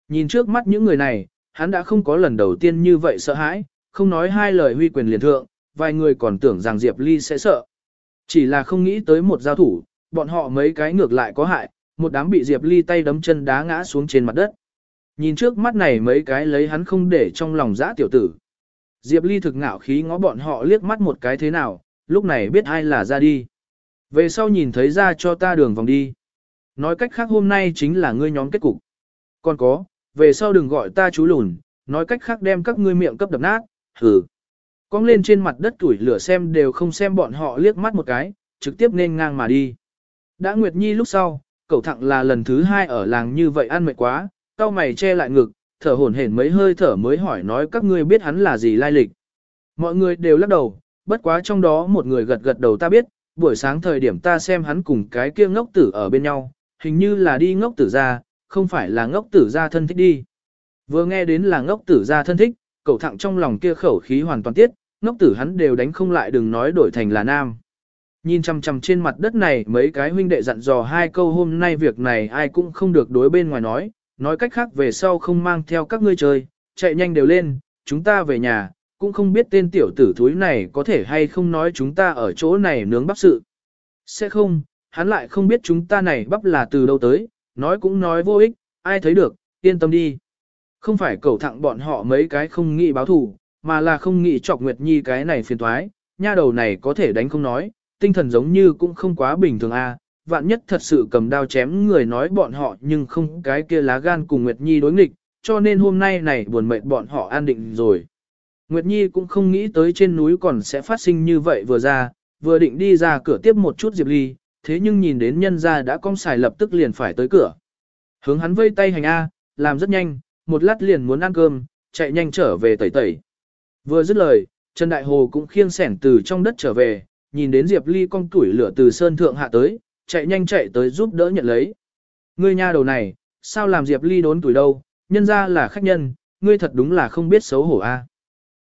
Nhìn trước mắt những người này, hắn đã không có lần đầu tiên như vậy sợ hãi, không nói hai lời huy quyền liền thượng, vài người còn tưởng rằng Diệp Ly sẽ sợ. Chỉ là không nghĩ tới một giao thủ, bọn họ mấy cái ngược lại có hại, một đám bị Diệp Ly tay đấm chân đá ngã xuống trên mặt đất. Nhìn trước mắt này mấy cái lấy hắn không để trong lòng dã tiểu tử. Diệp Ly thực ngạo khí ngó bọn họ liếc mắt một cái thế nào, lúc này biết ai là ra đi. Về sau nhìn thấy ra cho ta đường vòng đi. Nói cách khác hôm nay chính là ngươi nhóm kết cục. Còn có, về sau đừng gọi ta chú lùn, nói cách khác đem các ngươi miệng cấp đập nát, hừ. Cong lên trên mặt đất tuổi lửa xem đều không xem bọn họ liếc mắt một cái, trực tiếp nên ngang mà đi. Đã Nguyệt Nhi lúc sau, cậu thẳng là lần thứ hai ở làng như vậy ăn mệt quá, cao mày che lại ngực, thở hổn hển mấy hơi thở mới hỏi nói các ngươi biết hắn là gì lai lịch. Mọi người đều lắc đầu, bất quá trong đó một người gật gật đầu ta biết, buổi sáng thời điểm ta xem hắn cùng cái kia ngốc tử ở bên nhau, hình như là đi ngốc tử ra, không phải là ngốc tử ra thân thích đi. Vừa nghe đến là ngốc tử ra thân thích, cậu thẳng trong lòng kia khẩu khí hoàn toàn tiết, ngốc tử hắn đều đánh không lại đừng nói đổi thành là nam. Nhìn chằm chằm trên mặt đất này mấy cái huynh đệ dặn dò hai câu hôm nay việc này ai cũng không được đối bên ngoài nói, nói cách khác về sau không mang theo các ngươi chơi, chạy nhanh đều lên, chúng ta về nhà, cũng không biết tên tiểu tử thúi này có thể hay không nói chúng ta ở chỗ này nướng bắp sự. Sẽ không, hắn lại không biết chúng ta này bắp là từ đâu tới, nói cũng nói vô ích, ai thấy được, yên tâm đi. Không phải cầu thẳng bọn họ mấy cái không nghĩ báo thù, mà là không nghĩ chọc Nguyệt Nhi cái này phiền toái, nha đầu này có thể đánh không nói, tinh thần giống như cũng không quá bình thường a. Vạn nhất thật sự cầm đao chém người nói bọn họ nhưng không cái kia lá gan cùng Nguyệt Nhi đối nghịch, cho nên hôm nay này buồn mệt bọn họ an định rồi. Nguyệt Nhi cũng không nghĩ tới trên núi còn sẽ phát sinh như vậy vừa ra, vừa định đi ra cửa tiếp một chút Diệp Ly, thế nhưng nhìn đến nhân ra đã cong xài lập tức liền phải tới cửa. Hướng hắn vây tay hành A, làm rất nhanh, một lát liền muốn ăn cơm, chạy nhanh trở về tẩy tẩy. Vừa dứt lời, Trần Đại Hồ cũng khiêng sẻn từ trong đất trở về, nhìn đến Diệp Ly con tuổi lửa từ sơn thượng hạ tới, chạy nhanh chạy tới giúp đỡ nhận lấy. Ngươi nha đầu này, sao làm Diệp Ly đốn tuổi đâu, nhân ra là khách nhân, ngươi thật đúng là không biết xấu hổ a.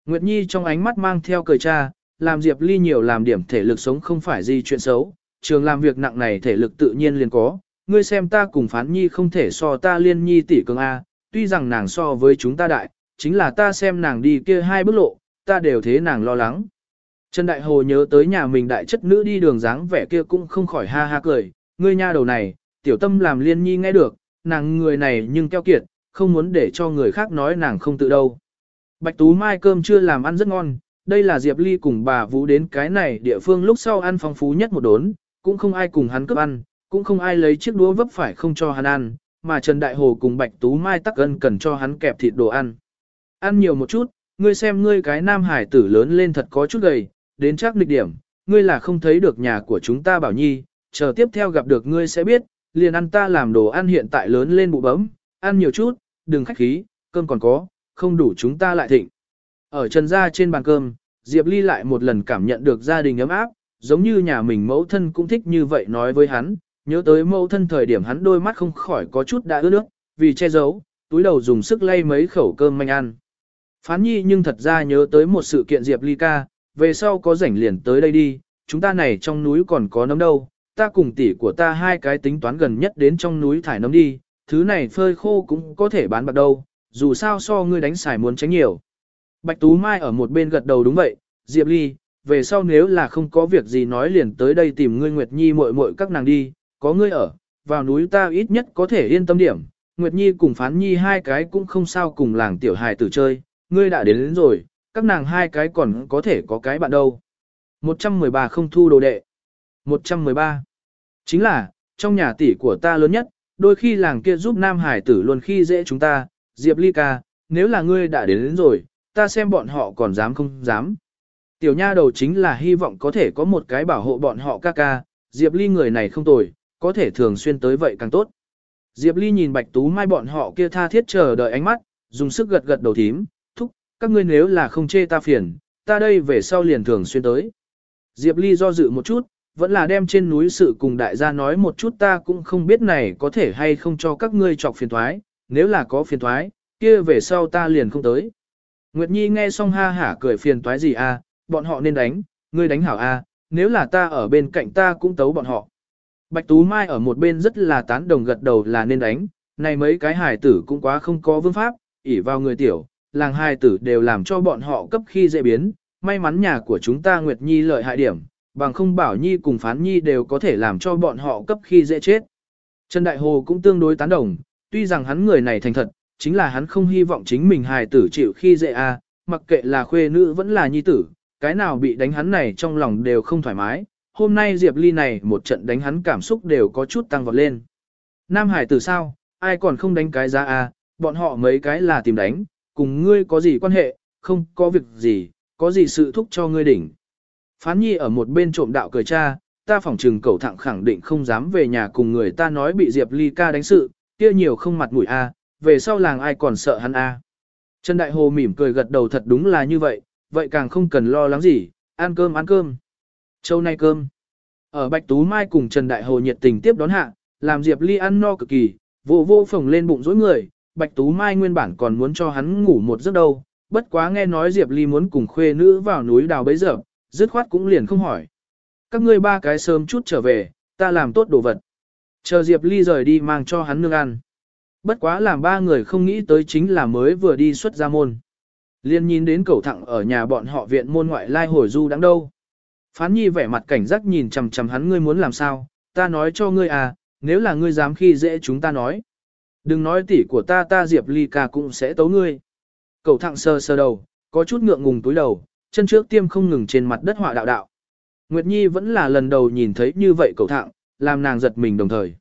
Nguyệt Nhi trong ánh mắt mang theo cười cha, làm Diệp Ly nhiều làm điểm thể lực sống không phải gì chuyện xấu, trường làm việc nặng này thể lực tự nhiên liền có, ngươi xem ta cùng phán nhi không thể so ta liên nhi tỷ cường A, tuy rằng nàng so với chúng ta đại, chính là ta xem nàng đi kia hai bước lộ, ta đều thế nàng lo lắng. Trần Đại Hồ nhớ tới nhà mình đại chất nữ đi đường dáng vẻ kia cũng không khỏi ha ha cười, ngươi nha đầu này, tiểu tâm làm liên nhi nghe được, nàng người này nhưng keo kiệt, không muốn để cho người khác nói nàng không tự đâu. Bạch Tú Mai cơm chưa làm ăn rất ngon, đây là Diệp Ly cùng bà Vũ đến cái này địa phương lúc sau ăn phong phú nhất một đốn, cũng không ai cùng hắn cướp ăn, cũng không ai lấy chiếc đũa vấp phải không cho hắn ăn, mà Trần Đại Hồ cùng Bạch Tú Mai tắc ân cần cho hắn kẹp thịt đồ ăn. Ăn nhiều một chút, ngươi xem ngươi cái nam hải tử lớn lên thật có chút gầy, đến chắc lịch điểm, ngươi là không thấy được nhà của chúng ta bảo nhi, chờ tiếp theo gặp được ngươi sẽ biết, liền ăn ta làm đồ ăn hiện tại lớn lên bụ bấm, ăn nhiều chút, đừng khách khí, cơm còn có, không đủ chúng ta lại thịnh. Ở trần gia trên bàn cơm, Diệp Ly lại một lần cảm nhận được gia đình ấm áp, giống như nhà mình mẫu thân cũng thích như vậy nói với hắn, nhớ tới mẫu thân thời điểm hắn đôi mắt không khỏi có chút đã ướt nước, vì che giấu, túi đầu dùng sức lay mấy khẩu cơm manh ăn. Phán nhi nhưng thật ra nhớ tới một sự kiện Diệp Ly ca, về sau có rảnh liền tới đây đi, chúng ta này trong núi còn có nấm đâu, ta cùng tỷ của ta hai cái tính toán gần nhất đến trong núi thải nấm đi, thứ này phơi khô cũng có thể bán bạc đâu, dù sao so ngươi đánh xài muốn tránh nhiều. Bạch Tú Mai ở một bên gật đầu đúng vậy, Diệp Ly, về sau nếu là không có việc gì nói liền tới đây tìm ngươi Nguyệt Nhi muội muội các nàng đi, có ngươi ở, vào núi ta ít nhất có thể yên tâm điểm. Nguyệt Nhi cùng Phán Nhi hai cái cũng không sao cùng làng tiểu hài tử chơi, ngươi đã đến, đến rồi, các nàng hai cái còn có thể có cái bạn đâu. 113 không thu đồ đệ. 113. Chính là, trong nhà tỷ của ta lớn nhất, đôi khi làng kia giúp nam hải tử luôn khi dễ chúng ta, Diệp Ly ca, nếu là ngươi đã đến, đến rồi, ta xem bọn họ còn dám không dám. Tiểu nha đầu chính là hy vọng có thể có một cái bảo hộ bọn họ ca ca, Diệp Ly người này không tồi, có thể thường xuyên tới vậy càng tốt. Diệp Ly nhìn Bạch Tú Mai bọn họ kia tha thiết chờ đợi ánh mắt, dùng sức gật gật đầu thím, các ngươi nếu là không chê ta phiền, ta đây về sau liền thường xuyên tới. Diệp Ly do dự một chút, vẫn là đem trên núi sự cùng đại gia nói một chút ta cũng không biết này có thể hay không cho các ngươi chọc phiền thoái, nếu là có phiền thoái, kia về sau ta liền không tới. Nguyệt Nhi nghe xong ha hả cười phiền toái gì a, à, bọn họ nên đánh, ngươi đánh hảo a, à, nếu là ta ở bên cạnh ta cũng tấu bọn họ. Bạch Tú Mai ở một bên rất là tán đồng gật đầu là nên đánh, này mấy cái hải tử cũng quá không có vương pháp, ỉ vào người tiểu, làng hai tử đều làm cho bọn họ cấp khi dễ biến, may mắn nhà của chúng ta Nguyệt Nhi lợi hại điểm, bằng không bảo Nhi cùng Phán Nhi đều có thể làm cho bọn họ cấp khi dễ chết. Trần Đại Hồ cũng tương đối tán đồng, tuy rằng hắn người này thành thật, chính là hắn không hy vọng chính mình hài tử chịu khi dễ a, mặc kệ là khuê nữ vẫn là nhi tử, cái nào bị đánh hắn này trong lòng đều không thoải mái. Hôm nay Diệp Ly này một trận đánh hắn cảm xúc đều có chút tăng vọt lên. Nam hải tử sao, ai còn không đánh cái ra a, bọn họ mấy cái là tìm đánh, cùng ngươi có gì quan hệ, không có việc gì, có gì sự thúc cho ngươi đỉnh. Phán nhi ở một bên trộm đạo cười cha, ta phỏng trừng cầu thẳng khẳng định không dám về nhà cùng người ta nói bị Diệp Ly ca đánh sự, kia nhiều không mặt mũi a, về sau làng ai còn sợ hắn a? Trần Đại Hồ mỉm cười gật đầu thật đúng là như vậy, vậy càng không cần lo lắng gì, ăn cơm ăn cơm. Châu nay cơm. Ở Bạch Tú Mai cùng Trần Đại Hồ nhiệt tình tiếp đón hạ, làm Diệp Ly ăn no cực kỳ, vô vô phồng lên bụng dối người, Bạch Tú Mai nguyên bản còn muốn cho hắn ngủ một giấc đâu, bất quá nghe nói Diệp Ly muốn cùng khuê nữ vào núi đào bấy giờ, dứt khoát cũng liền không hỏi. Các ngươi ba cái sớm chút trở về, ta làm tốt đồ vật. Chờ Diệp Ly rời đi mang cho hắn nương ăn. Bất quá làm ba người không nghĩ tới chính là mới vừa đi xuất ra môn. Liên nhìn đến cầu thẳng ở nhà bọn họ viện môn ngoại lai hồi du đáng đâu. Phán nhi vẻ mặt cảnh giác nhìn chằm chằm hắn ngươi muốn làm sao, ta nói cho ngươi à, nếu là ngươi dám khi dễ chúng ta nói. Đừng nói tỷ của ta ta Diệp Ly ca cũng sẽ tấu ngươi. Cậu thẳng sơ sơ đầu, có chút ngượng ngùng túi đầu, chân trước tiêm không ngừng trên mặt đất họa đạo đạo. Nguyệt Nhi vẫn là lần đầu nhìn thấy như vậy cậu thẳng, làm nàng giật mình đồng thời.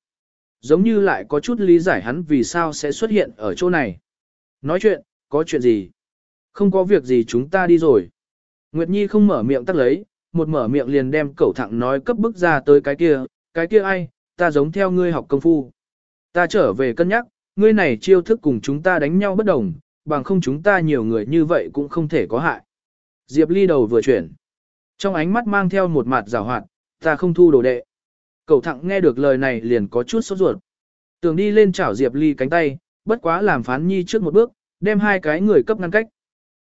Giống như lại có chút lý giải hắn vì sao sẽ xuất hiện ở chỗ này. Nói chuyện, có chuyện gì? Không có việc gì chúng ta đi rồi. Nguyệt Nhi không mở miệng tắt lấy, một mở miệng liền đem cậu thẳng nói cấp bức ra tới cái kia, cái kia ai, ta giống theo ngươi học công phu. Ta trở về cân nhắc, ngươi này chiêu thức cùng chúng ta đánh nhau bất đồng, bằng không chúng ta nhiều người như vậy cũng không thể có hại. Diệp Ly đầu vừa chuyển. Trong ánh mắt mang theo một mặt rào hoạt, ta không thu đồ đệ. Cậu thẳng nghe được lời này liền có chút sốt ruột. Tưởng đi lên chảo Diệp Ly cánh tay, bất quá làm phán nhi trước một bước, đem hai cái người cấp ngăn cách.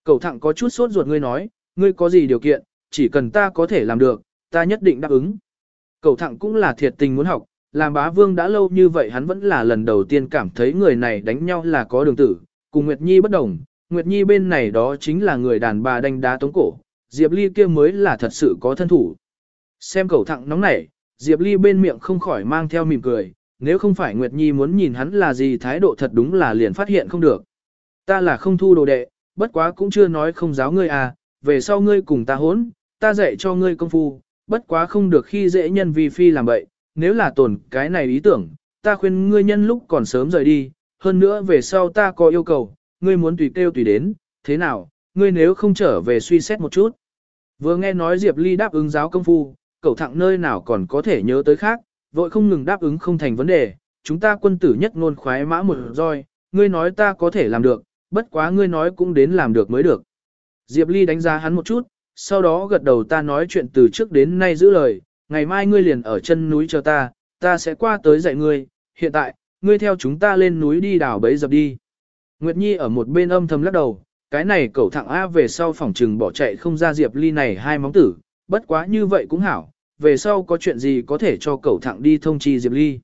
Cậu thẳng có chút sốt ruột ngươi nói, ngươi có gì điều kiện, chỉ cần ta có thể làm được, ta nhất định đáp ứng. Cậu thẳng cũng là thiệt tình muốn học, làm bá vương đã lâu như vậy hắn vẫn là lần đầu tiên cảm thấy người này đánh nhau là có đường tử, cùng Nguyệt Nhi bất đồng, Nguyệt Nhi bên này đó chính là người đàn bà đánh đá tống cổ, Diệp Ly kia mới là thật sự có thân thủ. Xem cậu thẳng nóng nảy, Diệp Ly bên miệng không khỏi mang theo mỉm cười, nếu không phải Nguyệt Nhi muốn nhìn hắn là gì thái độ thật đúng là liền phát hiện không được. Ta là không thu đồ đệ, bất quá cũng chưa nói không giáo ngươi à, về sau ngươi cùng ta hốn, ta dạy cho ngươi công phu, bất quá không được khi dễ nhân vi phi làm bậy, nếu là tổn cái này ý tưởng, ta khuyên ngươi nhân lúc còn sớm rời đi, hơn nữa về sau ta có yêu cầu, ngươi muốn tùy kêu tùy đến, thế nào, ngươi nếu không trở về suy xét một chút. Vừa nghe nói Diệp Ly đáp ứng giáo công phu, cậu thẳng nơi nào còn có thể nhớ tới khác, vội không ngừng đáp ứng không thành vấn đề, chúng ta quân tử nhất ngôn khoái mã một roi, ngươi nói ta có thể làm được, bất quá ngươi nói cũng đến làm được mới được. Diệp Ly đánh giá hắn một chút, sau đó gật đầu ta nói chuyện từ trước đến nay giữ lời, ngày mai ngươi liền ở chân núi chờ ta, ta sẽ qua tới dạy ngươi, hiện tại, ngươi theo chúng ta lên núi đi đào bấy dập đi. Nguyệt Nhi ở một bên âm thầm lắc đầu, cái này cậu thẳng A về sau phòng trừng bỏ chạy không ra Diệp Ly này hai móng tử, bất quá như vậy cũng hảo, về sau có chuyện gì có thể cho cậu thẳng đi thông chi Diệp Ly.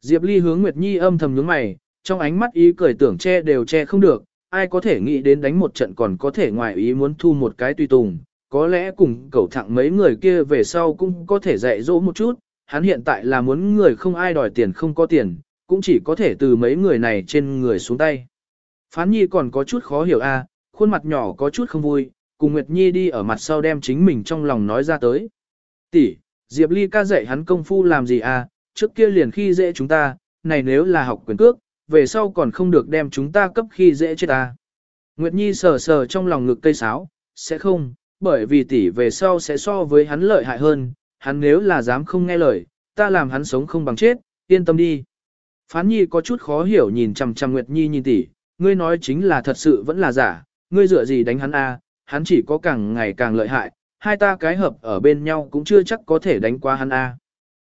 Diệp Ly hướng Nguyệt Nhi âm thầm nhướng mày, trong ánh mắt ý cười tưởng che đều che không được, ai có thể nghĩ đến đánh một trận còn có thể ngoài ý muốn thu một cái tùy tùng, có lẽ cùng cậu thẳng mấy người kia về sau cũng có thể dạy dỗ một chút, hắn hiện tại là muốn người không ai đòi tiền không có tiền, cũng chỉ có thể từ mấy người này trên người xuống tay. Phán Nhi còn có chút khó hiểu a, khuôn mặt nhỏ có chút không vui, cùng Nguyệt Nhi đi ở mặt sau đem chính mình trong lòng nói ra tới. Tỷ, Diệp Ly ca dạy hắn công phu làm gì à, trước kia liền khi dễ chúng ta, này nếu là học quyền cước, về sau còn không được đem chúng ta cấp khi dễ chết ta. Nguyệt Nhi sờ sờ trong lòng ngực cây sáo, sẽ không, bởi vì tỷ về sau sẽ so với hắn lợi hại hơn, hắn nếu là dám không nghe lời, ta làm hắn sống không bằng chết, yên tâm đi. Phán Nhi có chút khó hiểu nhìn chằm chằm Nguyệt Nhi nhìn tỷ, ngươi nói chính là thật sự vẫn là giả, ngươi dựa gì đánh hắn a? hắn chỉ có càng ngày càng lợi hại, hai ta cái hợp ở bên nhau cũng chưa chắc có thể đánh qua hắn a.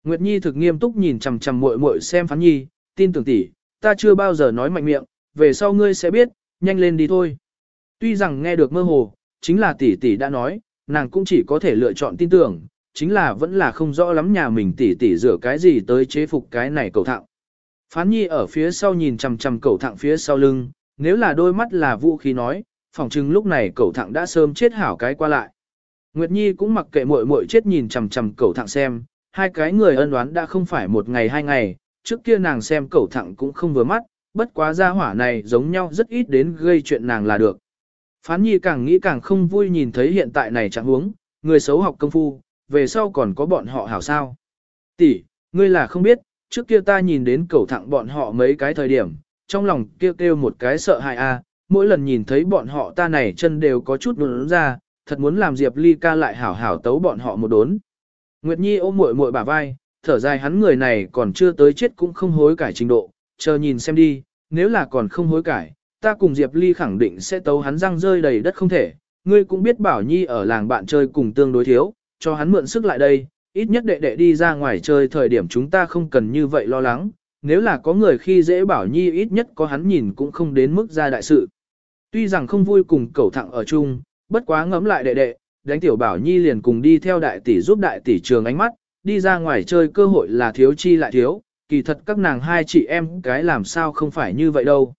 Nguyệt Nhi thực nghiêm túc nhìn chằm chằm muội muội xem Phán Nhi, tin tưởng tỷ, ta chưa bao giờ nói mạnh miệng, về sau ngươi sẽ biết, nhanh lên đi thôi. Tuy rằng nghe được mơ hồ, chính là tỷ tỷ đã nói, nàng cũng chỉ có thể lựa chọn tin tưởng, chính là vẫn là không rõ lắm nhà mình tỷ tỷ rửa cái gì tới chế phục cái này cầu thạng. Phán Nhi ở phía sau nhìn chằm chằm cầu thạng phía sau lưng, nếu là đôi mắt là vũ khí nói, phỏng chừng lúc này cầu thạng đã sớm chết hảo cái qua lại. Nguyệt Nhi cũng mặc kệ muội muội chết nhìn chằm chằm cầu thạng xem, hai cái người ân oán đã không phải một ngày hai ngày, trước kia nàng xem cầu thạng cũng không vừa mắt, bất quá gia hỏa này giống nhau rất ít đến gây chuyện nàng là được. Phán Nhi càng nghĩ càng không vui nhìn thấy hiện tại này trạng huống, người xấu học công phu, về sau còn có bọn họ hảo sao. Tỷ, ngươi là không biết, trước kia ta nhìn đến cầu thẳng bọn họ mấy cái thời điểm, trong lòng kêu kêu một cái sợ hãi a, mỗi lần nhìn thấy bọn họ ta này chân đều có chút đốn ra, thật muốn làm Diệp Ly ca lại hảo hảo tấu bọn họ một đốn. Nguyệt Nhi ôm muội muội bả vai, thở dài hắn người này còn chưa tới chết cũng không hối cải trình độ, chờ nhìn xem đi, nếu là còn không hối cải, ta cùng Diệp Ly khẳng định sẽ tấu hắn răng rơi đầy đất không thể. Ngươi cũng biết Bảo Nhi ở làng bạn chơi cùng tương đối thiếu, cho hắn mượn sức lại đây, ít nhất đệ đệ đi ra ngoài chơi thời điểm chúng ta không cần như vậy lo lắng, nếu là có người khi dễ Bảo Nhi ít nhất có hắn nhìn cũng không đến mức ra đại sự. Tuy rằng không vui cùng cẩu thẳng ở chung, bất quá ngấm lại đệ đệ, đánh tiểu Bảo Nhi liền cùng đi theo đại tỷ giúp đại tỷ trường ánh mắt, đi ra ngoài chơi cơ hội là thiếu chi lại thiếu, kỳ thật các nàng hai chị em cái làm sao không phải như vậy đâu.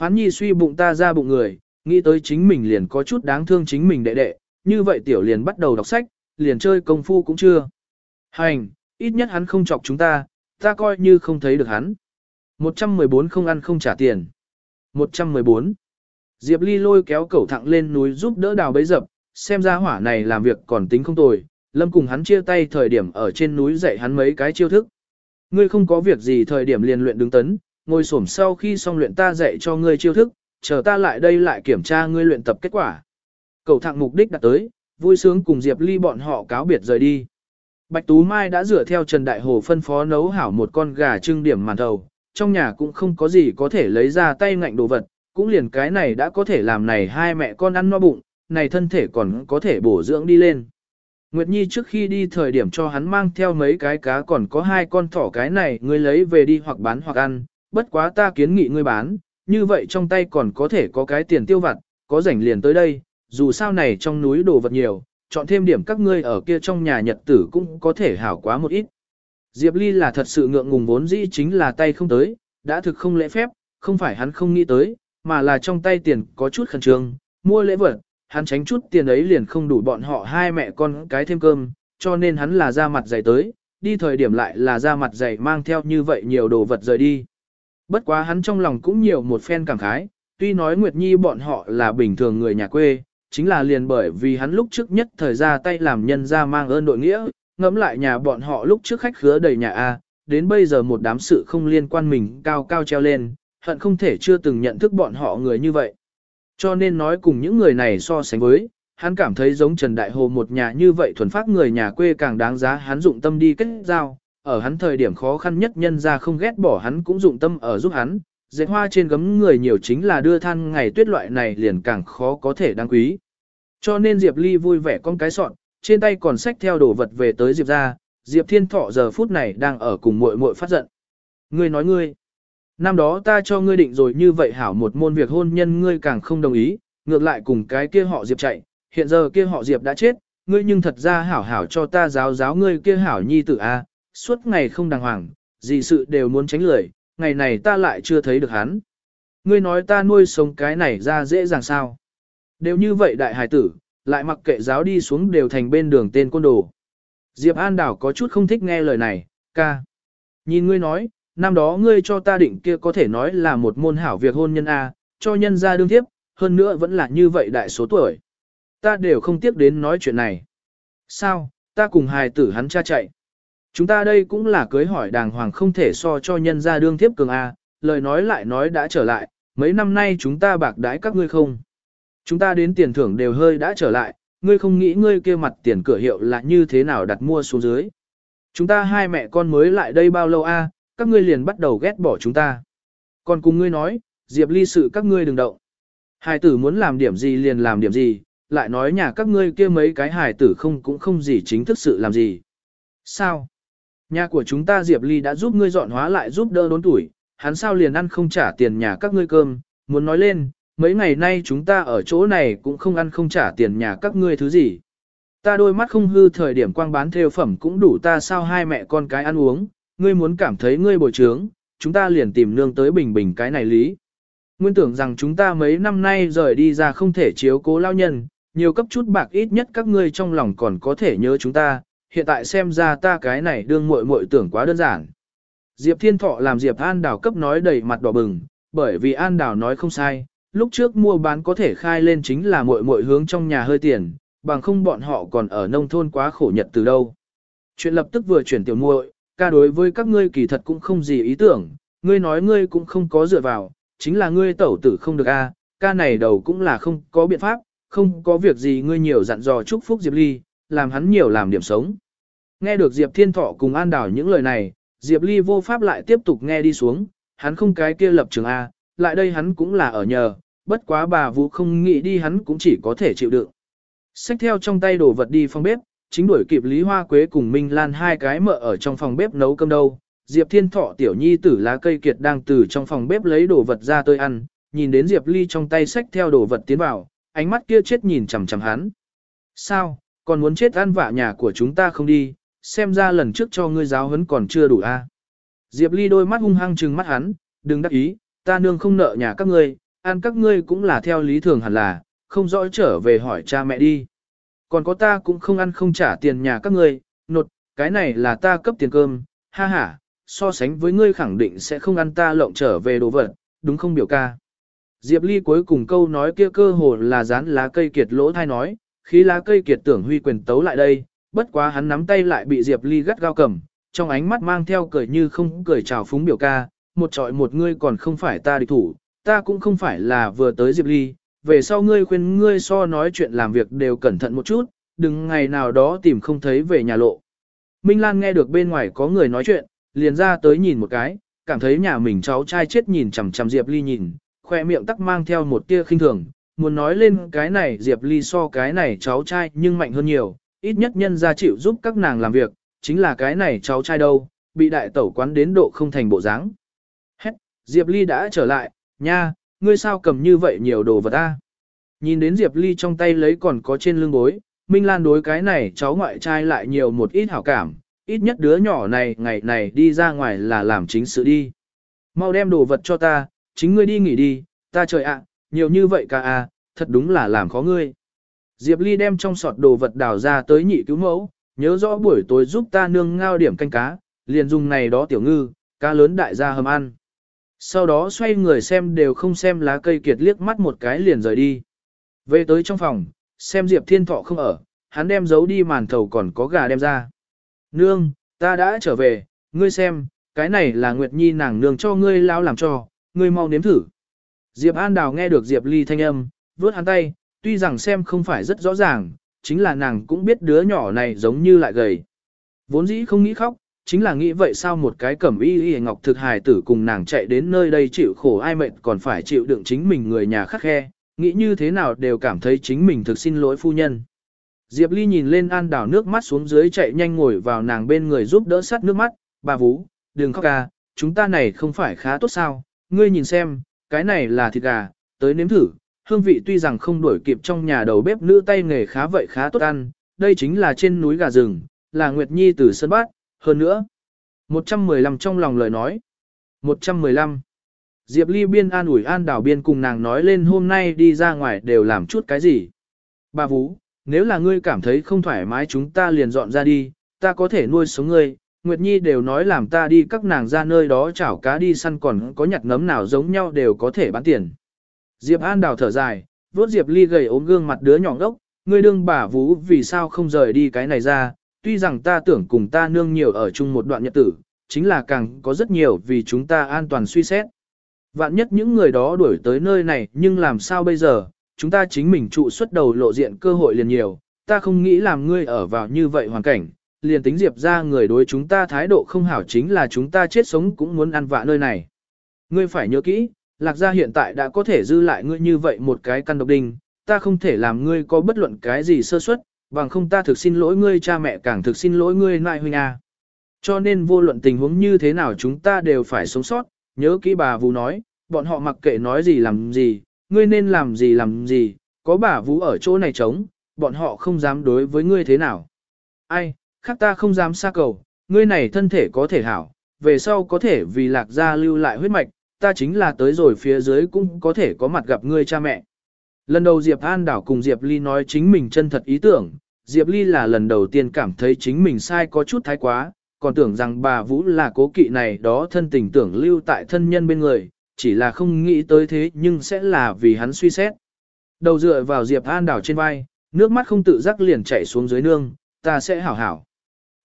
Phán nhi suy bụng ta ra bụng người, nghĩ tới chính mình liền có chút đáng thương chính mình đệ đệ, như vậy tiểu liền bắt đầu đọc sách, liền chơi công phu cũng chưa. Hành, ít nhất hắn không chọc chúng ta, ta coi như không thấy được hắn. 114 không ăn không trả tiền. 114. Diệp Ly lôi kéo cẩu thẳng lên núi giúp đỡ đào bấy dập, xem ra hỏa này làm việc còn tính không tồi, Lâm cùng hắn chia tay thời điểm ở trên núi dạy hắn mấy cái chiêu thức. Ngươi không có việc gì thời điểm liền luyện đứng tấn, ngồi xổm sau khi xong luyện ta dạy cho ngươi chiêu thức, chờ ta lại đây lại kiểm tra ngươi luyện tập kết quả. Cầu thẳng mục đích đặt tới, vui sướng cùng Diệp Ly bọn họ cáo biệt rời đi. Bạch Tú Mai đã rửa theo Trần Đại Hồ phân phó nấu hảo một con gà trưng điểm màn thầu, trong nhà cũng không có gì có thể lấy ra tay ngạnh đồ vật, cũng liền cái này đã có thể làm này hai mẹ con ăn no bụng, này thân thể còn có thể bổ dưỡng đi lên. Nguyệt Nhi trước khi đi thời điểm cho hắn mang theo mấy cái cá còn có hai con thỏ cái này ngươi lấy về đi hoặc bán hoặc ăn, bất quá ta kiến nghị ngươi bán, như vậy trong tay còn có thể có cái tiền tiêu vặt, có rảnh liền tới đây, dù sao này trong núi đồ vật nhiều, chọn thêm điểm các ngươi ở kia trong nhà nhật tử cũng có thể hảo quá một ít. Diệp Ly là thật sự ngượng ngùng vốn dĩ chính là tay không tới, đã thực không lễ phép, không phải hắn không nghĩ tới, mà là trong tay tiền có chút khẩn trương, mua lễ vật, hắn tránh chút tiền ấy liền không đủ bọn họ hai mẹ con cái thêm cơm, cho nên hắn là ra mặt dày tới, đi thời điểm lại là ra mặt dày mang theo như vậy nhiều đồ vật rời đi. Bất quá hắn trong lòng cũng nhiều một phen cảm khái, tuy nói Nguyệt Nhi bọn họ là bình thường người nhà quê, chính là liền bởi vì hắn lúc trước nhất thời ra tay làm nhân ra mang ơn đội nghĩa, ngẫm lại nhà bọn họ lúc trước khách khứa đầy nhà A, đến bây giờ một đám sự không liên quan mình cao cao treo lên, hận không thể chưa từng nhận thức bọn họ người như vậy. Cho nên nói cùng những người này so sánh với, hắn cảm thấy giống Trần Đại Hồ một nhà như vậy thuần phát người nhà quê càng đáng giá hắn dụng tâm đi kết giao, ở hắn thời điểm khó khăn nhất nhân ra không ghét bỏ hắn cũng dụng tâm ở giúp hắn, dệt hoa trên gấm người nhiều chính là đưa than ngày tuyết loại này liền càng khó có thể đáng quý. Cho nên Diệp Ly vui vẻ con cái sọn, trên tay còn xách theo đồ vật về tới Diệp ra, Diệp Thiên Thọ giờ phút này đang ở cùng muội muội phát giận. Ngươi nói ngươi, năm đó ta cho ngươi định rồi như vậy hảo một môn việc hôn nhân ngươi càng không đồng ý, ngược lại cùng cái kia họ Diệp chạy, hiện giờ kia họ Diệp đã chết, ngươi nhưng thật ra hảo hảo cho ta giáo giáo ngươi kia hảo nhi tử a, suốt ngày không đàng hoàng, gì sự đều muốn tránh lười, ngày này ta lại chưa thấy được hắn. Ngươi nói ta nuôi sống cái này ra dễ dàng sao? Đều như vậy đại hải tử, lại mặc kệ giáo đi xuống đều thành bên đường tên côn đồ. Diệp An Đảo có chút không thích nghe lời này, ca. Nhìn ngươi nói, năm đó ngươi cho ta định kia có thể nói là một môn hảo việc hôn nhân A, cho nhân ra đương tiếp, hơn nữa vẫn là như vậy đại số tuổi. Ta đều không tiếc đến nói chuyện này. Sao, ta cùng hài tử hắn cha chạy. Chúng ta đây cũng là cưới hỏi đàng hoàng không thể so cho nhân ra đương tiếp cường A, lời nói lại nói đã trở lại, mấy năm nay chúng ta bạc đái các ngươi không. Chúng ta đến tiền thưởng đều hơi đã trở lại, ngươi không nghĩ ngươi kia mặt tiền cửa hiệu là như thế nào đặt mua xuống dưới. Chúng ta hai mẹ con mới lại đây bao lâu a? các ngươi liền bắt đầu ghét bỏ chúng ta. Còn cùng ngươi nói, Diệp ly sự các ngươi đừng động. Hải tử muốn làm điểm gì liền làm điểm gì, lại nói nhà các ngươi kia mấy cái hải tử không cũng không gì chính thức sự làm gì. Sao? Nhà của chúng ta Diệp Ly đã giúp ngươi dọn hóa lại giúp đỡ đốn tuổi, hắn sao liền ăn không trả tiền nhà các ngươi cơm, muốn nói lên, mấy ngày nay chúng ta ở chỗ này cũng không ăn không trả tiền nhà các ngươi thứ gì. Ta đôi mắt không hư thời điểm quang bán theo phẩm cũng đủ ta sao hai mẹ con cái ăn uống, ngươi muốn cảm thấy ngươi bồi trướng, chúng ta liền tìm nương tới bình bình cái này lý. Nguyên tưởng rằng chúng ta mấy năm nay rời đi ra không thể chiếu cố lao nhân, nhiều cấp chút bạc ít nhất các ngươi trong lòng còn có thể nhớ chúng ta, hiện tại xem ra ta cái này đương muội muội tưởng quá đơn giản. Diệp Thiên Thọ làm Diệp An Đào cấp nói đầy mặt đỏ bừng, bởi vì An Đào nói không sai, lúc trước mua bán có thể khai lên chính là muội muội hướng trong nhà hơi tiền, bằng không bọn họ còn ở nông thôn quá khổ nhật từ đâu. Chuyện lập tức vừa chuyển tiểu muội, ca đối với các ngươi kỳ thật cũng không gì ý tưởng, ngươi nói ngươi cũng không có dựa vào, chính là ngươi tẩu tử không được a, ca này đầu cũng là không có biện pháp, không có việc gì ngươi nhiều dặn dò chúc phúc Diệp Ly, làm hắn nhiều làm điểm sống. Nghe được Diệp Thiên Thọ cùng An Đảo những lời này, Diệp Ly vô pháp lại tiếp tục nghe đi xuống, hắn không cái kia lập trường A, lại đây hắn cũng là ở nhờ, bất quá bà Vũ không nghĩ đi hắn cũng chỉ có thể chịu đựng. Xách theo trong tay đồ vật đi phòng bếp, chính đuổi kịp Lý Hoa Quế cùng Minh Lan hai cái mợ ở trong phòng bếp nấu cơm đâu. Diệp Thiên Thọ tiểu nhi tử lá cây kiệt đang từ trong phòng bếp lấy đồ vật ra tôi ăn, nhìn đến Diệp Ly trong tay xách theo đồ vật tiến vào, ánh mắt kia chết nhìn chằm chằm hắn. Sao, còn muốn chết ăn vạ nhà của chúng ta không đi, xem ra lần trước cho ngươi giáo huấn còn chưa đủ a. À? Diệp Ly đôi mắt hung hăng trừng mắt hắn, đừng đắc ý, ta nương không nợ nhà các ngươi, ăn các ngươi cũng là theo lý thường hẳn là, không rõ trở về hỏi cha mẹ đi. Còn có ta cũng không ăn không trả tiền nhà các ngươi, nột, cái này là ta cấp tiền cơm, ha ha, so sánh với ngươi khẳng định sẽ không ăn ta lộng trở về đồ vật, đúng không biểu ca. Diệp Ly cuối cùng câu nói kia cơ hồ là dán lá cây kiệt lỗ thai nói, khi lá cây kiệt tưởng huy quyền tấu lại đây, bất quá hắn nắm tay lại bị Diệp Ly gắt gao cầm, trong ánh mắt mang theo cười như không cười chào phúng biểu ca, một trọi một ngươi còn không phải ta địch thủ, ta cũng không phải là vừa tới Diệp Ly, về sau ngươi khuyên ngươi so nói chuyện làm việc đều cẩn thận một chút, đừng ngày nào đó tìm không thấy về nhà lộ. Minh Lan nghe được bên ngoài có người nói chuyện, liền ra tới nhìn một cái, cảm thấy nhà mình cháu trai chết nhìn chằm chằm Diệp Ly nhìn, khoe miệng tắc mang theo một tia khinh thường, muốn nói lên cái này Diệp Ly so cái này cháu trai nhưng mạnh hơn nhiều, ít nhất nhân ra chịu giúp các nàng làm việc, chính là cái này cháu trai đâu, bị đại tẩu quán đến độ không thành bộ dáng. Hét, Diệp Ly đã trở lại, nha, ngươi sao cầm như vậy nhiều đồ vật ta? Nhìn đến Diệp Ly trong tay lấy còn có trên lưng bối, Minh Lan đối cái này cháu ngoại trai lại nhiều một ít hảo cảm, ít nhất đứa nhỏ này ngày này đi ra ngoài là làm chính sự đi. Mau đem đồ vật cho ta, chính ngươi đi nghỉ đi, ta trời ạ, nhiều như vậy ca à, thật đúng là làm khó ngươi. Diệp Ly đem trong sọt đồ vật đào ra tới nhị cứu mẫu, nhớ rõ buổi tối giúp ta nương ngao điểm canh cá, liền dùng này đó tiểu ngư, cá lớn đại gia hầm ăn. Sau đó xoay người xem đều không xem lá cây kiệt liếc mắt một cái liền rời đi. Về tới trong phòng, xem Diệp Thiên Thọ không ở, hắn đem giấu đi màn thầu còn có gà đem ra. Nương, ta đã trở về, ngươi xem, cái này là Nguyệt Nhi nàng nương cho ngươi lao làm cho, ngươi mau nếm thử. Diệp An Đào nghe được Diệp Ly thanh âm, vướt hắn tay, tuy rằng xem không phải rất rõ ràng, chính là nàng cũng biết đứa nhỏ này giống như lại gầy. Vốn dĩ không nghĩ khóc, chính là nghĩ vậy sao một cái cẩm y y ngọc thực hài tử cùng nàng chạy đến nơi đây chịu khổ ai mệt còn phải chịu đựng chính mình người nhà khắc khe, nghĩ như thế nào đều cảm thấy chính mình thực xin lỗi phu nhân. Diệp Ly nhìn lên An Đào nước mắt xuống dưới chạy nhanh ngồi vào nàng bên người giúp đỡ sát nước mắt, bà Vũ, đừng khóc ca, chúng ta này không phải khá tốt sao, ngươi nhìn xem, cái này là thịt gà, tới nếm thử, hương vị tuy rằng không đuổi kịp trong nhà đầu bếp nữ tay nghề khá vậy khá tốt ăn, đây chính là trên núi gà rừng, là Nguyệt Nhi từ sân Bát, hơn nữa. 115 trong lòng lời nói. 115. Diệp Ly biên an ủi an đảo biên cùng nàng nói lên hôm nay đi ra ngoài đều làm chút cái gì. Bà Vũ, nếu là ngươi cảm thấy không thoải mái chúng ta liền dọn ra đi, ta có thể nuôi sống ngươi. Nguyệt Nhi đều nói làm ta đi các nàng ra nơi đó chảo cá đi săn còn có nhặt nấm nào giống nhau đều có thể bán tiền. Diệp An đào thở dài, vuốt Diệp Ly gầy ốm gương mặt đứa nhỏ ngốc, ngươi đương bà Vũ vì sao không rời đi cái này ra, tuy rằng ta tưởng cùng ta nương nhiều ở chung một đoạn nhật tử, chính là càng có rất nhiều vì chúng ta an toàn suy xét. Vạn nhất những người đó đuổi tới nơi này nhưng làm sao bây giờ, chúng ta chính mình trụ xuất đầu lộ diện cơ hội liền nhiều, ta không nghĩ làm ngươi ở vào như vậy hoàn cảnh, liền tính diệp ra người đối chúng ta thái độ không hảo chính là chúng ta chết sống cũng muốn ăn vạ nơi này. Ngươi phải nhớ kỹ, lạc gia hiện tại đã có thể dư lại ngươi như vậy một cái căn độc đinh, ta không thể làm ngươi có bất luận cái gì sơ suất, bằng không ta thực xin lỗi ngươi cha mẹ càng thực xin lỗi ngươi nại huynh a. Cho nên vô luận tình huống như thế nào chúng ta đều phải sống sót, nhớ kỹ bà Vũ nói, bọn họ mặc kệ nói gì làm gì, ngươi nên làm gì làm gì, có bà Vũ ở chỗ này trống, bọn họ không dám đối với ngươi thế nào. Ai, khác ta không dám xa cầu, ngươi này thân thể có thể hảo, về sau có thể vì lạc gia lưu lại huyết mạch, ta chính là tới rồi phía dưới cũng có thể có mặt gặp ngươi cha mẹ. Lần đầu Diệp An đảo cùng Diệp Ly nói chính mình chân thật ý tưởng, Diệp Ly là lần đầu tiên cảm thấy chính mình sai có chút thái quá, còn tưởng rằng bà Vũ là cố kỵ này đó thân tình tưởng lưu tại thân nhân bên người, chỉ là không nghĩ tới thế nhưng sẽ là vì hắn suy xét. Đầu dựa vào Diệp An đảo trên vai, nước mắt không tự giác liền chảy xuống dưới nương, ta sẽ hảo hảo.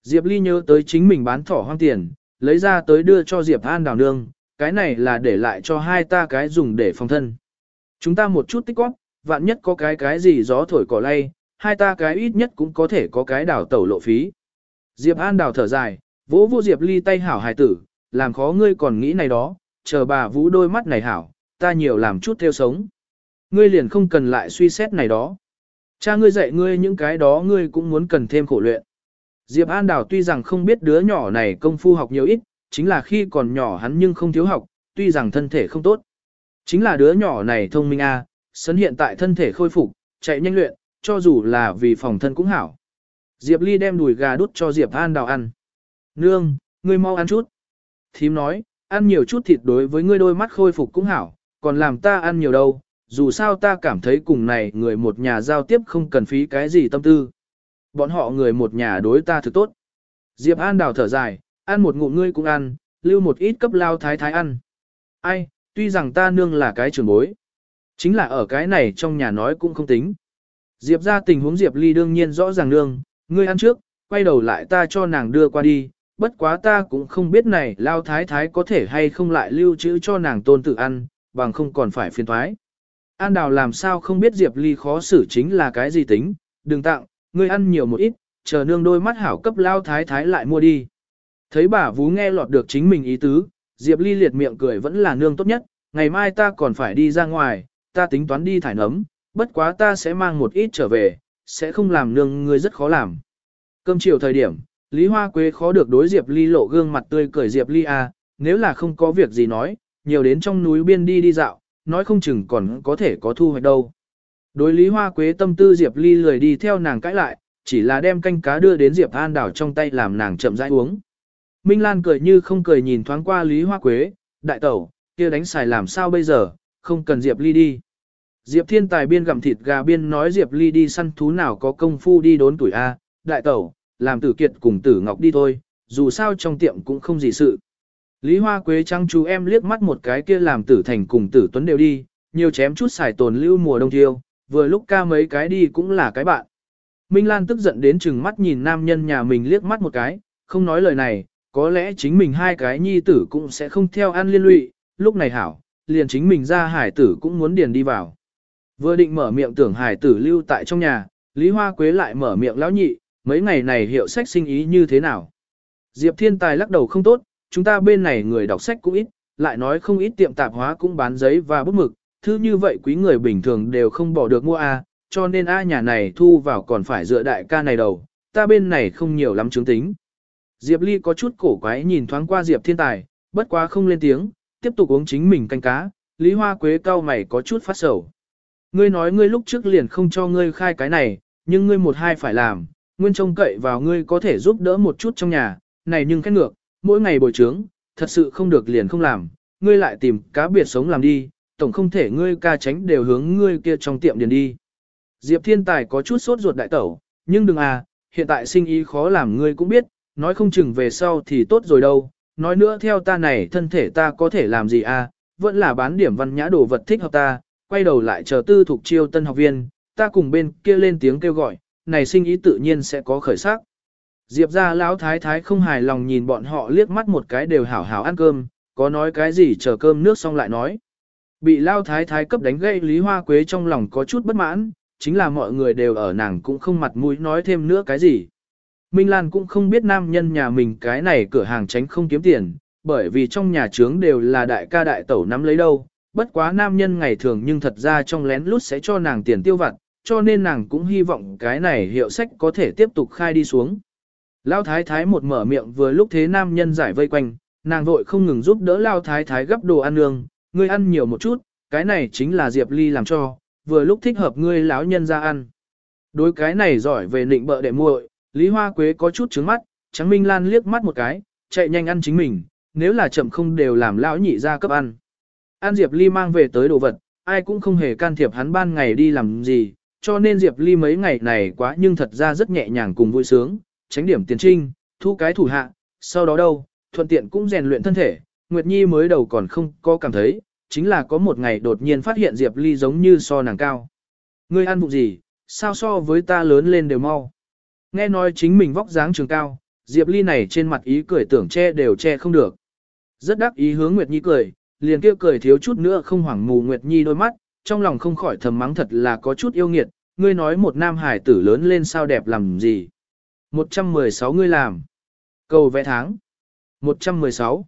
Diệp Ly nhớ tới chính mình bán thỏ hoang tiền, lấy ra tới đưa cho Diệp An đảo nương, cái này là để lại cho hai ta cái dùng để phòng thân. Chúng ta một chút tích góp, vạn nhất có cái cái gì gió thổi cỏ lay, hai ta cái ít nhất cũng có thể có cái đảo tẩu lộ phí. Diệp An đảo thở dài, vỗ vô Diệp Ly tay hảo hài tử, làm khó ngươi còn nghĩ này đó, chờ bà vũ đôi mắt này hảo, ta nhiều làm chút theo sống. Ngươi liền không cần lại suy xét này đó. Cha ngươi dạy ngươi những cái đó ngươi cũng muốn cần thêm khổ luyện. Diệp An Đào tuy rằng không biết đứa nhỏ này công phu học nhiều ít, chính là khi còn nhỏ hắn nhưng không thiếu học, tuy rằng thân thể không tốt. Chính là đứa nhỏ này thông minh a, à, sân hiện tại thân thể khôi phục, chạy nhanh luyện, cho dù là vì phòng thân cũng hảo. Diệp Ly đem đùi gà đút cho Diệp An Đào ăn. Nương, ngươi mau ăn chút. Thím nói, ăn nhiều chút thịt đối với ngươi đôi mắt khôi phục cũng hảo, còn làm ta ăn nhiều đâu, dù sao ta cảm thấy cùng này người một nhà giao tiếp không cần phí cái gì tâm tư. Bọn họ người một nhà đối ta thực tốt. Diệp An đào thở dài, ăn một ngụm ngươi cũng ăn, lưu một ít cấp lao thái thái ăn. Ai, tuy rằng ta nương là cái trường bối. Chính là ở cái này trong nhà nói cũng không tính. Diệp ra tình huống Diệp Ly đương nhiên rõ ràng nương, ngươi ăn trước, quay đầu lại ta cho nàng đưa qua đi, bất quá ta cũng không biết này lao thái thái có thể hay không lại lưu trữ cho nàng tôn tự ăn, bằng không còn phải phiền thoái. An Đào làm sao không biết Diệp Ly khó xử chính là cái gì tính, đừng tặng, ngươi ăn nhiều một ít, chờ nương đôi mắt hảo cấp lao thái thái lại mua đi. Thấy bà vú nghe lọt được chính mình ý tứ, Diệp Ly liệt miệng cười vẫn là nương tốt nhất, ngày mai ta còn phải đi ra ngoài, ta tính toán đi thải nấm, bất quá ta sẽ mang một ít trở về, sẽ không làm nương ngươi rất khó làm. Cơm chiều thời điểm, Lý Hoa Quế khó được đối Diệp Ly lộ gương mặt tươi cười Diệp Ly à, nếu là không có việc gì nói, nhiều đến trong núi biên đi đi dạo, nói không chừng còn có thể có thu hoạch đâu. Đối Lý Hoa Quế tâm tư Diệp Ly lười đi theo nàng cãi lại, chỉ là đem canh cá đưa đến Diệp An đảo trong tay làm nàng chậm rãi uống. Minh Lan cười như không cười nhìn thoáng qua Lý Hoa Quế, đại tẩu, kia đánh xài làm sao bây giờ, không cần Diệp Ly đi. Diệp Thiên Tài biên gặm thịt gà biên nói Diệp Ly đi săn thú nào có công phu đi đốn tuổi A, đại tẩu, làm tử kiệt cùng tử ngọc đi thôi, dù sao trong tiệm cũng không gì sự. Lý Hoa Quế trăng chú em liếc mắt một cái kia làm tử thành cùng tử tuấn đều đi, nhiều chém chút xài tồn lưu mùa đông thiêu, vừa lúc ca mấy cái đi cũng là cái bạn. Minh Lan tức giận đến chừng mắt nhìn nam nhân nhà mình liếc mắt một cái, không nói lời này, có lẽ chính mình hai cái nhi tử cũng sẽ không theo ăn liên lụy, lúc này hảo, liền chính mình ra hải tử cũng muốn điền đi vào. Vừa định mở miệng tưởng hải tử lưu tại trong nhà, Lý Hoa Quế lại mở miệng lão nhị, mấy ngày này hiệu sách sinh ý như thế nào. Diệp Thiên Tài lắc đầu không tốt, chúng ta bên này người đọc sách cũng ít, lại nói không ít tiệm tạp hóa cũng bán giấy và bút mực, thứ như vậy quý người bình thường đều không bỏ được mua A, cho nên A nhà này thu vào còn phải dựa đại ca này đầu, ta bên này không nhiều lắm chứng tính. Diệp Ly có chút cổ quái nhìn thoáng qua Diệp Thiên Tài, bất quá không lên tiếng, tiếp tục uống chính mình canh cá, Lý Hoa Quế cao mày có chút phát sầu. Ngươi nói ngươi lúc trước liền không cho ngươi khai cái này, nhưng ngươi một hai phải làm, nguyên trông cậy vào ngươi có thể giúp đỡ một chút trong nhà, này nhưng khét ngược, mỗi ngày bồi trướng, thật sự không được liền không làm, ngươi lại tìm cá biệt sống làm đi, tổng không thể ngươi ca tránh đều hướng ngươi kia trong tiệm điền đi. Diệp Thiên Tài có chút sốt ruột đại tẩu, nhưng đừng à, hiện tại sinh ý khó làm ngươi cũng biết, nói không chừng về sau thì tốt rồi đâu, nói nữa theo ta này thân thể ta có thể làm gì à, vẫn là bán điểm văn nhã đồ vật thích hợp ta, quay đầu lại chờ tư thuộc chiêu tân học viên, ta cùng bên kia lên tiếng kêu gọi, này sinh ý tự nhiên sẽ có khởi sắc. Diệp ra lão thái thái không hài lòng nhìn bọn họ liếc mắt một cái đều hảo hảo ăn cơm, có nói cái gì chờ cơm nước xong lại nói. Bị lao thái thái cấp đánh gây Lý Hoa Quế trong lòng có chút bất mãn, chính là mọi người đều ở nàng cũng không mặt mũi nói thêm nữa cái gì. Minh Lan cũng không biết nam nhân nhà mình cái này cửa hàng tránh không kiếm tiền, bởi vì trong nhà trướng đều là đại ca đại tẩu nắm lấy đâu, bất quá nam nhân ngày thường nhưng thật ra trong lén lút sẽ cho nàng tiền tiêu vặt, cho nên nàng cũng hy vọng cái này hiệu sách có thể tiếp tục khai đi xuống. Lao thái thái một mở miệng vừa lúc thế nam nhân giải vây quanh, nàng vội không ngừng giúp đỡ Lao thái thái gấp đồ ăn nương, ngươi ăn nhiều một chút, cái này chính là Diệp Ly làm cho, vừa lúc thích hợp ngươi lão nhân ra ăn. Đối cái này giỏi về nịnh bợ đệ muội, Lý Hoa Quế có chút trướng mắt, Tráng Minh Lan liếc mắt một cái, chạy nhanh ăn chính mình, nếu là chậm không đều làm lão nhị ra cấp ăn. An Diệp Ly mang về tới đồ vật, ai cũng không hề can thiệp hắn ban ngày đi làm gì, cho nên Diệp Ly mấy ngày này quá nhưng thật ra rất nhẹ nhàng cùng vui sướng, tránh điểm tiền trinh, thu cái thủ hạ, sau đó đâu, thuận tiện cũng rèn luyện thân thể, Nguyệt Nhi mới đầu còn không có cảm thấy, chính là có một ngày đột nhiên phát hiện Diệp Ly giống như so nàng cao. Ngươi ăn vụ gì, sao so với ta lớn lên đều mau. Nghe nói chính mình vóc dáng trường cao, Diệp Ly này trên mặt ý cười tưởng che đều che không được. Rất đắc ý hướng Nguyệt Nhi cười, liền kêu cười thiếu chút nữa không hoảng mù Nguyệt Nhi đôi mắt, trong lòng không khỏi thầm mắng thật là có chút yêu nghiệt, ngươi nói một nam hải tử lớn lên sao đẹp làm gì. 116 ngươi làm. Cầu vẽ tháng. 116.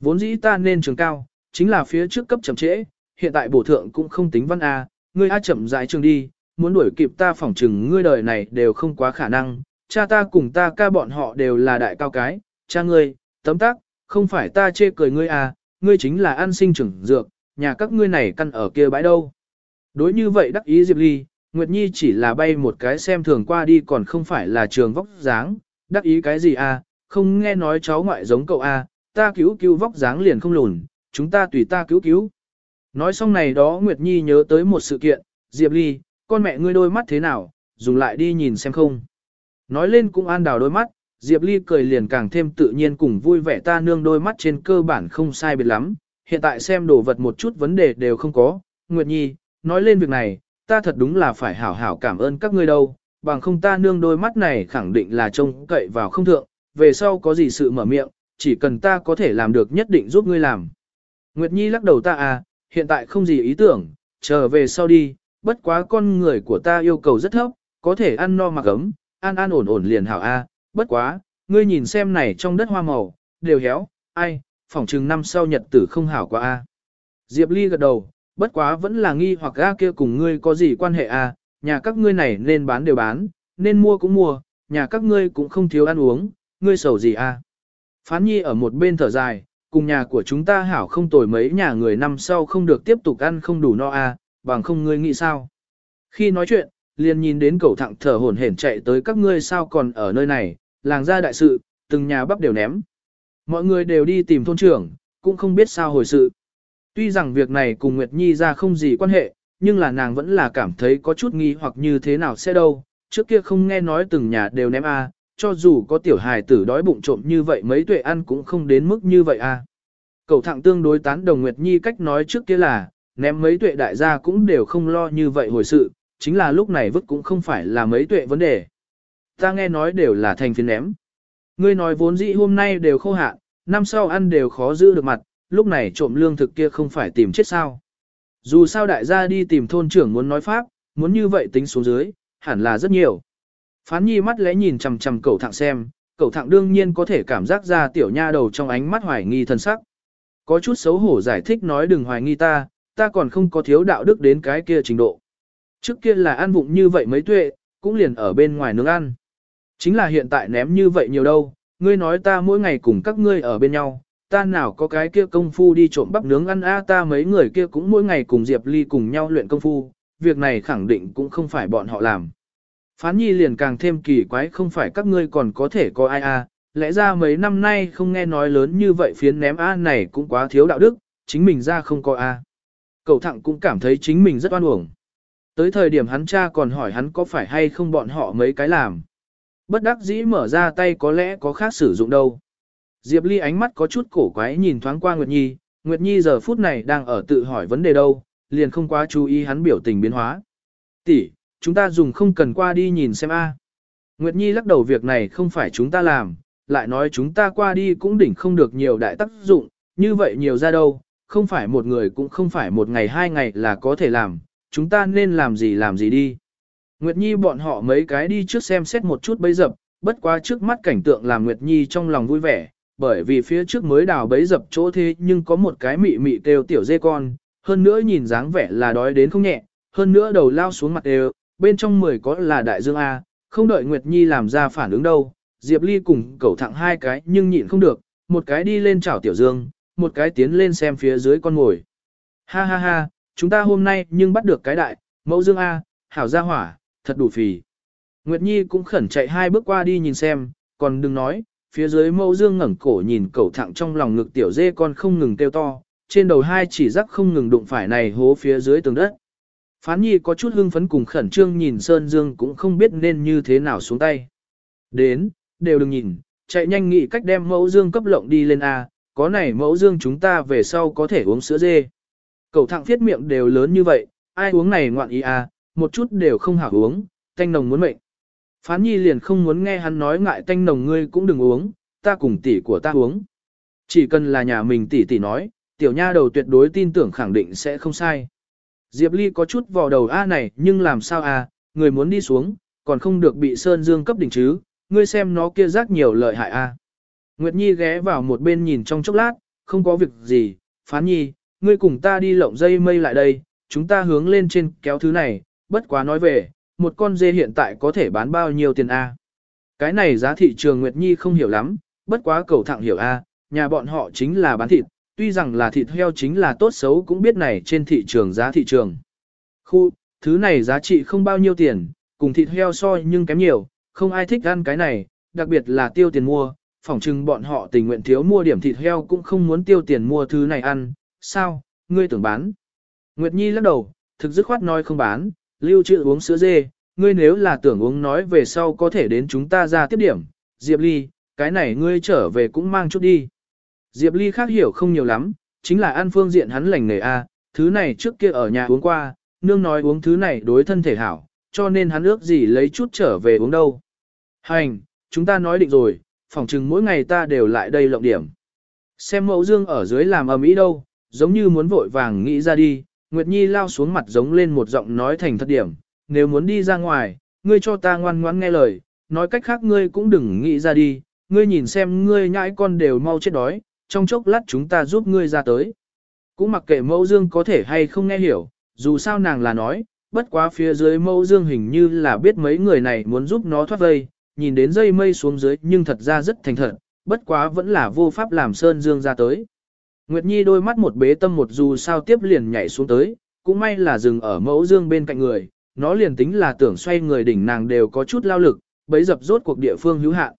Vốn dĩ ta nên trường cao, chính là phía trước cấp chậm trễ, hiện tại bổ thượng cũng không tính văn A, ngươi A chậm rãi trường đi, muốn đuổi kịp ta phỏng chừng ngươi đời này đều không quá khả năng, cha ta cùng ta ca bọn họ đều là đại cao cái, cha ngươi, tấm tắc, không phải ta chê cười ngươi à, ngươi chính là an sinh trưởng dược, nhà các ngươi này căn ở kia bãi đâu. Đối như vậy đắc ý Diệp Ly, Nguyệt Nhi chỉ là bay một cái xem thường qua đi còn không phải là trường vóc dáng, đắc ý cái gì à, không nghe nói cháu ngoại giống cậu à, ta cứu cứu vóc dáng liền không lùn, chúng ta tùy ta cứu cứu. Nói xong này đó Nguyệt Nhi nhớ tới một sự kiện, Diệp Ly, con mẹ ngươi đôi mắt thế nào, dùng lại đi nhìn xem không. Nói lên cũng an đào đôi mắt, Diệp Ly cười liền càng thêm tự nhiên cùng vui vẻ ta nương đôi mắt trên cơ bản không sai biệt lắm, hiện tại xem đồ vật một chút vấn đề đều không có. Nguyệt Nhi, nói lên việc này, ta thật đúng là phải hảo hảo cảm ơn các ngươi đâu, bằng không ta nương đôi mắt này khẳng định là trông cậy vào không thượng, về sau có gì sự mở miệng, chỉ cần ta có thể làm được nhất định giúp ngươi làm. Nguyệt Nhi lắc đầu ta à, hiện tại không gì ý tưởng, chờ về sau đi, bất quá con người của ta yêu cầu rất thấp, có thể ăn no mặc ấm, an an ổn ổn liền hảo a, bất quá, ngươi nhìn xem này trong đất hoa màu, đều héo, ai, phỏng chừng năm sau nhật tử không hảo quá a. Diệp Ly gật đầu, bất quá vẫn là nghi hoặc ga kia cùng ngươi có gì quan hệ a, nhà các ngươi này nên bán đều bán, nên mua cũng mua, nhà các ngươi cũng không thiếu ăn uống, ngươi sầu gì a? Phán Nhi ở một bên thở dài, cùng nhà của chúng ta hảo không tồi mấy nhà người năm sau không được tiếp tục ăn không đủ no à, bằng không ngươi nghĩ sao? Khi nói chuyện, liền nhìn đến cậu thẳng thở hổn hển chạy tới các ngươi sao còn ở nơi này, làng ra đại sự, từng nhà bắp đều ném. Mọi người đều đi tìm thôn trưởng, cũng không biết sao hồi sự. Tuy rằng việc này cùng Nguyệt Nhi ra không gì quan hệ, nhưng là nàng vẫn là cảm thấy có chút nghi hoặc như thế nào sẽ đâu, trước kia không nghe nói từng nhà đều ném a, cho dù có tiểu hài tử đói bụng trộm như vậy mấy tuệ ăn cũng không đến mức như vậy à. a. Cậu thẳng tương đối tán đồng Nguyệt Nhi cách nói trước kia là, ném mấy tuệ đại gia cũng đều không lo như vậy hồi sự, chính là lúc này vứt cũng không phải là mấy tuệ vấn đề. Ta nghe nói đều là thành phiến ném. Ngươi nói vốn dĩ hôm nay đều khô hạn, năm sau ăn đều khó giữ được mặt, lúc này trộm lương thực kia không phải tìm chết sao. Dù sao đại gia đi tìm thôn trưởng muốn nói pháp, muốn như vậy tính xuống dưới, hẳn là rất nhiều. Phán nhi mắt lẽ nhìn chằm chằm cậu thẳng xem, cậu thẳng đương nhiên có thể cảm giác ra tiểu nha đầu trong ánh mắt hoài nghi thân sắc. Có chút xấu hổ giải thích nói đừng hoài nghi ta, ta còn không có thiếu đạo đức đến cái kia trình độ. Trước kia là ăn vụng như vậy mấy tuệ, cũng liền ở bên ngoài nướng ăn. Chính là hiện tại ném như vậy nhiều đâu, ngươi nói ta mỗi ngày cùng các ngươi ở bên nhau, ta nào có cái kia công phu đi trộm bắp nướng ăn a ta mấy người kia cũng mỗi ngày cùng Diệp Ly cùng nhau luyện công phu, việc này khẳng định cũng không phải bọn họ làm. Phán nhi liền càng thêm kỳ quái không phải các ngươi còn có thể có ai a lẽ ra mấy năm nay không nghe nói lớn như vậy phiến ném a này cũng quá thiếu đạo đức, chính mình ra không có a. Cậu thẳng cũng cảm thấy chính mình rất oan uổng. Tới thời điểm hắn cha còn hỏi hắn có phải hay không bọn họ mấy cái làm. Bất đắc dĩ mở ra tay có lẽ có khác sử dụng đâu. Diệp Ly ánh mắt có chút cổ quái nhìn thoáng qua Nguyệt Nhi, Nguyệt Nhi giờ phút này đang ở tự hỏi vấn đề đâu, liền không quá chú ý hắn biểu tình biến hóa. Tỷ, chúng ta dùng không cần qua đi nhìn xem a. Nguyệt Nhi lắc đầu việc này không phải chúng ta làm, lại nói chúng ta qua đi cũng đỉnh không được nhiều đại tác dụng, như vậy nhiều ra đâu, không phải một người cũng không phải một ngày hai ngày là có thể làm, chúng ta nên làm gì làm gì đi. Nguyệt Nhi bọn họ mấy cái đi trước xem xét một chút bấy dập, bất quá trước mắt cảnh tượng làm Nguyệt Nhi trong lòng vui vẻ, bởi vì phía trước mới đào bấy dập chỗ thế nhưng có một cái mị mị kêu tiểu dê con, hơn nữa nhìn dáng vẻ là đói đến không nhẹ, hơn nữa đầu lao xuống mặt đều, bên trong mười có là đại dương A, không đợi Nguyệt Nhi làm ra phản ứng đâu, Diệp Ly cùng cậu thẳng hai cái nhưng nhịn không được, một cái đi lên chảo tiểu dương, một cái tiến lên xem phía dưới con ngồi. Ha ha ha, chúng ta hôm nay nhưng bắt được cái đại, mẫu dương A, hảo gia hỏa, thật đủ phì. Nguyệt Nhi cũng khẩn chạy hai bước qua đi nhìn xem, còn đừng nói, phía dưới mẫu dương ngẩng cổ nhìn cẩu thẳng trong lòng ngực tiểu dê con không ngừng kêu to, trên đầu hai chỉ rắc không ngừng đụng phải này hố phía dưới tường đất. Phán Nhi có chút hưng phấn cùng khẩn trương nhìn Sơn Dương cũng không biết nên như thế nào xuống tay. Đến, đều đừng nhìn, chạy nhanh nghĩ cách đem mẫu dương cấp lộng đi lên A, có này mẫu dương chúng ta về sau có thể uống sữa dê. Cậu thẳng thiết miệng đều lớn như vậy, ai uống này ngoạn ý a, một chút đều không hảo uống, canh nồng muốn mệnh. Phán nhi liền không muốn nghe hắn nói ngại tanh nồng ngươi cũng đừng uống, ta cùng tỷ của ta uống. Chỉ cần là nhà mình tỷ tỷ nói, tiểu nha đầu tuyệt đối tin tưởng khẳng định sẽ không sai. Diệp Ly có chút vò đầu A này nhưng làm sao à, người muốn đi xuống, còn không được bị Sơn Dương cấp đỉnh chứ, ngươi xem nó kia rác nhiều lợi hại A. Nguyệt Nhi ghé vào một bên nhìn trong chốc lát, không có việc gì, phán nhi, ngươi cùng ta đi lộng dây mây lại đây, chúng ta hướng lên trên kéo thứ này, bất quá nói về, một con dê hiện tại có thể bán bao nhiêu tiền A. Cái này giá thị trường Nguyệt Nhi không hiểu lắm, bất quá cầu thẳng hiểu A, nhà bọn họ chính là bán thịt, tuy rằng là thịt heo chính là tốt xấu cũng biết này trên thị trường giá thị trường. Khu, thứ này giá trị không bao nhiêu tiền, cùng thịt heo so nhưng kém nhiều, không ai thích ăn cái này, đặc biệt là tiêu tiền mua, phỏng chừng bọn họ tình nguyện thiếu mua điểm thịt heo cũng không muốn tiêu tiền mua thứ này ăn, sao, ngươi tưởng bán. Nguyệt Nhi lắc đầu, thực dứt khoát nói không bán, lưu trữ uống sữa dê, ngươi nếu là tưởng uống nói về sau có thể đến chúng ta ra tiếp điểm, Diệp Ly, cái này ngươi trở về cũng mang chút đi. Diệp Ly khác hiểu không nhiều lắm, chính là ăn phương diện hắn lành nghề a, thứ này trước kia ở nhà uống qua, nương nói uống thứ này đối thân thể hảo, cho nên hắn ước gì lấy chút trở về uống đâu. Hành, chúng ta nói định rồi, phỏng chừng mỗi ngày ta đều lại đây lộng điểm. Xem mẫu dương ở dưới làm ầm ĩ đâu, giống như muốn vội vàng nghĩ ra đi, Nguyệt Nhi lao xuống mặt giống lên một giọng nói thành thật điểm, nếu muốn đi ra ngoài, ngươi cho ta ngoan ngoãn nghe lời, nói cách khác ngươi cũng đừng nghĩ ra đi, ngươi nhìn xem ngươi nhãi con đều mau chết đói, trong chốc lát chúng ta giúp ngươi ra tới. Cũng mặc kệ mẫu dương có thể hay không nghe hiểu, dù sao nàng là nói, bất quá phía dưới mẫu dương hình như là biết mấy người này muốn giúp nó thoát vây, nhìn đến dây mây xuống dưới nhưng thật ra rất thành thật, bất quá vẫn là vô pháp làm sơn dương ra tới. Nguyệt Nhi đôi mắt một bế tâm một dù sao tiếp liền nhảy xuống tới, cũng may là dừng ở mẫu dương bên cạnh người, nó liền tính là tưởng xoay người đỉnh nàng đều có chút lao lực, bấy dập rốt cuộc địa phương hữu hạn.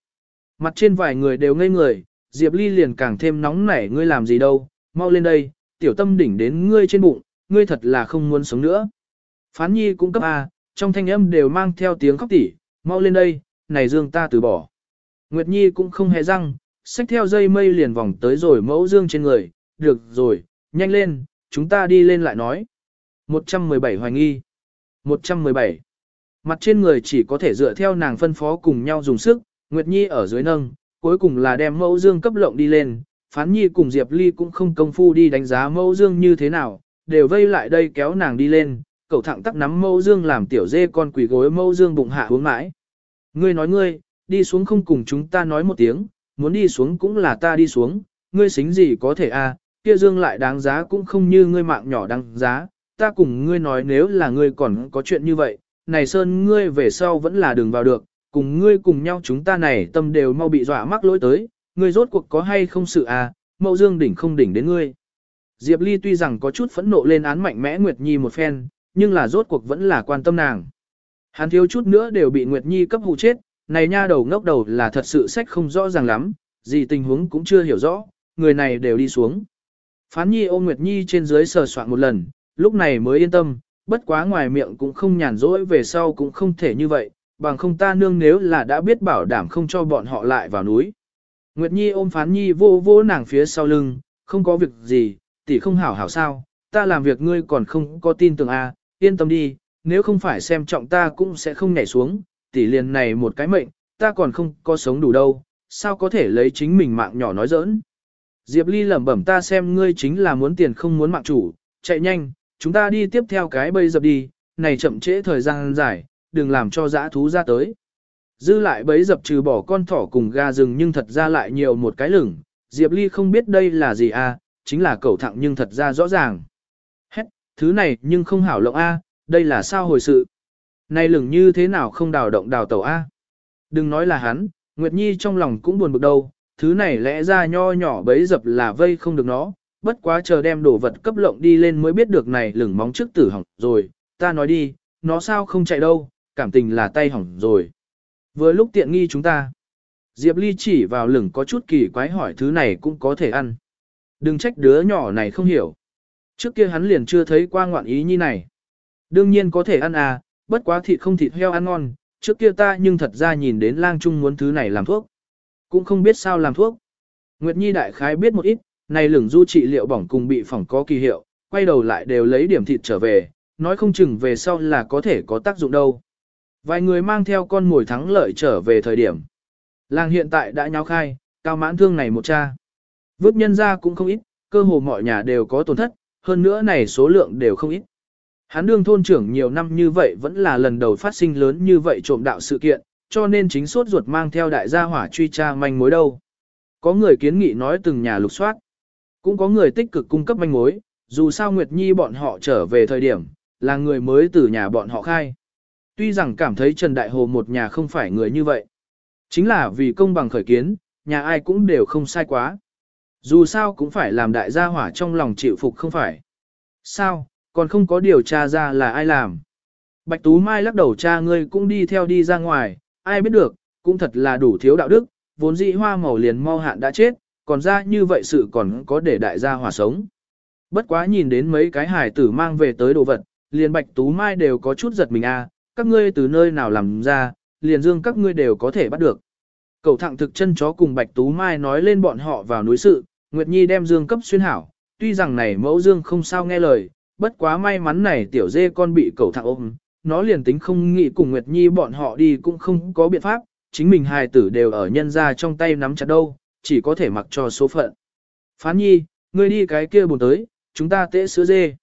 Mặt trên vài người đều ngây người, Diệp Ly liền càng thêm nóng nảy ngươi làm gì đâu, mau lên đây, tiểu tâm đỉnh đến ngươi trên bụng, ngươi thật là không muốn sống nữa. Phán nhi cũng cấp A, trong thanh âm đều mang theo tiếng khóc tỉ, mau lên đây, này dương ta từ bỏ. Nguyệt Nhi cũng không hề răng, xách theo dây mây liền vòng tới rồi mẫu dương trên người, được rồi, nhanh lên, chúng ta đi lên lại nói. 117 hoài nghi. 117. Mặt trên người chỉ có thể dựa theo nàng phân phó cùng nhau dùng sức, Nguyệt Nhi ở dưới nâng, cuối cùng là đem mẫu dương cấp lộng đi lên, Phán Nhi cùng Diệp Ly cũng không công phu đi đánh giá mẫu dương như thế nào, đều vây lại đây kéo nàng đi lên, cậu thẳng tắc nắm mẫu dương làm tiểu dê con quỷ gối mẫu dương bụng hạ uống mãi. Ngươi nói ngươi, đi xuống không cùng chúng ta nói một tiếng, muốn đi xuống cũng là ta đi xuống, ngươi xính gì có thể a? À, kia dương lại đáng giá cũng không như ngươi mạng nhỏ đáng giá, ta cùng ngươi nói nếu là ngươi còn có chuyện như vậy, này Sơn ngươi về sau vẫn là đường vào được, cùng ngươi cùng nhau chúng ta này tâm đều mau bị dọa mắc lỗi tới, ngươi rốt cuộc có hay không sự à, mẫu dương đỉnh không đỉnh đến ngươi. Diệp Ly tuy rằng có chút phẫn nộ lên án mạnh mẽ Nguyệt Nhi một phen, nhưng là rốt cuộc vẫn là quan tâm nàng. Hắn thiếu chút nữa đều bị Nguyệt Nhi cấp hù chết, này nha đầu ngốc đầu là thật sự sách không rõ ràng lắm, gì tình huống cũng chưa hiểu rõ, người này đều đi xuống. Phán Nhi ôm Nguyệt Nhi trên dưới sờ soạn một lần, lúc này mới yên tâm, bất quá ngoài miệng cũng không nhàn rỗi về sau cũng không thể như vậy, bằng không ta nương nếu là đã biết bảo đảm không cho bọn họ lại vào núi. Nguyệt Nhi ôm Phán Nhi vô vô nàng phía sau lưng, không có việc gì, tỷ không hảo hảo sao, ta làm việc ngươi còn không có tin tưởng a, à, yên tâm đi, nếu không phải xem trọng ta cũng sẽ không nhảy xuống, tỷ liền này một cái mệnh, ta còn không có sống đủ đâu, sao có thể lấy chính mình mạng nhỏ nói giỡn. Diệp Ly lẩm bẩm ta xem ngươi chính là muốn tiền không muốn mạng chủ, chạy nhanh, chúng ta đi tiếp theo cái bây dập đi, này chậm trễ thời gian dài, đừng làm cho dã thú ra tới. Dư lại bấy dập trừ bỏ con thỏ cùng gà rừng nhưng thật ra lại nhiều một cái lửng, Diệp Ly không biết đây là gì à, chính là cẩu thẳng nhưng thật ra rõ ràng. hết, thứ này nhưng không hảo lộng a, đây là sao hồi sự. Này lửng như thế nào không đào động đào tẩu a? Đừng nói là hắn, Nguyệt Nhi trong lòng cũng buồn bực đâu, thứ này lẽ ra nho nhỏ bấy dập là vây không được nó, bất quá chờ đem đồ vật cấp lộng đi lên mới biết được này lửng móng trước tử hỏng rồi, ta nói đi, nó sao không chạy đâu, cảm tình là tay hỏng rồi. Vừa lúc tiện nghi chúng ta, Diệp Ly chỉ vào lửng có chút kỳ quái hỏi thứ này cũng có thể ăn. Đừng trách đứa nhỏ này không hiểu. Trước kia hắn liền chưa thấy qua ngoạn ý như này. Đương nhiên có thể ăn à, bất quá thịt không thịt heo ăn ngon, trước kia ta nhưng thật ra nhìn đến lang trung muốn thứ này làm thuốc. Cũng không biết sao làm thuốc. Nguyệt Nhi đại khái biết một ít, này lửng du trị liệu bỏng cùng bị phỏng có kỳ hiệu, quay đầu lại đều lấy điểm thịt trở về, nói không chừng về sau là có thể có tác dụng đâu. Vài người mang theo con mồi thắng lợi trở về thời điểm. Làng hiện tại đã nháo khai, cao mãn thương này một cha. Vước nhân ra cũng không ít, cơ hồ mọi nhà đều có tổn thất, hơn nữa này số lượng đều không ít. Hắn đương thôn trưởng nhiều năm như vậy vẫn là lần đầu phát sinh lớn như vậy trộm đạo sự kiện, cho nên chính suốt ruột mang theo đại gia hỏa truy tra manh mối đâu. Có người kiến nghị nói từng nhà lục soát, cũng có người tích cực cung cấp manh mối, dù sao Nguyệt Nhi bọn họ trở về thời điểm, là người mới từ nhà bọn họ khai. Tuy rằng cảm thấy Trần Đại Hồ một nhà không phải người như vậy. Chính là vì công bằng khởi kiến, nhà ai cũng đều không sai quá. Dù sao cũng phải làm đại gia hỏa trong lòng chịu phục không phải. Sao, còn không có điều tra ra là ai làm. Bạch Tú Mai lắc đầu cha ngươi cũng đi theo đi ra ngoài, ai biết được, cũng thật là đủ thiếu đạo đức, vốn dĩ hoa màu liền mau hạn đã chết, còn ra như vậy sự còn có để đại gia hỏa sống. Bất quá nhìn đến mấy cái hải tử mang về tới đồ vật, liền Bạch Tú Mai đều có chút giật mình a, à, các ngươi từ nơi nào làm ra, liền dương các ngươi đều có thể bắt được. Cầu thẳng thực chân chó cùng Bạch Tú Mai nói lên bọn họ vào núi sự, Nguyệt Nhi đem dương cấp xuyên hảo, tuy rằng này mẫu dương không sao nghe lời, bất quá may mắn này tiểu dê con bị cầu thẳng ôm, nó liền tính không nghĩ cùng Nguyệt Nhi bọn họ đi cũng không có biện pháp, chính mình hài tử đều ở nhân ra trong tay nắm chặt đâu, chỉ có thể mặc cho số phận. Phán Nhi, ngươi đi cái kia buồn tới, chúng ta tễ sữa dê.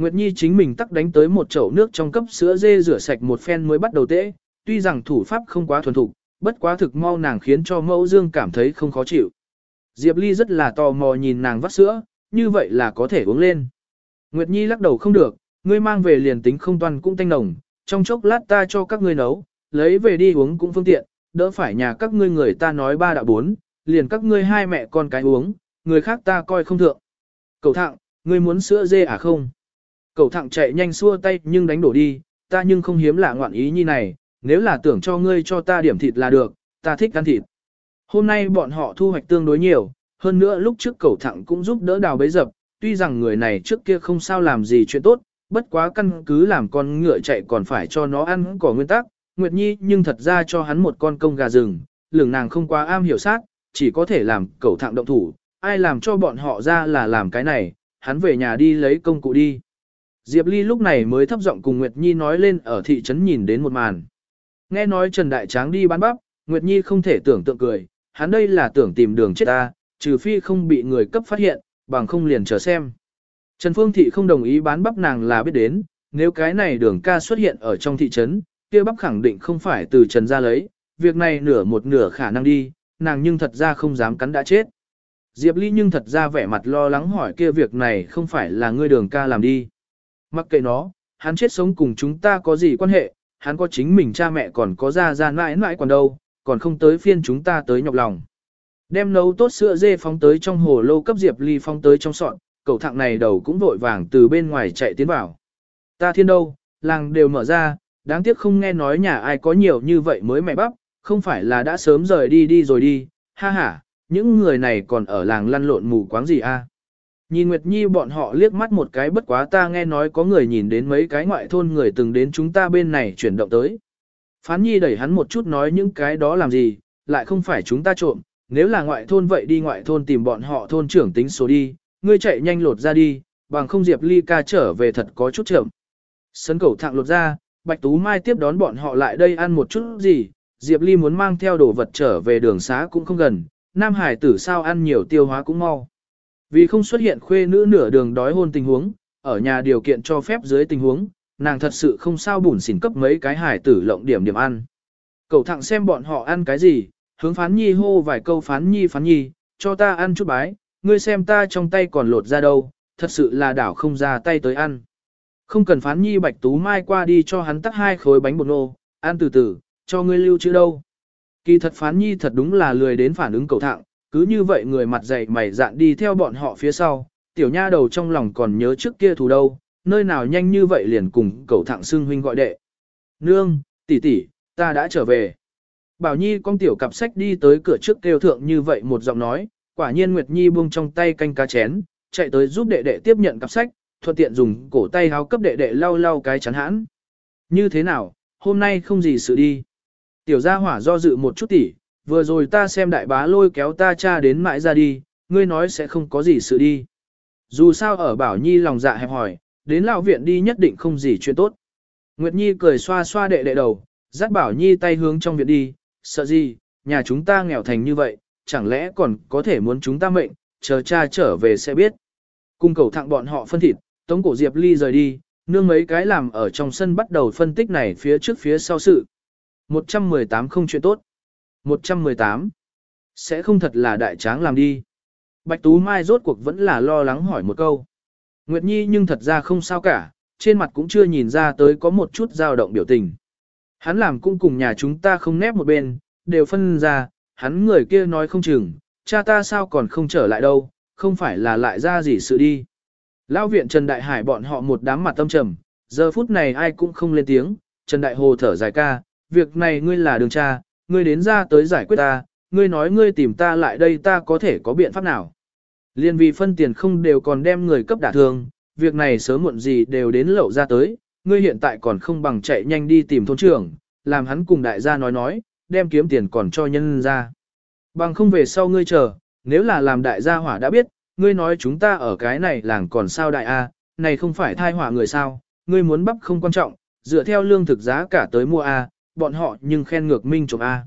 Nguyệt Nhi chính mình tắc đánh tới một chậu nước trong cấp sữa dê rửa sạch một phen mới bắt đầu tễ, tuy rằng thủ pháp không quá thuần thục, bất quá thực mau nàng khiến cho mẫu dương cảm thấy không khó chịu. Diệp Ly rất là tò mò nhìn nàng vắt sữa, như vậy là có thể uống lên. Nguyệt Nhi lắc đầu không được, ngươi mang về liền tính không toàn cũng tanh nồng, trong chốc lát ta cho các ngươi nấu, lấy về đi uống cũng phương tiện, đỡ phải nhà các ngươi người ta nói ba đạo bốn, liền các ngươi hai mẹ con cái uống, người khác ta coi không thượng. Cầu thạng, ngươi muốn sữa dê à không? Cầu thẳng chạy nhanh xua tay nhưng đánh đổ đi, ta nhưng không hiếm lạ ngoạn ý như này, nếu là tưởng cho ngươi cho ta điểm thịt là được, ta thích ăn thịt. Hôm nay bọn họ thu hoạch tương đối nhiều, hơn nữa lúc trước cầu thẳng cũng giúp đỡ đào bấy dập, tuy rằng người này trước kia không sao làm gì chuyện tốt, bất quá căn cứ làm con ngựa chạy còn phải cho nó ăn cỏ nguyên tắc, Nguyệt Nhi nhưng thật ra cho hắn một con công gà rừng, lường nàng không quá am hiểu sát, chỉ có thể làm cầu thẳng động thủ, ai làm cho bọn họ ra là làm cái này, hắn về nhà đi lấy công cụ đi. Diệp Ly lúc này mới thấp giọng cùng Nguyệt Nhi nói lên ở thị trấn nhìn đến một màn. Nghe nói Trần Đại Tráng đi bán bắp, Nguyệt Nhi không thể tưởng tượng cười, hắn đây là tưởng tìm đường chết ta, trừ phi không bị người cấp phát hiện, bằng không liền chờ xem. Trần Phương Thị không đồng ý bán bắp nàng là biết đến, nếu cái này đường ca xuất hiện ở trong thị trấn, kia bắp khẳng định không phải từ Trần ra lấy, việc này nửa một nửa khả năng đi, nàng nhưng thật ra không dám cắn đã chết. Diệp Ly nhưng thật ra vẻ mặt lo lắng hỏi kia việc này không phải là ngươi đường ca làm đi. Mặc kệ nó, hắn chết sống cùng chúng ta có gì quan hệ, hắn có chính mình cha mẹ còn có ra ra mãi mãi còn đâu, còn không tới phiên chúng ta tới nhọc lòng. Đem nấu tốt sữa dê phóng tới trong hồ lô cấp Diệp Ly phóng tới trong sọn, cậu thằng này đầu cũng vội vàng từ bên ngoài chạy tiến vào. Ta thiên đâu, làng đều mở ra, đáng tiếc không nghe nói nhà ai có nhiều như vậy mới mẹ bắp, không phải là đã sớm rời đi đi rồi đi, ha ha, những người này còn ở làng lăn lộn mù quáng gì a? Nhìn Nguyệt Nhi bọn họ liếc mắt một cái bất quá ta nghe nói có người nhìn đến mấy cái ngoại thôn người từng đến chúng ta bên này chuyển động tới. Phán Nhi đẩy hắn một chút nói những cái đó làm gì, lại không phải chúng ta trộm, nếu là ngoại thôn vậy đi ngoại thôn tìm bọn họ thôn trưởng tính số đi, ngươi chạy nhanh lột ra đi, bằng không Diệp Ly ca trở về thật có chút chậm. Sấn cầu Thạng lột ra, Bạch Tú Mai tiếp đón bọn họ lại đây ăn một chút gì, Diệp Ly muốn mang theo đồ vật trở về đường xá cũng không gần, Nam Hải tử sao ăn nhiều tiêu hóa cũng mau. Vì không xuất hiện khuê nữ nửa đường đói hôn tình huống, ở nhà điều kiện cho phép dưới tình huống, nàng thật sự không sao bùn xỉn cấp mấy cái hải tử lộng điểm điểm ăn. cậu thẳng xem bọn họ ăn cái gì, hướng phán nhi hô vài câu phán nhi phán nhi, cho ta ăn chút bái, ngươi xem ta trong tay còn lột ra đâu, thật sự là đảo không ra tay tới ăn. Không cần phán nhi bạch tú mai qua đi cho hắn tắt hai khối bánh bột nô, ăn từ từ, cho ngươi lưu chữ đâu. Kỳ thật phán nhi thật đúng là lười đến phản ứng cầu thẳng, cứ như vậy người mặt dày mày dạn đi theo bọn họ phía sau, tiểu nha đầu trong lòng còn nhớ trước kia thù đâu, nơi nào nhanh như vậy liền cùng cậu thẳng xưng huynh gọi đệ. Nương, tỷ tỷ, ta đã trở về. Bảo Nhi con tiểu cặp sách đi tới cửa trước kêu thượng như vậy một giọng nói, quả nhiên Nguyệt Nhi buông trong tay canh cá chén, chạy tới giúp đệ đệ tiếp nhận cặp sách, thuận tiện dùng cổ tay háo cấp đệ đệ lau lau cái chắn hãn. Như thế nào, hôm nay không gì sự đi. Tiểu gia hỏa do dự một chút tỉ, vừa rồi ta xem đại bá lôi kéo ta cha đến mãi ra đi, ngươi nói sẽ không có gì sự đi. Dù sao ở Bảo Nhi lòng dạ hẹp hỏi, đến lão viện đi nhất định không gì chuyện tốt. Nguyệt Nhi cười xoa xoa đệ đệ đầu, dắt Bảo Nhi tay hướng trong viện đi, sợ gì, nhà chúng ta nghèo thành như vậy, chẳng lẽ còn có thể muốn chúng ta mệnh, chờ cha trở về sẽ biết. Cung cầu thẳng bọn họ phân thịt, tống cổ Diệp Ly rời đi, nương mấy cái làm ở trong sân bắt đầu phân tích này phía trước phía sau sự. 118 không chuyện tốt. 118. Sẽ không thật là đại tráng làm đi. Bạch Tú Mai rốt cuộc vẫn là lo lắng hỏi một câu. Nguyệt Nhi nhưng thật ra không sao cả, trên mặt cũng chưa nhìn ra tới có một chút dao động biểu tình. Hắn làm cũng cùng nhà chúng ta không nép một bên, đều phân ra, hắn người kia nói không chừng, cha ta sao còn không trở lại đâu, không phải là lại ra gì sự đi. Lão viện Trần Đại Hải bọn họ một đám mặt tâm trầm, giờ phút này ai cũng không lên tiếng, Trần Đại Hồ thở dài ca, việc này ngươi là đường cha, ngươi đến ra tới giải quyết ta, ngươi nói ngươi tìm ta lại đây ta có thể có biện pháp nào. Liên vì phân tiền không đều còn đem người cấp đả thương, việc này sớm muộn gì đều đến lậu ra tới, ngươi hiện tại còn không bằng chạy nhanh đi tìm thôn trưởng, làm hắn cùng đại gia nói nói, đem kiếm tiền còn cho nhân ra. Bằng không về sau ngươi chờ, nếu là làm đại gia hỏa đã biết, ngươi nói chúng ta ở cái này làng còn sao đại a, này không phải thai hỏa người sao, ngươi muốn bắp không quan trọng, dựa theo lương thực giá cả tới mua a, bọn họ nhưng khen ngược minh trộm a.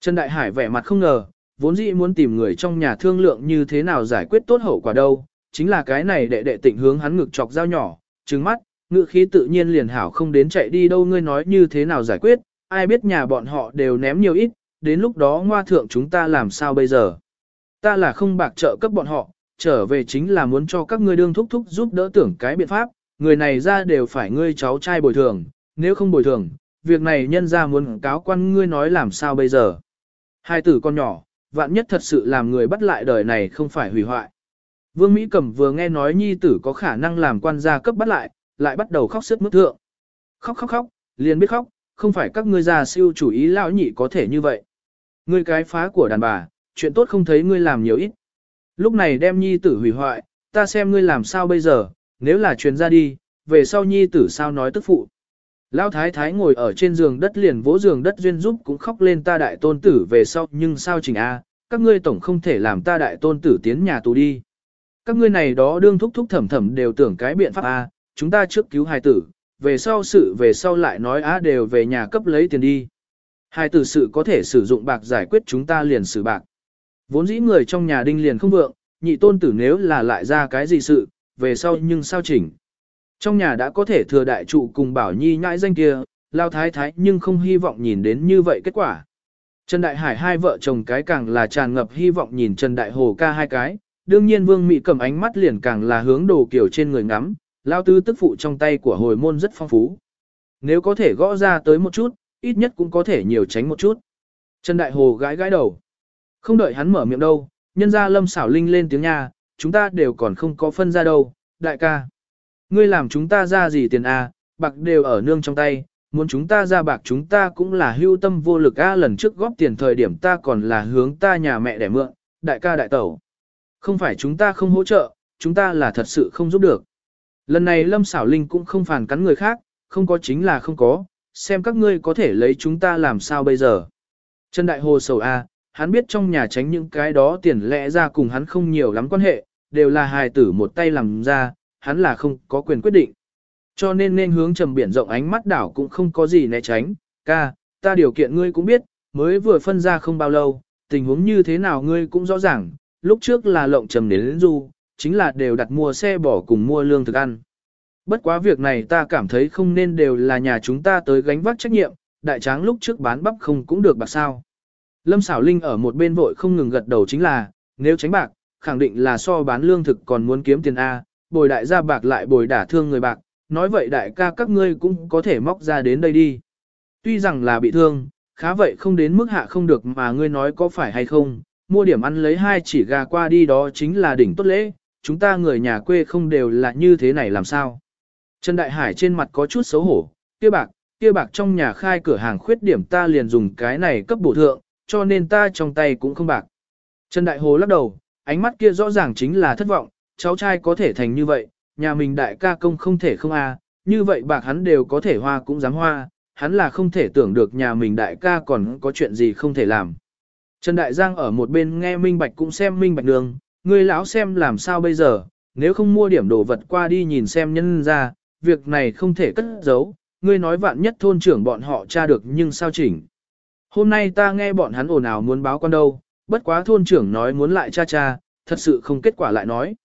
Trần Đại Hải vẻ mặt không ngờ, vốn dĩ muốn tìm người trong nhà thương lượng như thế nào giải quyết tốt hậu quả đâu, chính là cái này đệ đệ tịnh hướng hắn ngực chọc dao nhỏ, trừng mắt, ngự khí tự nhiên liền hảo không đến chạy đi đâu ngươi nói như thế nào giải quyết, ai biết nhà bọn họ đều ném nhiều ít, đến lúc đó ngoa thượng chúng ta làm sao bây giờ. Ta là không bạc trợ cấp bọn họ, trở về chính là muốn cho các ngươi đương thúc thúc giúp đỡ tưởng cái biện pháp, người này ra đều phải ngươi cháu trai bồi thường, nếu không bồi thường, việc này nhân ra muốn cáo quan ngươi nói làm sao bây giờ. Hai tử con nhỏ, vạn nhất thật sự làm người bắt lại đời này không phải hủy hoại. Vương Mỹ Cẩm vừa nghe nói nhi tử có khả năng làm quan gia cấp bắt lại, lại bắt đầu khóc sức mức thượng. Khóc khóc khóc, liền biết khóc, không phải các ngươi già siêu chủ ý lão nhị có thể như vậy. Ngươi cái phá của đàn bà, chuyện tốt không thấy ngươi làm nhiều ít. Lúc này đem nhi tử hủy hoại, ta xem ngươi làm sao bây giờ, nếu là truyền ra đi, về sau nhi tử sao nói tức phụ. Lão thái thái ngồi ở trên giường đất liền vỗ giường đất duyên giúp cũng khóc lên ta đại tôn tử về sau nhưng sao trình a, các ngươi tổng không thể làm ta đại tôn tử tiến nhà tù đi. Các ngươi này đó đương thúc thúc thẩm thẩm đều tưởng cái biện pháp a, chúng ta trước cứu hài tử, về sau sự về sau lại nói á đều về nhà cấp lấy tiền đi. Hài tử sự có thể sử dụng bạc giải quyết chúng ta liền xử bạc. Vốn dĩ người trong nhà đinh liền không vượng, nhị tôn tử nếu là lại ra cái gì sự, về sau nhưng sao chỉnh. Trong nhà đã có thể thừa đại trụ cùng bảo nhi nhãi danh kia, lao thái thái nhưng không hy vọng nhìn đến như vậy kết quả. Trần Đại Hải hai vợ chồng cái càng là tràn ngập hy vọng nhìn Trần Đại Hồ ca hai cái, đương nhiên Vương Mỹ cầm ánh mắt liền càng là hướng đồ kiểu trên người ngắm, lao tư tức phụ trong tay của hồi môn rất phong phú. Nếu có thể gõ ra tới một chút, ít nhất cũng có thể nhiều tránh một chút. Trần Đại Hồ gãi gãi đầu. Không đợi hắn mở miệng đâu, nhân ra lâm xảo linh lên tiếng nha, chúng ta đều còn không có phân ra đâu, đại ca. Ngươi làm chúng ta ra gì tiền a? À, bạc đều ở nương trong tay, muốn chúng ta ra bạc chúng ta cũng là hưu tâm vô lực a lần trước góp tiền thời điểm ta còn là hướng ta nhà mẹ để mượn, đại ca đại tẩu. Không phải chúng ta không hỗ trợ, chúng ta là thật sự không giúp được. Lần này Lâm Xảo Linh cũng không phản cắn người khác, không có chính là không có, xem các ngươi có thể lấy chúng ta làm sao bây giờ. Trần Đại Hồ sầu A, hắn biết trong nhà tránh những cái đó tiền lẽ ra cùng hắn không nhiều lắm quan hệ, đều là hài tử một tay làm ra, hắn là không có quyền quyết định. Cho nên nên hướng trầm biển rộng ánh mắt đảo cũng không có gì né tránh, ca, ta điều kiện ngươi cũng biết, mới vừa phân ra không bao lâu, tình huống như thế nào ngươi cũng rõ ràng, lúc trước là lộng trầm đến du, chính là đều đặt mua xe bỏ cùng mua lương thực ăn. Bất quá việc này ta cảm thấy không nên đều là nhà chúng ta tới gánh vác trách nhiệm, đại tráng lúc trước bán bắp không cũng được bạc sao. Lâm xảo linh ở một bên vội không ngừng gật đầu chính là, nếu tránh bạc, khẳng định là so bán lương thực còn muốn kiếm tiền A, bồi đại gia bạc lại bồi đả thương người bạc, nói vậy đại ca các ngươi cũng có thể móc ra đến đây đi. Tuy rằng là bị thương, khá vậy không đến mức hạ không được mà ngươi nói có phải hay không, mua điểm ăn lấy hai chỉ gà qua đi đó chính là đỉnh tốt lễ, chúng ta người nhà quê không đều là như thế này làm sao. Trần Đại Hải trên mặt có chút xấu hổ, kia bạc, kia bạc trong nhà khai cửa hàng khuyết điểm ta liền dùng cái này cấp bổ thượng, cho nên ta trong tay cũng không bạc. Trần Đại Hồ lắc đầu, ánh mắt kia rõ ràng chính là thất vọng, cháu trai có thể thành như vậy, nhà mình đại ca công không thể không a, như vậy bạc hắn đều có thể hoa cũng dám hoa, hắn là không thể tưởng được nhà mình đại ca còn có chuyện gì không thể làm. Trần Đại Giang ở một bên nghe Minh Bạch cũng xem Minh Bạch đường, người lão xem làm sao bây giờ, nếu không mua điểm đồ vật qua đi nhìn xem nhân ra, việc này không thể cất giấu, ngươi nói vạn nhất thôn trưởng bọn họ tra được nhưng sao chỉnh. Hôm nay ta nghe bọn hắn ồn ào muốn báo con đâu, bất quá thôn trưởng nói muốn lại cha cha, thật sự không kết quả lại nói.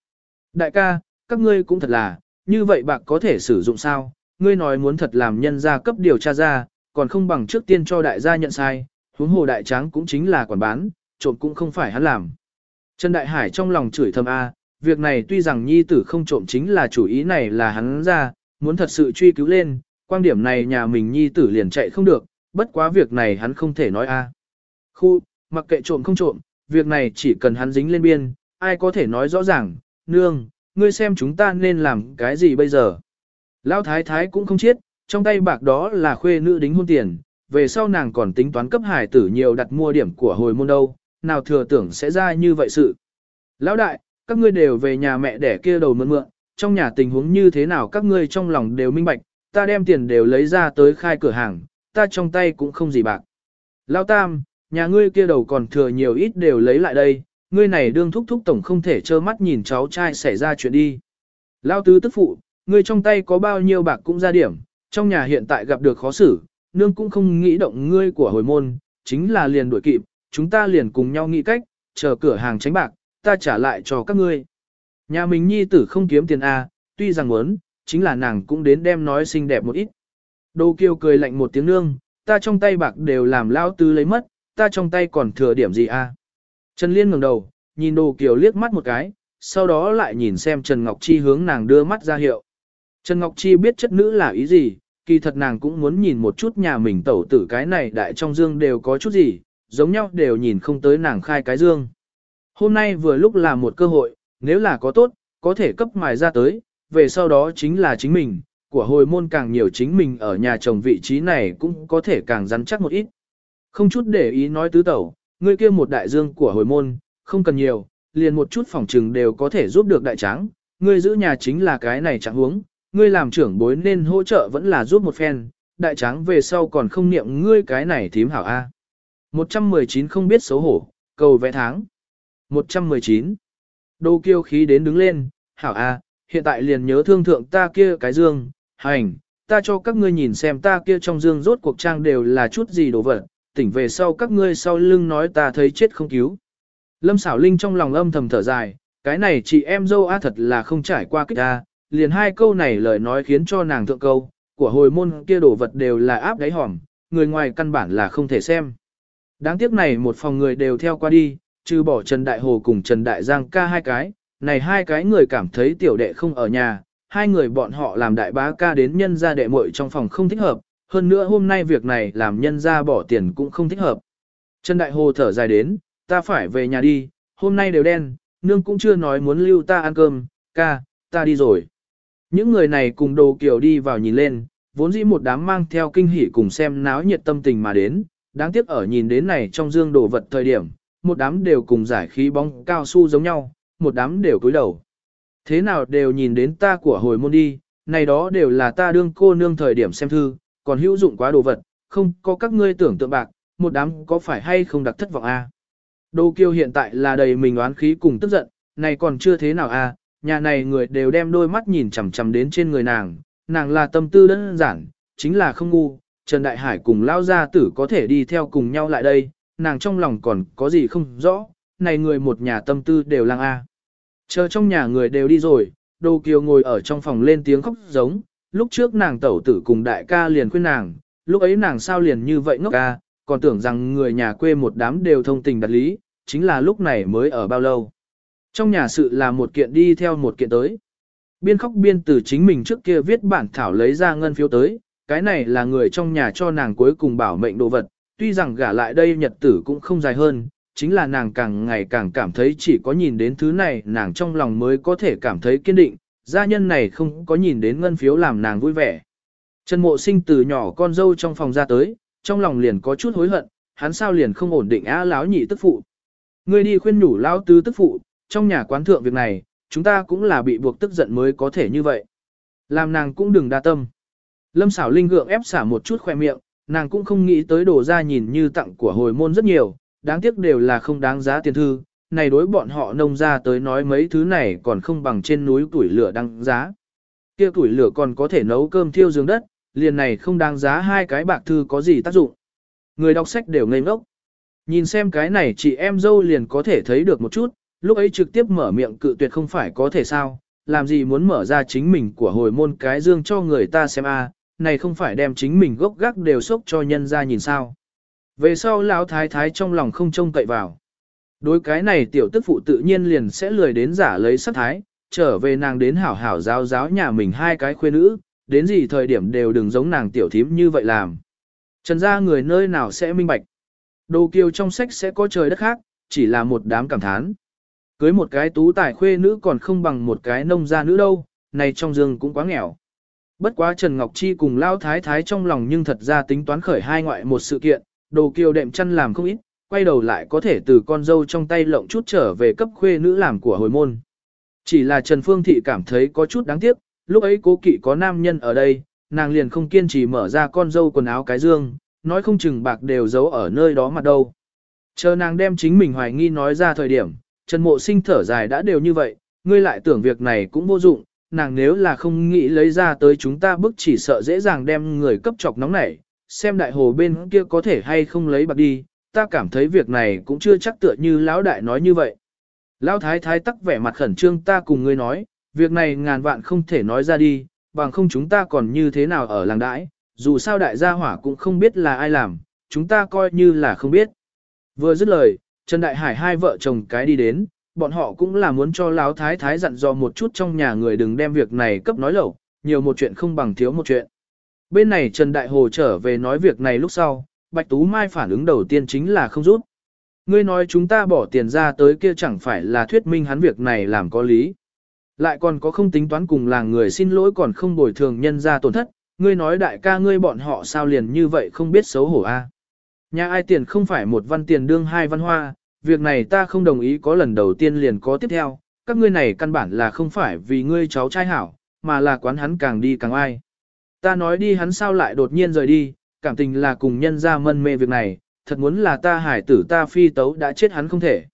Đại ca, các ngươi cũng thật là, như vậy bạc có thể sử dụng sao, ngươi nói muốn thật làm nhân gia cấp điều tra ra, còn không bằng trước tiên cho đại gia nhận sai, huống hồ đại tráng cũng chính là quản bán, trộm cũng không phải hắn làm. Trần Đại Hải trong lòng chửi thầm A, việc này tuy rằng nhi tử không trộm chính là chủ ý này là hắn ra, muốn thật sự truy cứu lên, quan điểm này nhà mình nhi tử liền chạy không được, bất quá việc này hắn không thể nói a. Khu, mặc kệ trộm không trộm, việc này chỉ cần hắn dính lên biên, ai có thể nói rõ ràng, nương, ngươi xem chúng ta nên làm cái gì bây giờ. Lão thái thái cũng không chết, trong tay bạc đó là khuê nữ đính hôn tiền, về sau nàng còn tính toán cấp hải tử nhiều đặt mua điểm của hồi môn đâu, nào thừa tưởng sẽ ra như vậy sự. Lão đại, các ngươi đều về nhà mẹ đẻ kia đầu mượn mượn, trong nhà tình huống như thế nào các ngươi trong lòng đều minh bạch, ta đem tiền đều lấy ra tới khai cửa hàng, ta trong tay cũng không gì bạc. Lão tam, nhà ngươi kia đầu còn thừa nhiều ít đều lấy lại đây, ngươi này đương thúc thúc tổng không thể trơ mắt nhìn cháu trai xảy ra chuyện đi. Lão tứ tức phụ, ngươi trong tay có bao nhiêu bạc cũng ra điểm, trong nhà hiện tại gặp được khó xử, nương cũng không nghĩ động ngươi của hồi môn, chính là liền đuổi kịp, chúng ta liền cùng nhau nghĩ cách, chờ cửa hàng tránh bạc, ta trả lại cho các ngươi. Nhà mình nhi tử không kiếm tiền A, tuy rằng muốn, chính là nàng cũng đến đem nói xinh đẹp một ít. Đô kiều cười lạnh một tiếng nương, ta trong tay bạc đều làm lao tứ lấy mất, ta trong tay còn thừa điểm gì A. Trần Liên ngẩng đầu, nhìn đồ kiều liếc mắt một cái, sau đó lại nhìn xem Trần Ngọc Chi hướng nàng đưa mắt ra hiệu. Trần Ngọc Chi biết chất nữ là ý gì, kỳ thật nàng cũng muốn nhìn một chút nhà mình tẩu tử cái này đại trong dương đều có chút gì, giống nhau đều nhìn không tới nàng khai cái dương. Hôm nay vừa lúc là một cơ hội, nếu là có tốt, có thể cấp mài ra tới, về sau đó chính là chính mình, của hồi môn càng nhiều chính mình ở nhà chồng vị trí này cũng có thể càng rắn chắc một ít. Không chút để ý nói tứ tẩu, ngươi kia một đại dương của hồi môn, không cần nhiều, liền một chút phòng trừng đều có thể giúp được đại tráng, ngươi giữ nhà chính là cái này chẳng huống, ngươi làm trưởng bối nên hỗ trợ vẫn là giúp một phen, đại tráng về sau còn không niệm ngươi cái này thím hảo A. 119 không biết xấu hổ, cầu vẽ tháng. 119. Đô kiêu khí đến đứng lên, hảo A, hiện tại liền nhớ thương thượng ta kia cái dương, hành, ta cho các ngươi nhìn xem ta kia trong dương rốt cuộc trang đều là chút gì đồ vật, tỉnh về sau các ngươi sau lưng nói ta thấy chết không cứu. Lâm xảo linh trong lòng âm thầm thở dài, cái này chị em dâu A thật là không trải qua kích A, liền hai câu này lời nói khiến cho nàng thượng câu, của hồi môn kia đồ vật đều là áp đáy hỏm, người ngoài căn bản là không thể xem. Đáng tiếc này một phòng người đều theo qua đi, trừ bỏ Trần Đại Hồ cùng Trần Đại Giang ca hai cái, này hai cái người cảm thấy tiểu đệ không ở nhà, hai người bọn họ làm đại bá ca đến nhân gia đệ muội trong phòng không thích hợp, hơn nữa hôm nay việc này làm nhân gia bỏ tiền cũng không thích hợp. Trần Đại Hồ thở dài đến, ta phải về nhà đi, hôm nay đều đen, nương cũng chưa nói muốn lưu ta ăn cơm, ca, ta đi rồi. Những người này cùng đồ kiểu đi vào nhìn lên, vốn dĩ một đám mang theo kinh hỉ cùng xem náo nhiệt tâm tình mà đến, đáng tiếc ở nhìn đến này trong dương đồ vật thời điểm, một đám đều cùng giải khí bóng cao su giống nhau, một đám đều cúi đầu. Thế nào đều nhìn đến ta của hồi môn đi, này đó đều là ta đương cô nương thời điểm xem thư, còn hữu dụng quá đồ vật, không có các ngươi tưởng tượng bạc, một đám có phải hay không đặc thất vọng a? À? Đô kiêu hiện tại là đầy mình oán khí cùng tức giận, này còn chưa thế nào a, nhà này người đều đem đôi mắt nhìn chằm chằm đến trên người nàng, nàng là tâm tư đơn giản, chính là không ngu, Trần Đại Hải cùng lao gia tử có thể đi theo cùng nhau lại đây, nàng trong lòng còn có gì không rõ, này người một nhà tâm tư đều lang a. Chờ trong nhà người đều đi rồi, Đô Kiều ngồi ở trong phòng lên tiếng khóc giống, lúc trước nàng tẩu tử cùng đại ca liền khuyên nàng, lúc ấy nàng sao liền như vậy ngốc ca, còn tưởng rằng người nhà quê một đám đều thông tình đặt lý, chính là lúc này mới ở bao lâu. Trong nhà sự là một kiện đi theo một kiện tới. Biên khóc biên từ chính mình trước kia viết bản thảo lấy ra ngân phiếu tới, cái này là người trong nhà cho nàng cuối cùng bảo mệnh đồ vật, tuy rằng gả lại đây nhật tử cũng không dài hơn, chính là nàng càng ngày càng cảm thấy chỉ có nhìn đến thứ này nàng trong lòng mới có thể cảm thấy kiên định, gia nhân này không có nhìn đến ngân phiếu làm nàng vui vẻ. Trần mộ sinh từ nhỏ con dâu trong phòng ra tới, trong lòng liền có chút hối hận, hắn sao liền không ổn định á láo nhị tức phụ. Người đi khuyên nhủ lão tứ tức phụ, trong nhà quán thượng việc này, chúng ta cũng là bị buộc tức giận mới có thể như vậy. Làm nàng cũng đừng đa tâm. Lâm xảo linh gượng ép xả một chút khoe miệng, nàng cũng không nghĩ tới đồ ra nhìn như tặng của hồi môn rất nhiều, đáng tiếc đều là không đáng giá tiền thư, này đối bọn họ nông ra tới nói mấy thứ này còn không bằng trên núi tuổi lửa đăng giá. Kia tuổi lửa còn có thể nấu cơm thiêu giường đất, liền này không đáng giá hai cái bạc thư có gì tác dụng. Người đọc sách đều ngây ngốc. Nhìn xem cái này chị em dâu liền có thể thấy được một chút, lúc ấy trực tiếp mở miệng cự tuyệt không phải có thể sao, làm gì muốn mở ra chính mình của hồi môn cái dương cho người ta xem a, này không phải đem chính mình gốc gác đều sốc cho nhân ra nhìn sao. Về sau lão thái thái trong lòng không trông cậy vào. Đối cái này tiểu tức phụ tự nhiên liền sẽ lười đến giả lấy sắc thái, trở về nàng đến hảo hảo giáo giáo nhà mình hai cái khuê nữ, đến gì thời điểm đều đừng giống nàng tiểu thím như vậy làm. Trần gia người nơi nào sẽ minh bạch. Đồ kiều trong sách sẽ có trời đất khác, chỉ là một đám cảm thán. Cưới một cái tú tài khuê nữ còn không bằng một cái nông gia nữ đâu, này trong giường cũng quá nghèo. Bất quá Trần Ngọc Chi cùng Lao Thái Thái trong lòng nhưng thật ra tính toán khởi hai ngoại một sự kiện, đồ kiều đệm chăn làm không ít, quay đầu lại có thể từ con dâu trong tay lộng chút trở về cấp khuê nữ làm của hồi môn. Chỉ là Trần Phương Thị cảm thấy có chút đáng tiếc, lúc ấy cố kỵ có nam nhân ở đây, nàng liền không kiên trì mở ra con dâu quần áo cái dương, nói không chừng bạc đều giấu ở nơi đó mặt đâu. Chờ nàng đem chính mình hoài nghi nói ra thời điểm, Trần Mộ Sinh thở dài đã đều như vậy, ngươi lại tưởng việc này cũng vô dụng, nàng nếu là không nghĩ lấy ra tới chúng ta bức chỉ sợ dễ dàng đem người cấp chọc nóng nảy, xem đại hồ bên kia có thể hay không lấy bạc đi, ta cảm thấy việc này cũng chưa chắc tựa như lão đại nói như vậy. Lão thái thái tắc vẻ mặt khẩn trương ta cùng ngươi nói, việc này ngàn vạn không thể nói ra đi, bằng không chúng ta còn như thế nào ở làng đãi, dù sao đại gia hỏa cũng không biết là ai làm, chúng ta coi như là không biết. Vừa dứt lời, Trần Đại Hải hai vợ chồng cái đi đến, bọn họ cũng là muốn cho Lão Thái Thái dặn dò một chút trong nhà người đừng đem việc này cấp nói lẩu, nhiều một chuyện không bằng thiếu một chuyện. Bên này Trần Đại Hồ trở về nói việc này lúc sau, Bạch Tú Mai phản ứng đầu tiên chính là không rút. Ngươi nói chúng ta bỏ tiền ra tới kia chẳng phải là thuyết minh hắn việc này làm có lý. Lại còn có không tính toán cùng làng người xin lỗi còn không bồi thường nhân ra tổn thất, ngươi nói đại ca ngươi bọn họ sao liền như vậy không biết xấu hổ a? Nhà ai tiền không phải một văn tiền đương hai văn hoa, việc này ta không đồng ý có lần đầu tiên liền có tiếp theo, các ngươi này căn bản là không phải vì ngươi cháu trai hảo, mà là quán hắn càng đi càng ai. Ta nói đi hắn sao lại đột nhiên rời đi, cảm tình là cùng nhân ra mân mê việc này, thật muốn là ta hải tử ta phi tấu đã chết hắn không thể.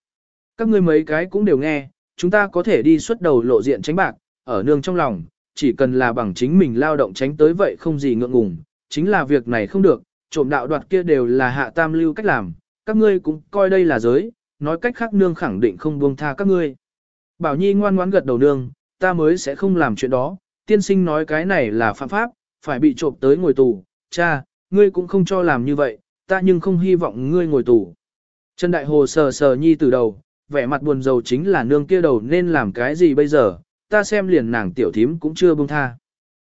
Các ngươi mấy cái cũng đều nghe, chúng ta có thể đi xuất đầu lộ diện tránh bạc, ở nương trong lòng, chỉ cần là bằng chính mình lao động tránh tới vậy không gì ngượng ngùng, chính là việc này không được, trộm đạo đoạt kia đều là hạ tam lưu cách làm, các ngươi cũng coi đây là giới, nói cách khác nương khẳng định không buông tha các ngươi. Bảo Nhi ngoan ngoãn gật đầu nương, ta mới sẽ không làm chuyện đó, tiên sinh nói cái này là phạm pháp, phải bị trộm tới ngồi tù, cha, ngươi cũng không cho làm như vậy, ta nhưng không hy vọng ngươi ngồi tù. Trần Đại Hồ sờ sờ Nhi từ đầu, vẻ mặt buồn rầu chính là nương kia đầu nên làm cái gì bây giờ, ta xem liền nàng tiểu thím cũng chưa buông tha.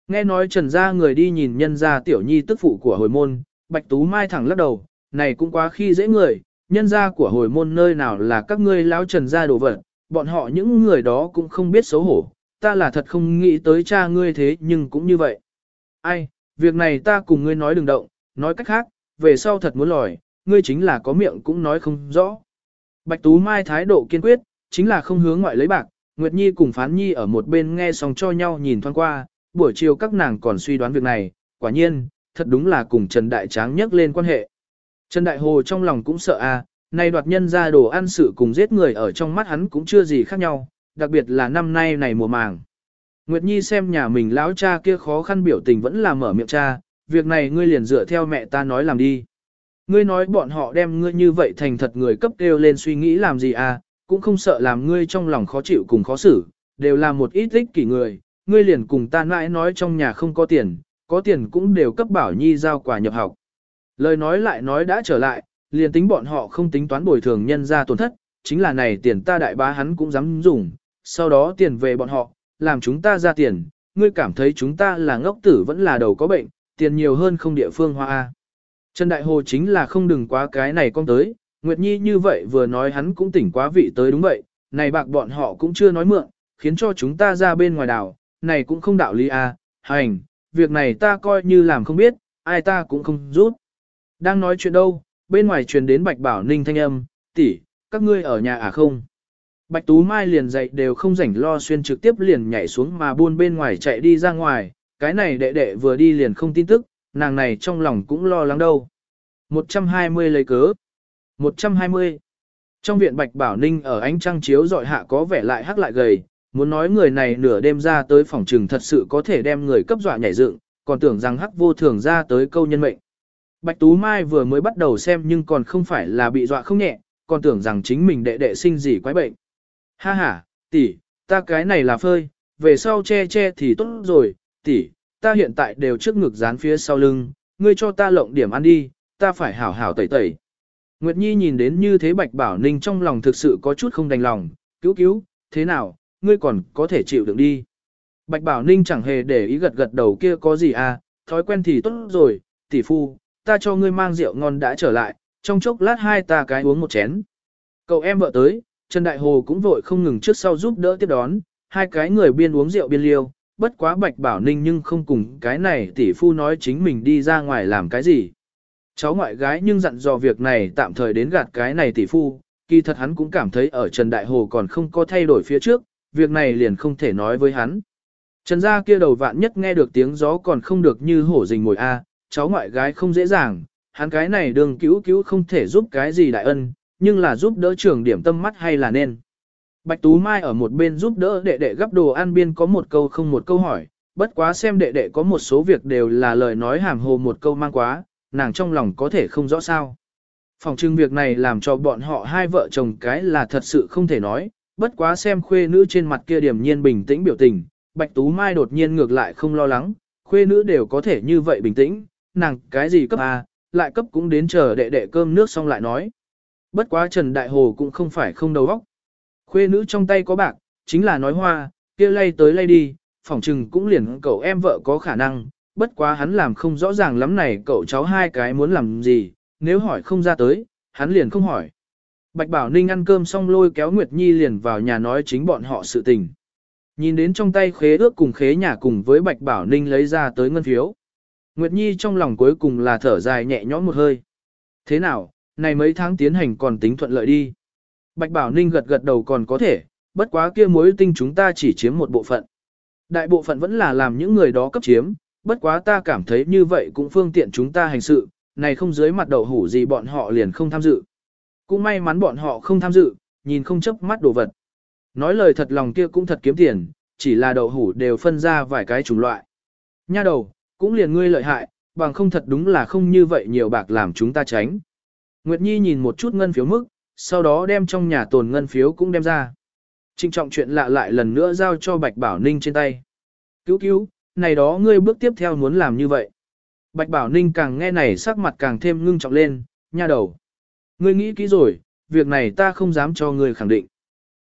Nghe nói Trần gia người đi nhìn nhân gia tiểu nhi tức phụ của hồi môn, Bạch Tú Mai thẳng lắc đầu, này cũng quá khi dễ người, nhân gia của hồi môn nơi nào là các ngươi lão Trần gia đồ vật, bọn họ những người đó cũng không biết xấu hổ, ta là thật không nghĩ tới cha ngươi thế nhưng cũng như vậy. Ai, việc này ta cùng ngươi nói đừng động, nói cách khác, về sau thật muốn lòi, ngươi chính là có miệng cũng nói không rõ. Bạch Tú Mai thái độ kiên quyết, chính là không hướng ngoại lấy bạc, Nguyệt Nhi cùng Phán Nhi ở một bên nghe xong cho nhau nhìn thoáng qua, buổi chiều các nàng còn suy đoán việc này, quả nhiên, thật đúng là cùng Trần Đại Tráng nhắc lên quan hệ. Trần Đại Hồ trong lòng cũng sợ a, à, nay đoạt nhân ra đồ ăn sự cùng giết người ở trong mắt hắn cũng chưa gì khác nhau, đặc biệt là năm nay này mùa màng. Nguyệt Nhi xem nhà mình lão cha kia khó khăn biểu tình vẫn là mở miệng cha, việc này ngươi liền dựa theo mẹ ta nói làm đi. Ngươi nói bọn họ đem ngươi như vậy thành thật người cấp kêu lên suy nghĩ làm gì à, cũng không sợ làm ngươi trong lòng khó chịu cùng khó xử, đều là một ít ích kỷ người, ngươi liền cùng ta mãi nói trong nhà không có tiền, có tiền cũng đều cấp bảo nhi giao quà nhập học. Lời nói lại nói đã trở lại, liền tính bọn họ không tính toán bồi thường nhân ra tổn thất, chính là này tiền ta đại bá hắn cũng dám dùng, sau đó tiền về bọn họ, làm chúng ta ra tiền, ngươi cảm thấy chúng ta là ngốc tử vẫn là đầu có bệnh, tiền nhiều hơn không địa phương hoa A. Trần Đại Hồ chính là không đừng quá cái này con tới, Nguyệt Nhi như vậy vừa nói hắn cũng tỉnh quá vị tới đúng vậy, này bạc bọn họ cũng chưa nói mượn, khiến cho chúng ta ra bên ngoài đảo, này cũng không đạo lý à, hành, việc này ta coi như làm không biết, ai ta cũng không rút. Đang nói chuyện đâu, bên ngoài truyền đến Bạch Bảo Ninh thanh âm, tỷ, các ngươi ở nhà à không? Bạch Tú Mai liền dậy đều không rảnh lo xuyên trực tiếp liền nhảy xuống mà buôn bên ngoài chạy đi ra ngoài, cái này đệ đệ vừa đi liền không tin tức, nàng này trong lòng cũng lo lắng đâu. 120 lấy cớ. 120. Trong viện Bạch Bảo Ninh ở ánh trăng chiếu dọi hạ có vẻ lại hắc lại gầy, muốn nói người này nửa đêm ra tới phòng trừng thật sự có thể đem người cấp dọa nhảy dựng, còn tưởng rằng hắc vô thường ra tới câu nhân mệnh. Bạch Tú Mai vừa mới bắt đầu xem nhưng còn không phải là bị dọa không nhẹ, còn tưởng rằng chính mình đệ đệ sinh gì quái bệnh. Ha ha, tỷ, ta cái này là phơi, về sau che che thì tốt rồi, tỷ, ta hiện tại đều trước ngực dán phía sau lưng, ngươi cho ta lộng điểm ăn đi, ta phải hảo hảo tẩy tẩy. Nguyệt Nhi nhìn đến như thế Bạch Bảo Ninh trong lòng thực sự có chút không đành lòng, cứu cứu, thế nào, ngươi còn có thể chịu đựng đi. Bạch Bảo Ninh chẳng hề để ý gật gật đầu kia có gì à, thói quen thì tốt rồi, tỷ phu, ta cho ngươi mang rượu ngon đã trở lại, trong chốc lát hai ta cái uống một chén. Cậu em vợ tới, Trần Đại Hồ cũng vội không ngừng trước sau giúp đỡ tiếp đón, hai cái người biên uống rượu biên liêu, bất quá Bạch Bảo Ninh nhưng không cùng cái này tỷ phu nói chính mình đi ra ngoài làm cái gì. Cháu ngoại gái nhưng dặn dò việc này tạm thời đến gạt cái này tỷ phu, kỳ thật hắn cũng cảm thấy ở Trần Đại Hồ còn không có thay đổi phía trước, việc này liền không thể nói với hắn. Trần gia kia đầu vạn nhất nghe được tiếng gió còn không được như hổ rình ngồi a, cháu ngoại gái không dễ dàng, hắn cái này đường cứu cứu không thể giúp cái gì đại ân, nhưng là giúp đỡ trưởng điểm tâm mắt hay là nên. Bạch Tú Mai ở một bên giúp đỡ đệ đệ gấp đồ ăn biên có một câu không một câu hỏi, bất quá xem đệ đệ có một số việc đều là lời nói hàm hồ một câu mang quá, nàng trong lòng có thể không rõ sao. Phòng trưng việc này làm cho bọn họ hai vợ chồng cái là thật sự không thể nói, bất quá xem khuê nữ trên mặt kia điểm nhiên bình tĩnh biểu tình, Bạch Tú Mai đột nhiên ngược lại không lo lắng, khuê nữ đều có thể như vậy bình tĩnh, nàng cái gì cấp A, lại cấp cũng đến chờ đệ đệ cơm nước xong lại nói. Bất quá Trần Đại Hồ cũng không phải không đầu óc. Khuê nữ trong tay có bạc, chính là nói hoa, kia lay tới lay đi, phỏng chừng cũng liền cậu em vợ có khả năng, bất quá hắn làm không rõ ràng lắm này cậu cháu hai cái muốn làm gì, nếu hỏi không ra tới, hắn liền không hỏi. Bạch Bảo Ninh ăn cơm xong lôi kéo Nguyệt Nhi liền vào nhà nói chính bọn họ sự tình. Nhìn đến trong tay khế ước cùng khế nhà cùng với Bạch Bảo Ninh lấy ra tới ngân phiếu. Nguyệt Nhi trong lòng cuối cùng là thở dài nhẹ nhõm một hơi. Thế nào, này mấy tháng tiến hành còn tính thuận lợi đi. Bạch Bảo Ninh gật gật đầu còn có thể, bất quá kia mối tinh chúng ta chỉ chiếm một bộ phận. Đại bộ phận vẫn là làm những người đó cấp chiếm, bất quá ta cảm thấy như vậy cũng phương tiện chúng ta hành sự, này không dưới mặt đầu hủ gì bọn họ liền không tham dự. Cũng may mắn bọn họ không tham dự, nhìn không chấp mắt đồ vật. Nói lời thật lòng kia cũng thật kiếm tiền, chỉ là đậu hủ đều phân ra vài cái chủng loại. Nha đầu, cũng liền ngươi lợi hại, bằng không thật đúng là không như vậy nhiều bạc làm chúng ta tránh. Nguyệt Nhi nhìn một chút ngân phiếu mức, sau đó đem trong nhà tồn ngân phiếu cũng đem ra. Trịnh trọng chuyện lạ lại lần nữa giao cho Bạch Bảo Ninh trên tay. Cứu cứu, này đó ngươi bước tiếp theo muốn làm như vậy. Bạch Bảo Ninh càng nghe này sắc mặt càng thêm ngưng trọng lên, nha đầu. Ngươi nghĩ kỹ rồi, việc này ta không dám cho ngươi khẳng định.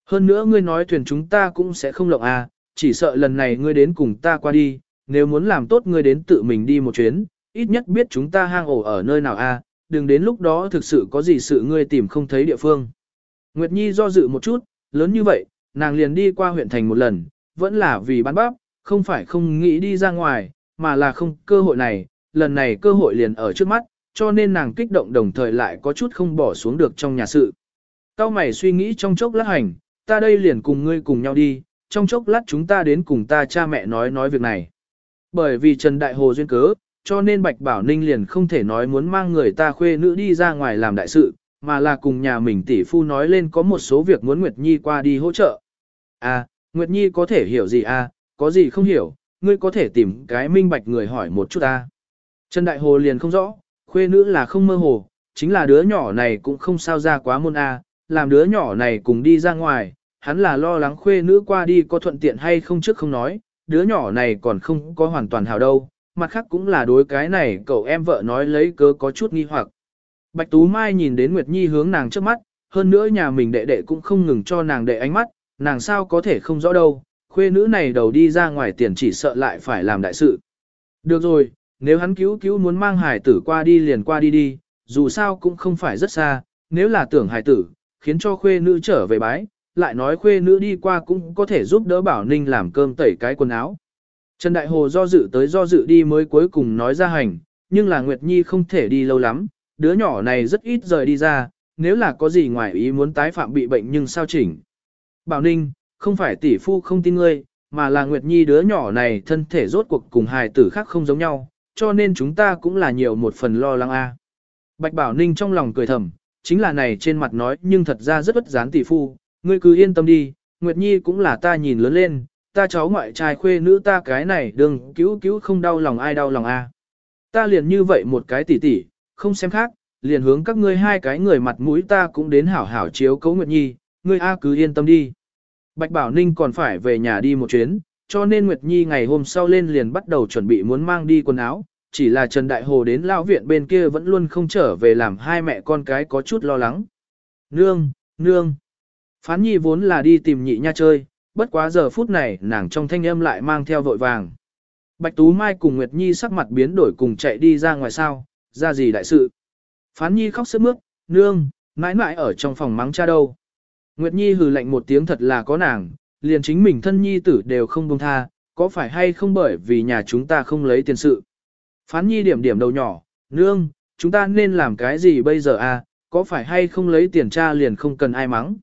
Hơn nữa ngươi nói thuyền chúng ta cũng sẽ không lộng à, chỉ sợ lần này ngươi đến cùng ta qua đi, nếu muốn làm tốt ngươi đến tự mình đi một chuyến, ít nhất biết chúng ta hang ổ ở nơi nào a, à, đừng đến lúc đó thực sự có gì sự ngươi tìm không thấy địa phương. Nguyệt Nhi do dự một chút, lớn như vậy, nàng liền đi qua huyện thành một lần, vẫn là vì bán bắp, không phải không nghĩ đi ra ngoài, mà là không cơ hội này, lần này cơ hội liền ở trước mắt, cho nên nàng kích động đồng thời lại có chút không bỏ xuống được trong nhà sự. Cao mày suy nghĩ trong chốc lát hành, ta đây liền cùng ngươi cùng nhau đi, trong chốc lát chúng ta đến cùng ta cha mẹ nói nói việc này. Bởi vì Trần Đại Hồ duyên cớ, cho nên Bạch Bảo Ninh liền không thể nói muốn mang người ta khuê nữ đi ra ngoài làm đại sự, mà là cùng nhà mình tỷ phu nói lên có một số việc muốn Nguyệt Nhi qua đi hỗ trợ. À, Nguyệt Nhi có thể hiểu gì à, có gì không hiểu, ngươi có thể tìm cái minh bạch người hỏi một chút ta. Trần Đại Hồ liền không rõ, khuê nữ là không mơ hồ, chính là đứa nhỏ này cũng không sao ra quá môn A, làm đứa nhỏ này cùng đi ra ngoài, hắn là lo lắng khuê nữ qua đi có thuận tiện hay không trước không nói, đứa nhỏ này còn không có hoàn toàn hào đâu, mặt khác cũng là đối cái này cậu em vợ nói lấy cớ có chút nghi hoặc. Bạch Tú Mai nhìn đến Nguyệt Nhi hướng nàng trước mắt, hơn nữa nhà mình đệ đệ cũng không ngừng cho nàng đệ ánh mắt, nàng sao có thể không rõ đâu, khuê nữ này đầu đi ra ngoài tiền chỉ sợ lại phải làm đại sự. Được rồi, nếu hắn cứu cứu muốn mang hải tử qua đi liền qua đi đi, dù sao cũng không phải rất xa, nếu là tưởng hải tử, khiến cho khuê nữ trở về bái, lại nói khuê nữ đi qua cũng có thể giúp đỡ Bảo Ninh làm cơm tẩy cái quần áo. Trần Đại Hồ do dự tới do dự đi mới cuối cùng nói ra hành, nhưng là Nguyệt Nhi không thể đi lâu lắm, đứa nhỏ này rất ít rời đi ra, nếu là có gì ngoài ý muốn tái phạm bị bệnh nhưng sao chỉnh. Bảo Ninh, không phải tỷ phu không tin ngươi, mà là Nguyệt Nhi đứa nhỏ này thân thể rốt cuộc cùng hài tử khác không giống nhau, cho nên chúng ta cũng là nhiều một phần lo lắng a. Bạch Bảo Ninh trong lòng cười thầm, chính là này trên mặt nói nhưng thật ra rất bất gián tỷ phu, ngươi cứ yên tâm đi, Nguyệt Nhi cũng là ta nhìn lớn lên, ta cháu ngoại trai khuê nữ ta cái này đừng cứu cứu không đau lòng ai đau lòng a. Ta liền như vậy một cái tỷ tỷ, không xem khác, liền hướng các ngươi hai cái người mặt mũi ta cũng đến hảo hảo chiếu cấu Nguyệt Nhi, ngươi a cứ yên tâm đi. Bạch Bảo Ninh còn phải về nhà đi một chuyến, cho nên Nguyệt Nhi ngày hôm sau lên liền bắt đầu chuẩn bị muốn mang đi quần áo, chỉ là Trần Đại Hồ đến lao viện bên kia vẫn luôn không trở về làm hai mẹ con cái có chút lo lắng. Nương, nương. Phán nhi vốn là đi tìm nhị nha chơi, bất quá giờ phút này nàng trong thanh âm lại mang theo vội vàng. Bạch Tú Mai cùng Nguyệt Nhi sắc mặt biến đổi cùng chạy đi ra ngoài sao, ra gì đại sự. Phán Nhi khóc sướt mướt, nương, mãi mãi ở trong phòng mắng cha đâu. Nguyệt Nhi hừ lạnh một tiếng thật là có nàng, liền chính mình thân nhi tử đều không buông tha, có phải hay không bởi vì nhà chúng ta không lấy tiền sự. Phán Nhi điểm điểm đầu nhỏ, nương, chúng ta nên làm cái gì bây giờ à, có phải hay không lấy tiền cha liền không cần ai mắng.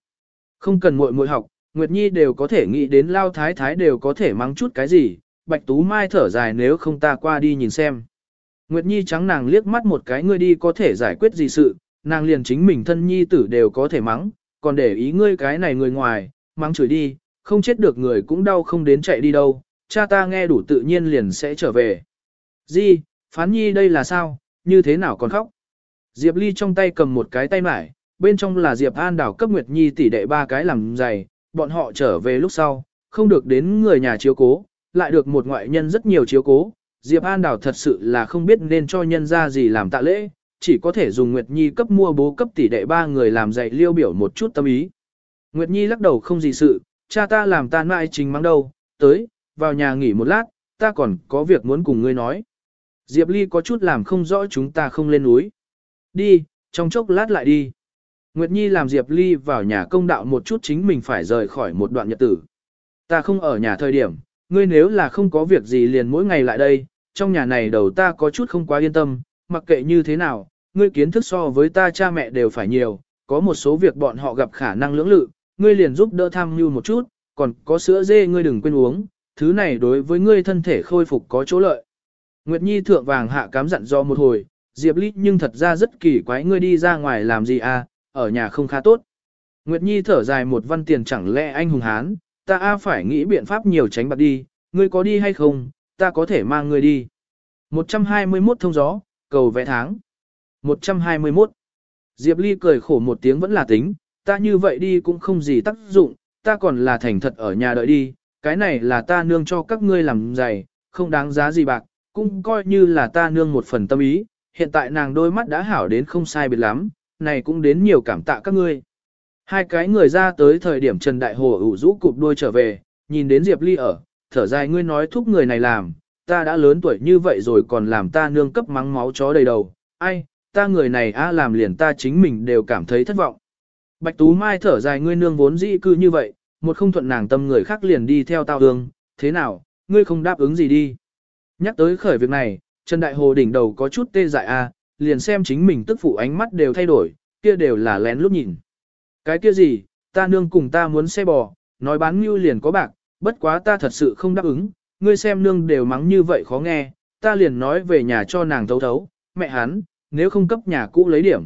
Không cần muội muội học, Nguyệt Nhi đều có thể nghĩ đến lao thái thái đều có thể mắng chút cái gì, Bạch Tú Mai thở dài nếu không ta qua đi nhìn xem. Nguyệt Nhi trắng nàng liếc mắt một cái ngươi đi có thể giải quyết gì sự, nàng liền chính mình thân nhi tử đều có thể mắng, còn để ý ngươi cái này người ngoài, mắng chửi đi, không chết được người cũng đau không đến chạy đi đâu, cha ta nghe đủ tự nhiên liền sẽ trở về. Di, phán nhi đây là sao, như thế nào còn khóc? Diệp Ly trong tay cầm một cái tay mải, bên trong là Diệp An đảo cấp Nguyệt Nhi tỷ đệ ba cái làm dày, bọn họ trở về lúc sau, không được đến người nhà chiếu cố, lại được một ngoại nhân rất nhiều chiếu cố. Diệp An đảo thật sự là không biết nên cho nhân ra gì làm tạ lễ, chỉ có thể dùng Nguyệt Nhi cấp mua bố cấp tỷ đệ ba người làm dạy liêu biểu một chút tâm ý. Nguyệt Nhi lắc đầu không gì sự, cha ta làm ta mãi trình mắng đâu, tới, vào nhà nghỉ một lát, ta còn có việc muốn cùng ngươi nói. Diệp Ly có chút làm không rõ chúng ta không lên núi. Đi, trong chốc lát lại đi. Nguyệt Nhi làm Diệp Ly vào nhà công đạo một chút chính mình phải rời khỏi một đoạn nhật tử. Ta không ở nhà thời điểm, ngươi nếu là không có việc gì liền mỗi ngày lại đây, trong nhà này đầu ta có chút không quá yên tâm, mặc kệ như thế nào, ngươi kiến thức so với ta cha mẹ đều phải nhiều, có một số việc bọn họ gặp khả năng lưỡng lự, ngươi liền giúp đỡ tham mưu một chút, còn có sữa dê ngươi đừng quên uống, thứ này đối với ngươi thân thể khôi phục có chỗ lợi. Nguyệt Nhi thượng vàng hạ cám dặn do một hồi, Diệp Ly nhưng thật ra rất kỳ quái ngươi đi ra ngoài làm gì à, ở nhà không khá tốt. Nguyệt Nhi thở dài một văn tiền chẳng lẽ anh hùng hán, ta a phải nghĩ biện pháp nhiều tránh bạc đi, ngươi có đi hay không, ta có thể mang ngươi đi. 121 thông gió, cầu vẽ tháng. 121. Diệp Ly cười khổ một tiếng vẫn là tính, ta như vậy đi cũng không gì tác dụng, ta còn là thành thật ở nhà đợi đi, cái này là ta nương cho các ngươi làm giày, không đáng giá gì bạc, cũng coi như là ta nương một phần tâm ý, hiện tại nàng đôi mắt đã hảo đến không sai biệt lắm, này cũng đến nhiều cảm tạ các ngươi. Hai cái người ra tới thời điểm Trần Đại Hồ ủ rũ cụp đuôi trở về, nhìn đến Diệp Ly ở, thở dài ngươi nói thúc người này làm, ta đã lớn tuổi như vậy rồi còn làm ta nương cấp mắng máu chó đầy đầu, ai, ta người này a làm liền ta chính mình đều cảm thấy thất vọng. Bạch Tú Mai thở dài ngươi nương vốn dĩ cư như vậy, một không thuận nàng tâm người khác liền đi theo tao hương, thế nào, ngươi không đáp ứng gì đi. Nhắc tới khởi việc này, Trần Đại Hồ đỉnh đầu có chút tê dại a, liền xem chính mình tức phụ ánh mắt đều thay đổi, kia đều là lén lút nhìn. Cái kia gì, ta nương cùng ta muốn xe bò, nói bán như liền có bạc, bất quá ta thật sự không đáp ứng, ngươi xem nương đều mắng như vậy khó nghe, ta liền nói về nhà cho nàng thấu thấu, mẹ hắn, nếu không cấp nhà cũ lấy điểm.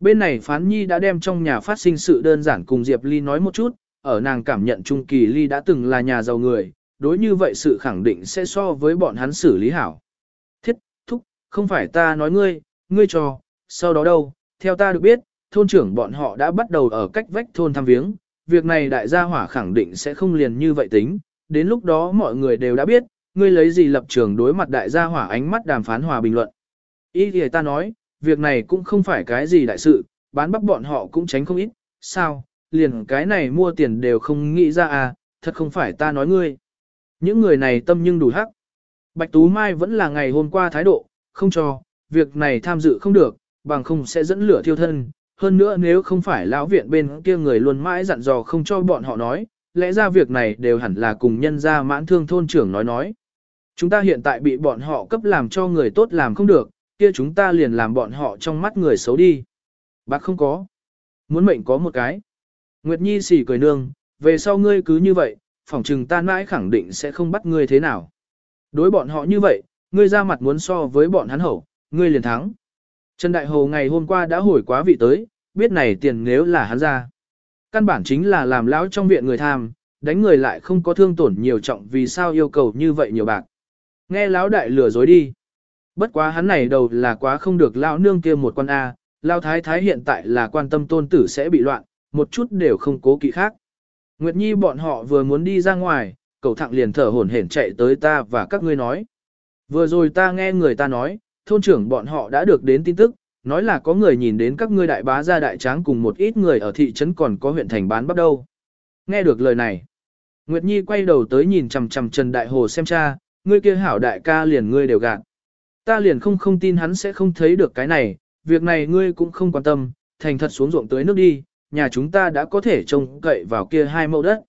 Bên này Phán Nhi đã đem trong nhà phát sinh sự đơn giản cùng Diệp Ly nói một chút, ở nàng cảm nhận Trung Kỳ Ly đã từng là nhà giàu người, đối như vậy sự khẳng định sẽ so với bọn hắn xử lý hảo. Thiết, thúc, không phải ta nói ngươi, ngươi cho, sau đó đâu, theo ta được biết, thôn trưởng bọn họ đã bắt đầu ở cách vách thôn thăm viếng, việc này đại gia hỏa khẳng định sẽ không liền như vậy tính, đến lúc đó mọi người đều đã biết, ngươi lấy gì lập trường đối mặt đại gia hỏa ánh mắt đàm phán hòa bình luận. Ý thì ta nói, việc này cũng không phải cái gì đại sự, bán bắt bọn họ cũng tránh không ít, sao, liền cái này mua tiền đều không nghĩ ra à, thật không phải ta nói ngươi. Những người này tâm nhưng đủ hắc. Bạch Tú Mai vẫn là ngày hôm qua thái độ, không cho, việc này tham dự không được, bằng không sẽ dẫn lửa thiêu thân. Hơn nữa nếu không phải lão viện bên kia người luôn mãi dặn dò không cho bọn họ nói, lẽ ra việc này đều hẳn là cùng nhân gia mãn thương thôn trưởng nói nói. Chúng ta hiện tại bị bọn họ cấp làm cho người tốt làm không được, kia chúng ta liền làm bọn họ trong mắt người xấu đi. Bác không có. Muốn mệnh có một cái. Nguyệt Nhi xỉ cười nương, về sau ngươi cứ như vậy, phỏng trừng ta mãi khẳng định sẽ không bắt ngươi thế nào. Đối bọn họ như vậy, ngươi ra mặt muốn so với bọn hắn hậu, ngươi liền thắng. Trần Đại Hồ ngày hôm qua đã hồi quá vị tới, biết này tiền nếu là hắn ra. Căn bản chính là làm lão trong viện người tham, đánh người lại không có thương tổn nhiều trọng vì sao yêu cầu như vậy nhiều bạc. Nghe lão đại lừa dối đi. Bất quá hắn này đầu là quá không được lão nương kia một quan A, lão thái thái hiện tại là quan tâm tôn tử sẽ bị loạn, một chút đều không cố kỵ khác. Nguyệt Nhi bọn họ vừa muốn đi ra ngoài, cầu thẳng liền thở hổn hển chạy tới ta và các ngươi nói. Vừa rồi ta nghe người ta nói, thôn trưởng bọn họ đã được đến tin tức, nói là có người nhìn đến các ngươi đại bá gia đại tráng cùng một ít người ở thị trấn còn có huyện thành bán bắt đâu. Nghe được lời này, Nguyệt Nhi quay đầu tới nhìn chằm chằm Trần Đại Hồ xem cha, ngươi kia hảo đại ca liền ngươi đều gạt. Ta liền không không tin hắn sẽ không thấy được cái này, việc này ngươi cũng không quan tâm, thành thật xuống ruộng tới nước đi, nhà chúng ta đã có thể trông cậy vào kia hai mẫu đất.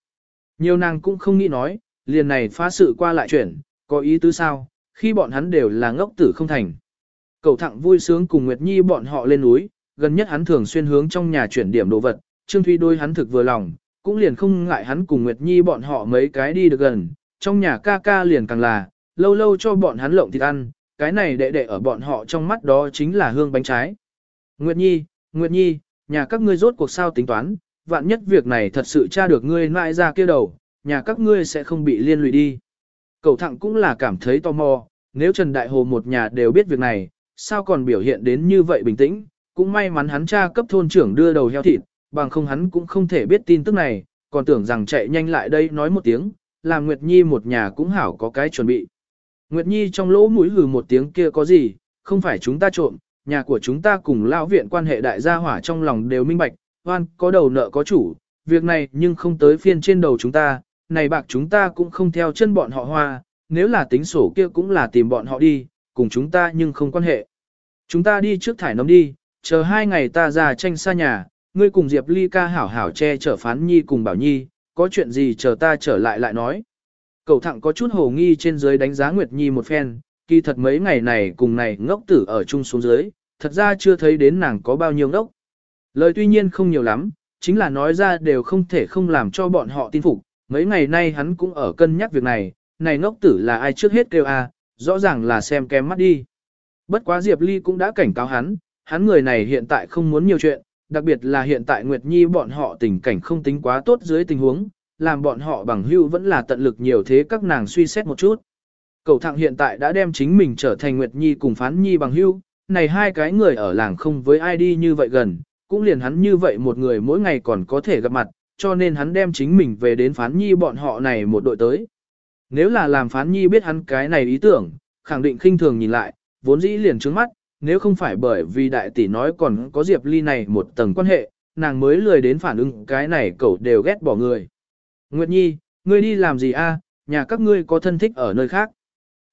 Nhiều nàng cũng không nghĩ nói, liền này phá sự qua lại chuyển, có ý tứ sao, khi bọn hắn đều là ngốc tử không thành. Cầu thẳng vui sướng cùng Nguyệt Nhi bọn họ lên núi, gần nhất hắn thường xuyên hướng trong nhà chuyển điểm đồ vật, Trương Thúy đôi hắn thực vừa lòng, cũng liền không ngại hắn cùng Nguyệt Nhi bọn họ mấy cái đi được gần, trong nhà ca ca liền càng là, lâu lâu cho bọn hắn lộng thịt ăn, cái này đệ đệ ở bọn họ trong mắt đó chính là hương bánh trái. Nguyệt Nhi, Nguyệt Nhi, nhà các ngươi rốt cuộc sao tính toán, vạn nhất việc này thật sự tra được ngươi nại ra kia đầu, nhà các ngươi sẽ không bị liên lụy đi. Cầu thẳng cũng là cảm thấy tò mò, nếu Trần Đại Hồ một nhà đều biết việc này, sao còn biểu hiện đến như vậy bình tĩnh, cũng may mắn hắn cha cấp thôn trưởng đưa đầu heo thịt, bằng không hắn cũng không thể biết tin tức này, còn tưởng rằng chạy nhanh lại đây nói một tiếng, làm Nguyệt Nhi một nhà cũng hảo có cái chuẩn bị. Nguyệt Nhi trong lỗ mũi hừ một tiếng kia có gì, không phải chúng ta trộm, nhà của chúng ta cùng lão viện quan hệ đại gia hỏa trong lòng đều minh bạch, hoan có đầu nợ có chủ, việc này nhưng không tới phiên trên đầu chúng ta, này bạc chúng ta cũng không theo chân bọn họ hoa, nếu là tính sổ kia cũng là tìm bọn họ đi, cùng chúng ta nhưng không quan hệ. Chúng ta đi trước thải nấm đi, chờ hai ngày ta ra tranh xa nhà, ngươi cùng Diệp Ly ca hảo hảo che chở phán nhi cùng bảo nhi, có chuyện gì chờ ta trở lại lại nói. Cậu thẳng có chút hồ nghi trên dưới đánh giá Nguyệt Nhi một phen, kỳ thật mấy ngày này cùng này ngốc tử ở chung xuống dưới, thật ra chưa thấy đến nàng có bao nhiêu ngốc. Lời tuy nhiên không nhiều lắm, chính là nói ra đều không thể không làm cho bọn họ tin phục, mấy ngày nay hắn cũng ở cân nhắc việc này, này ngốc tử là ai trước hết kêu a, rõ ràng là xem kém mắt đi. Bất quá Diệp Ly cũng đã cảnh cáo hắn, hắn người này hiện tại không muốn nhiều chuyện, đặc biệt là hiện tại Nguyệt Nhi bọn họ tình cảnh không tính quá tốt dưới tình huống, làm bọn họ bằng hưu vẫn là tận lực nhiều thế các nàng suy xét một chút. Cầu thẳng hiện tại đã đem chính mình trở thành Nguyệt Nhi cùng phán Nhi bằng hưu, này hai cái người ở làng không với ai đi như vậy gần, cũng liền hắn như vậy một người mỗi ngày còn có thể gặp mặt, cho nên hắn đem chính mình về đến phán Nhi bọn họ này một đội tới. Nếu là làm phán Nhi biết hắn cái này ý tưởng, khẳng định khinh thường nhìn lại, vốn dĩ liền trướng mắt, nếu không phải bởi vì đại tỷ nói còn có Diệp Ly này một tầng quan hệ, nàng mới lười đến phản ứng cái này cậu đều ghét bỏ người. Nguyệt Nhi, ngươi đi làm gì a? nhà các ngươi có thân thích ở nơi khác.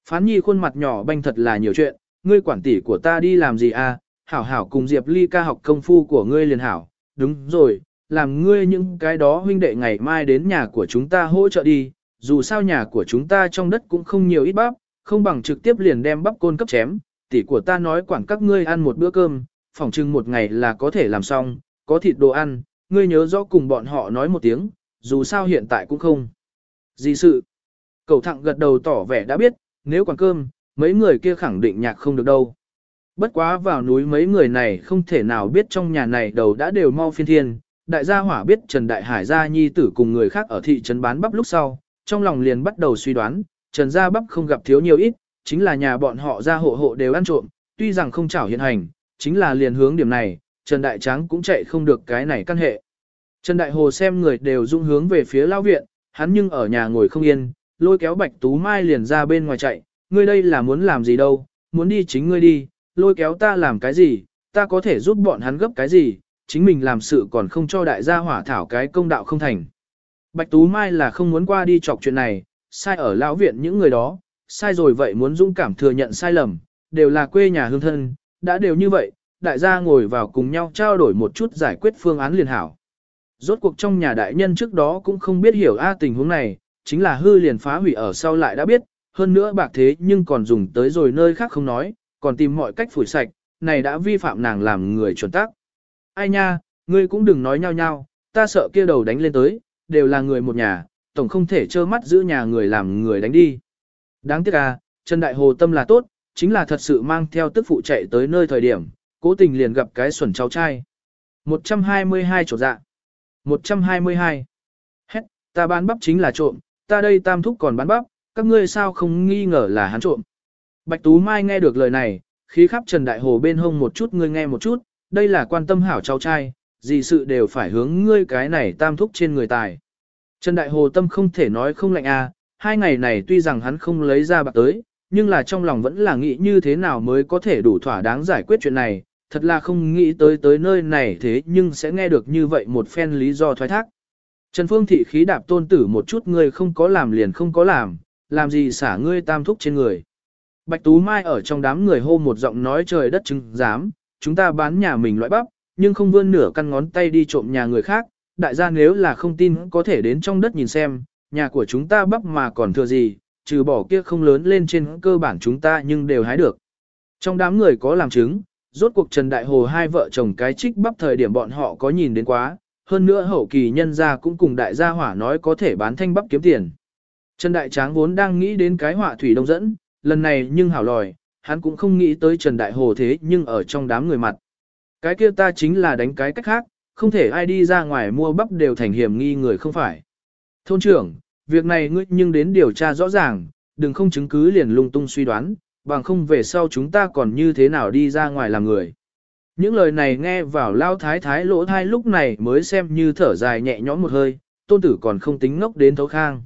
Phán Nhi khuôn mặt nhỏ banh thật là nhiều chuyện, ngươi quản tỷ của ta đi làm gì a? Hảo hảo cùng Diệp Ly ca học công phu của ngươi liền hảo, đúng rồi, làm ngươi những cái đó huynh đệ ngày mai đến nhà của chúng ta hỗ trợ đi, dù sao nhà của chúng ta trong đất cũng không nhiều ít bắp, không bằng trực tiếp liền đem bắp côn cấp chém, tỷ của ta nói quản các ngươi ăn một bữa cơm, phòng trưng một ngày là có thể làm xong, có thịt đồ ăn, ngươi nhớ rõ cùng bọn họ nói một tiếng, dù sao hiện tại cũng không. Gì sự? Cầu thẳng gật đầu tỏ vẻ đã biết, nếu quản cơm, mấy người kia khẳng định nhạc không được đâu. Bất quá vào núi mấy người này không thể nào biết trong nhà này đầu đã đều mau phiên thiên, đại gia hỏa biết Trần Đại Hải gia nhi tử cùng người khác ở thị trấn bán bắp lúc sau, trong lòng liền bắt đầu suy đoán, Trần gia bắp không gặp thiếu nhiều ít, chính là nhà bọn họ ra hộ hộ đều ăn trộm, tuy rằng không chảo hiện hành, chính là liền hướng điểm này, Trần Đại Tráng cũng chạy không được cái này căn hệ. Trần Đại Hồ xem người đều dung hướng về phía lao viện, hắn nhưng ở nhà ngồi không yên, lôi kéo Bạch Tú Mai liền ra bên ngoài chạy, ngươi đây là muốn làm gì đâu, muốn đi chính ngươi đi, lôi kéo ta làm cái gì, ta có thể giúp bọn hắn gấp cái gì, chính mình làm sự còn không cho đại gia hỏa thảo cái công đạo không thành. Bạch Tú Mai là không muốn qua đi chọc chuyện này, sai ở lão viện những người đó, sai rồi vậy muốn dũng cảm thừa nhận sai lầm, đều là quê nhà hương thân, đã đều như vậy, đại gia ngồi vào cùng nhau trao đổi một chút giải quyết phương án liền hảo. Rốt cuộc trong nhà đại nhân trước đó cũng không biết hiểu a tình huống này, chính là hư liền phá hủy ở sau lại đã biết, hơn nữa bạc thế nhưng còn dùng tới rồi nơi khác không nói, còn tìm mọi cách phủi sạch, này đã vi phạm nàng làm người chuẩn tắc. Ai nha, ngươi cũng đừng nói nhau nhau, ta sợ kia đầu đánh lên tới, đều là người một nhà, tổng không thể trơ mắt giữ nhà người làm người đánh đi. Đáng tiếc à, Trần Đại Hồ tâm là tốt, chính là thật sự mang theo tức phụ chạy tới nơi thời điểm, cố tình liền gặp cái xuẩn cháu trai. 122 chỗ dạ. 122. hết, ta bán bắp chính là trộm, ta đây tam thúc còn bán bắp, các ngươi sao không nghi ngờ là hắn trộm. Bạch Tú Mai nghe được lời này, khí khắp Trần Đại Hồ bên hông một chút ngươi nghe một chút, đây là quan tâm hảo cháu trai, gì sự đều phải hướng ngươi cái này tam thúc trên người tài. Trần Đại Hồ tâm không thể nói không lạnh à, hai ngày này tuy rằng hắn không lấy ra bạc tới, nhưng là trong lòng vẫn là nghĩ như thế nào mới có thể đủ thỏa đáng giải quyết chuyện này, thật là không nghĩ tới tới nơi này thế nhưng sẽ nghe được như vậy một phen lý do thoái thác. Trần Phương thị khí đạp tôn tử một chút ngươi không có làm liền không có làm, làm gì xả ngươi tam thúc trên người. Bạch Tú Mai ở trong đám người hô một giọng nói trời đất chứng dám, chúng ta bán nhà mình loại bắp, nhưng không vươn nửa căn ngón tay đi trộm nhà người khác, đại gia nếu là không tin có thể đến trong đất nhìn xem, nhà của chúng ta bắp mà còn thừa gì, trừ bỏ kia không lớn lên trên cơ bản chúng ta nhưng đều hái được. Trong đám người có làm chứng, rốt cuộc Trần Đại Hồ hai vợ chồng cái trích bắp thời điểm bọn họ có nhìn đến quá, hơn nữa hậu kỳ nhân gia cũng cùng đại gia hỏa nói có thể bán thanh bắp kiếm tiền. Trần Đại Tráng vốn đang nghĩ đến cái họa thủy đông dẫn, lần này nhưng hảo lòi, hắn cũng không nghĩ tới Trần Đại Hồ thế nhưng ở trong đám người mặt. Cái kia ta chính là đánh cái cách khác, không thể ai đi ra ngoài mua bắp đều thành hiểm nghi người không phải. Thôn trưởng, việc này ngươi nhưng đến điều tra rõ ràng, đừng không chứng cứ liền lung tung suy đoán, bằng không về sau chúng ta còn như thế nào đi ra ngoài làm người. Những lời này nghe vào lao thái thái lỗ thai lúc này mới xem như thở dài nhẹ nhõm một hơi, tôn tử còn không tính ngốc đến thấu khang.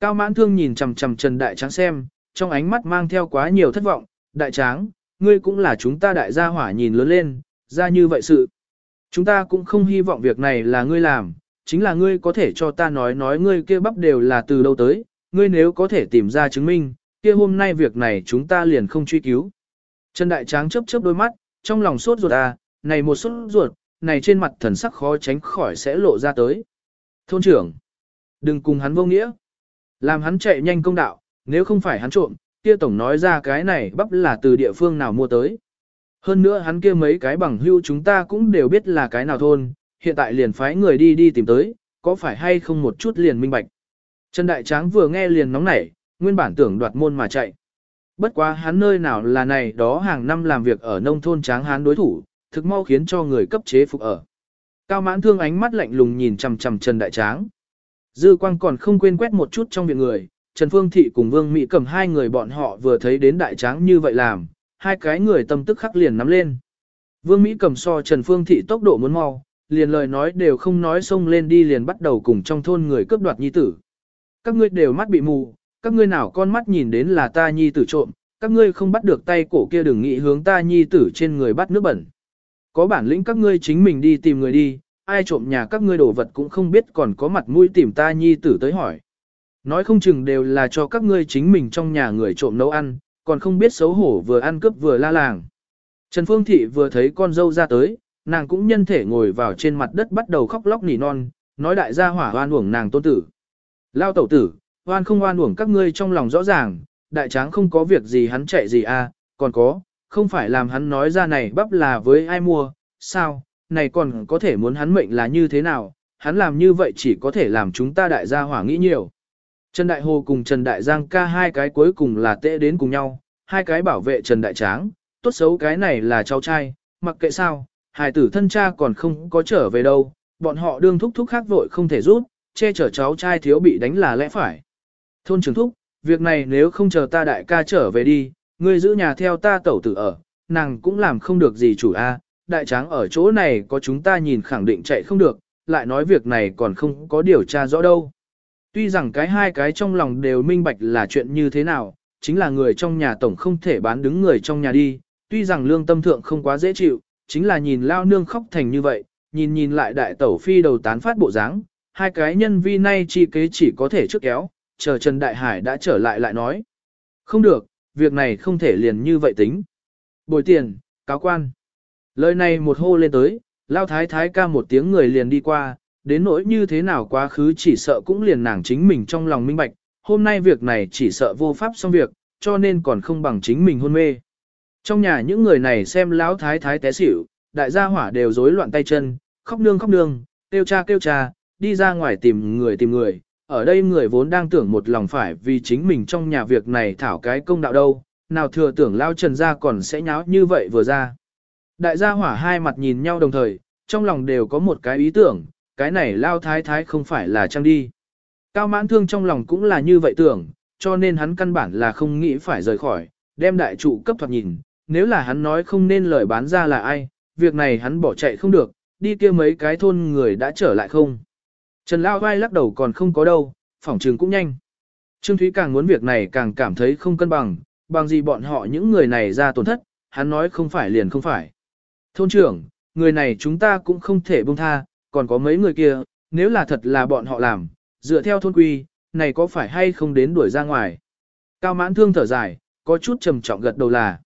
Cao mãn thương nhìn chằm chằm Trần Đại Tráng xem, trong ánh mắt mang theo quá nhiều thất vọng, Đại Tráng, ngươi cũng là chúng ta đại gia hỏa nhìn lớn lên, ra như vậy sự. Chúng ta cũng không hy vọng việc này là ngươi làm, chính là ngươi có thể cho ta nói nói ngươi kia bắp đều là từ đâu tới, ngươi nếu có thể tìm ra chứng minh, kia hôm nay việc này chúng ta liền không truy cứu. Trần Đại Tráng chớp chớp đôi mắt, trong lòng sốt ruột à, này một sốt ruột, này trên mặt thần sắc khó tránh khỏi sẽ lộ ra tới. Thôn trưởng, đừng cùng hắn vô nghĩa. Làm hắn chạy nhanh công đạo, nếu không phải hắn trộm, kia tổng nói ra cái này bắp là từ địa phương nào mua tới. Hơn nữa hắn kia mấy cái bằng hưu chúng ta cũng đều biết là cái nào thôn, hiện tại liền phái người đi đi tìm tới, có phải hay không một chút liền minh bạch. Trần Đại Tráng vừa nghe liền nóng nảy, nguyên bản tưởng đoạt môn mà chạy. Bất quá hắn nơi nào là này đó hàng năm làm việc ở nông thôn tráng hắn đối thủ, thực mau khiến cho người cấp chế phục ở. Cao mãn thương ánh mắt lạnh lùng nhìn chằm chằm Trần Đại Tráng. Dư quang còn không quên quét một chút trong việc người, Trần Phương Thị cùng Vương Mỹ cầm hai người bọn họ vừa thấy đến Đại Tráng như vậy làm, hai cái người tâm tức khắc liền nắm lên. Vương Mỹ cầm so Trần Phương Thị tốc độ muốn mau, liền lời nói đều không nói xông lên đi liền bắt đầu cùng trong thôn người cướp đoạt nhi tử. Các ngươi đều mắt bị mù, các ngươi nào con mắt nhìn đến là ta nhi tử trộm, các ngươi không bắt được tay cổ kia đừng nghĩ hướng ta nhi tử trên người bắt nước bẩn. Có bản lĩnh các ngươi chính mình đi tìm người đi, ai trộm nhà các ngươi đồ vật cũng không biết còn có mặt mũi tìm ta nhi tử tới hỏi. Nói không chừng đều là cho các ngươi chính mình trong nhà người trộm nấu ăn, còn không biết xấu hổ vừa ăn cướp vừa la làng. Trần Phương Thị vừa thấy con dâu ra tới, nàng cũng nhân thể ngồi vào trên mặt đất bắt đầu khóc lóc nỉ non, nói đại gia hỏa oan uổng nàng tôn tử. Lao tẩu tử, oan không oan uổng các ngươi trong lòng rõ ràng, đại tráng không có việc gì hắn chạy gì à, còn có, không phải làm hắn nói ra này bắp là với ai mua, sao, này còn có thể muốn hắn mệnh là như thế nào, hắn làm như vậy chỉ có thể làm chúng ta đại gia hỏa nghĩ nhiều. Trần Đại Hồ cùng Trần Đại Giang ca hai cái cuối cùng là tệ đến cùng nhau, hai cái bảo vệ Trần Đại Tráng, tốt xấu cái này là cháu trai, mặc kệ sao, hài tử thân cha còn không có trở về đâu, bọn họ đương thúc thúc khác vội không thể rút, che chở cháu trai thiếu bị đánh là lẽ phải. Thôn trưởng thúc, việc này nếu không chờ ta đại ca trở về đi, ngươi giữ nhà theo ta tẩu tử ở, nàng cũng làm không được gì chủ a. đại tráng ở chỗ này có chúng ta nhìn khẳng định chạy không được, lại nói việc này còn không có điều tra rõ đâu. Tuy rằng cái hai cái trong lòng đều minh bạch là chuyện như thế nào, chính là người trong nhà tổng không thể bán đứng người trong nhà đi, tuy rằng lương tâm thượng không quá dễ chịu, chính là nhìn lao nương khóc thành như vậy, nhìn nhìn lại đại tẩu phi đầu tán phát bộ dáng, hai cái nhân vi nay chi kế chỉ có thể trước kéo, chờ Trần Đại Hải đã trở lại lại nói. Không được, việc này không thể liền như vậy tính. Bồi tiền, cáo quan. Lời này một hô lên tới, lao thái thái ca một tiếng người liền đi qua, đến nỗi như thế nào quá khứ chỉ sợ cũng liền nàng chính mình trong lòng minh bạch, hôm nay việc này chỉ sợ vô pháp xong việc, cho nên còn không bằng chính mình hôn mê. Trong nhà những người này xem lão thái thái té xỉu, đại gia hỏa đều rối loạn tay chân, khóc nương khóc nương, kêu cha kêu cha, đi ra ngoài tìm người tìm người. Ở đây người vốn đang tưởng một lòng phải vì chính mình trong nhà việc này thảo cái công đạo đâu, nào thừa tưởng lao trần ra còn sẽ nháo như vậy vừa ra. Đại gia hỏa hai mặt nhìn nhau đồng thời, trong lòng đều có một cái ý tưởng, cái này lao thái thái không phải là trang đi. Cao mãn thương trong lòng cũng là như vậy tưởng, cho nên hắn căn bản là không nghĩ phải rời khỏi, đem đại trụ cấp thoạt nhìn, nếu là hắn nói không nên lời bán ra là ai, việc này hắn bỏ chạy không được, đi kia mấy cái thôn người đã trở lại không. Trần Lao vai lắc đầu còn không có đâu, phỏng trường cũng nhanh. Trương Thúy càng muốn việc này càng cảm thấy không cân bằng, bằng gì bọn họ những người này ra tổn thất, hắn nói không phải liền không phải. Thôn trưởng, người này chúng ta cũng không thể buông tha, còn có mấy người kia, nếu là thật là bọn họ làm, dựa theo thôn quy, này có phải hay không đến đuổi ra ngoài. Cao mãn thương thở dài, có chút trầm trọng gật đầu là.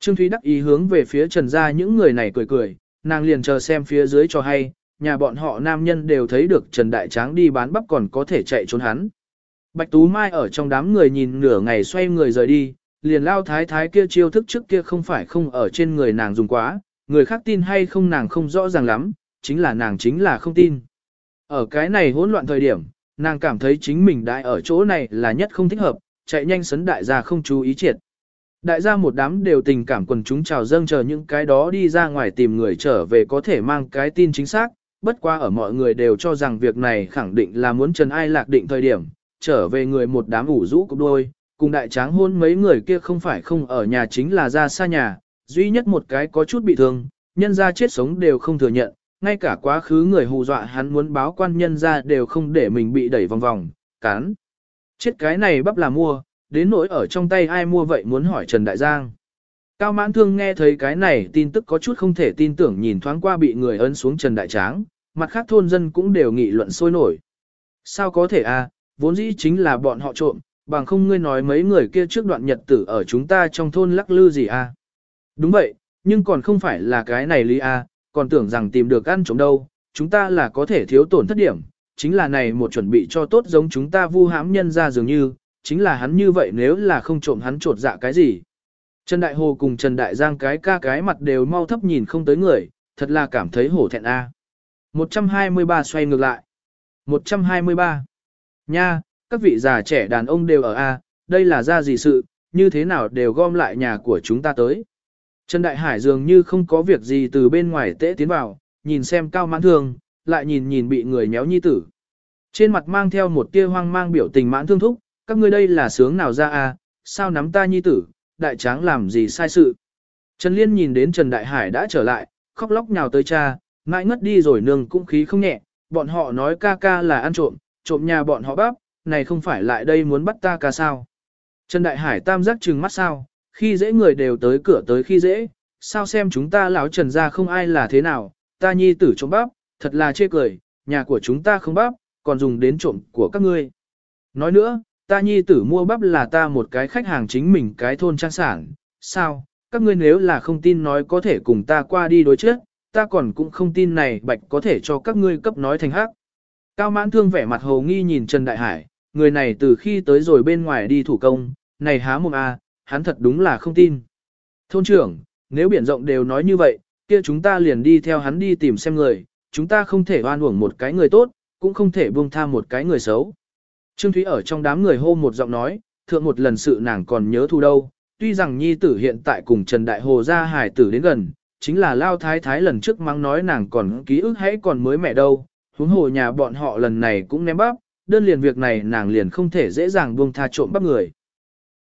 Trương Thúy đắc ý hướng về phía trần gia những người này cười cười, nàng liền chờ xem phía dưới cho hay, nhà bọn họ nam nhân đều thấy được Trần Đại Tráng đi bán bắp còn có thể chạy trốn hắn. Bạch Tú Mai ở trong đám người nhìn nửa ngày xoay người rời đi, liền lao thái thái kia chiêu thức trước kia không phải không ở trên người nàng dùng quá, người khác tin hay không nàng không rõ ràng lắm, chính là nàng chính là không tin. Ở cái này hỗn loạn thời điểm, nàng cảm thấy chính mình đại ở chỗ này là nhất không thích hợp, chạy nhanh sấn đại gia không chú ý triệt. Đại gia một đám đều tình cảm quần chúng chào dâng chờ những cái đó đi ra ngoài tìm người trở về có thể mang cái tin chính xác, bất qua ở mọi người đều cho rằng việc này khẳng định là muốn Trần Ai lạc định thời điểm, trở về người một đám ủ rũ cục đôi, cùng đại tráng hôn mấy người kia không phải không ở nhà chính là ra xa nhà, duy nhất một cái có chút bị thương, nhân ra chết sống đều không thừa nhận, ngay cả quá khứ người hù dọa hắn muốn báo quan nhân ra đều không để mình bị đẩy vòng vòng, cán. Chết cái này bắp là mua, đến nỗi ở trong tay ai mua vậy muốn hỏi Trần Đại Giang. Cao mãn thương nghe thấy cái này tin tức có chút không thể tin tưởng nhìn thoáng qua bị người ấn xuống Trần Đại Tráng, mặt khác thôn dân cũng đều nghị luận sôi nổi. Sao có thể à, vốn dĩ chính là bọn họ trộm, bằng không ngươi nói mấy người kia trước đoạn nhật tử ở chúng ta trong thôn lắc lư gì à. Đúng vậy, nhưng còn không phải là cái này lý à, còn tưởng rằng tìm được ăn trộm đâu, chúng ta là có thể thiếu tổn thất điểm, chính là này một chuẩn bị cho tốt giống chúng ta vu hãm nhân ra dường như, chính là hắn như vậy nếu là không trộm hắn trột dạ cái gì. Trần Đại Hồ cùng Trần Đại Giang cái ca cái mặt đều mau thấp nhìn không tới người, thật là cảm thấy hổ thẹn a. À. 123 xoay ngược lại. 123. Nha, các vị già trẻ đàn ông đều ở A, đây là ra gì sự, như thế nào đều gom lại nhà của chúng ta tới. Trần Đại Hải dường như không có việc gì từ bên ngoài tễ tiến vào, nhìn xem cao mãn thương, lại nhìn nhìn bị người nhéo nhi tử. Trên mặt mang theo một tia hoang mang biểu tình mãn thương thúc, các ngươi đây là sướng nào ra à? sao nắm ta nhi tử, đại tráng làm gì sai sự. Trần Liên nhìn đến Trần Đại Hải đã trở lại, khóc lóc nhào tới cha, ngại ngất đi rồi nương cũng khí không nhẹ, bọn họ nói ca ca là ăn trộm, trộm nhà bọn họ bắp, này không phải lại đây muốn bắt ta ca sao. Trần Đại Hải tam giác trừng mắt sao, khi dễ người đều tới cửa tới khi dễ, sao xem chúng ta lão Trần ra không ai là thế nào, ta nhi tử trộm bắp, thật là chê cười, nhà của chúng ta không bắp, còn dùng đến trộm của các ngươi. Nói nữa, ta nhi tử mua bắp là ta một cái khách hàng chính mình cái thôn trang sản, sao, các ngươi nếu là không tin nói có thể cùng ta qua đi đối trước, ta còn cũng không tin này bạch có thể cho các ngươi cấp nói thành hắc. Cao mãn thương vẻ mặt hồ nghi nhìn Trần Đại Hải, người này từ khi tới rồi bên ngoài đi thủ công, này há mồm a, à, hắn thật đúng là không tin. Thôn trưởng, nếu biển rộng đều nói như vậy, kia chúng ta liền đi theo hắn đi tìm xem người, chúng ta không thể oan uổng một cái người tốt, cũng không thể buông tha một cái người xấu. Trương Thúy ở trong đám người hô một giọng nói, thượng một lần sự nàng còn nhớ thu đâu, tuy rằng nhi tử hiện tại cùng Trần Đại Hồ ra hải tử đến gần, chính là lao thái thái lần trước mang nói nàng còn ký ức hãy còn mới mẹ đâu, huống hồ nhà bọn họ lần này cũng ném bắp, đơn liền việc này nàng liền không thể dễ dàng buông tha trộm bắp người.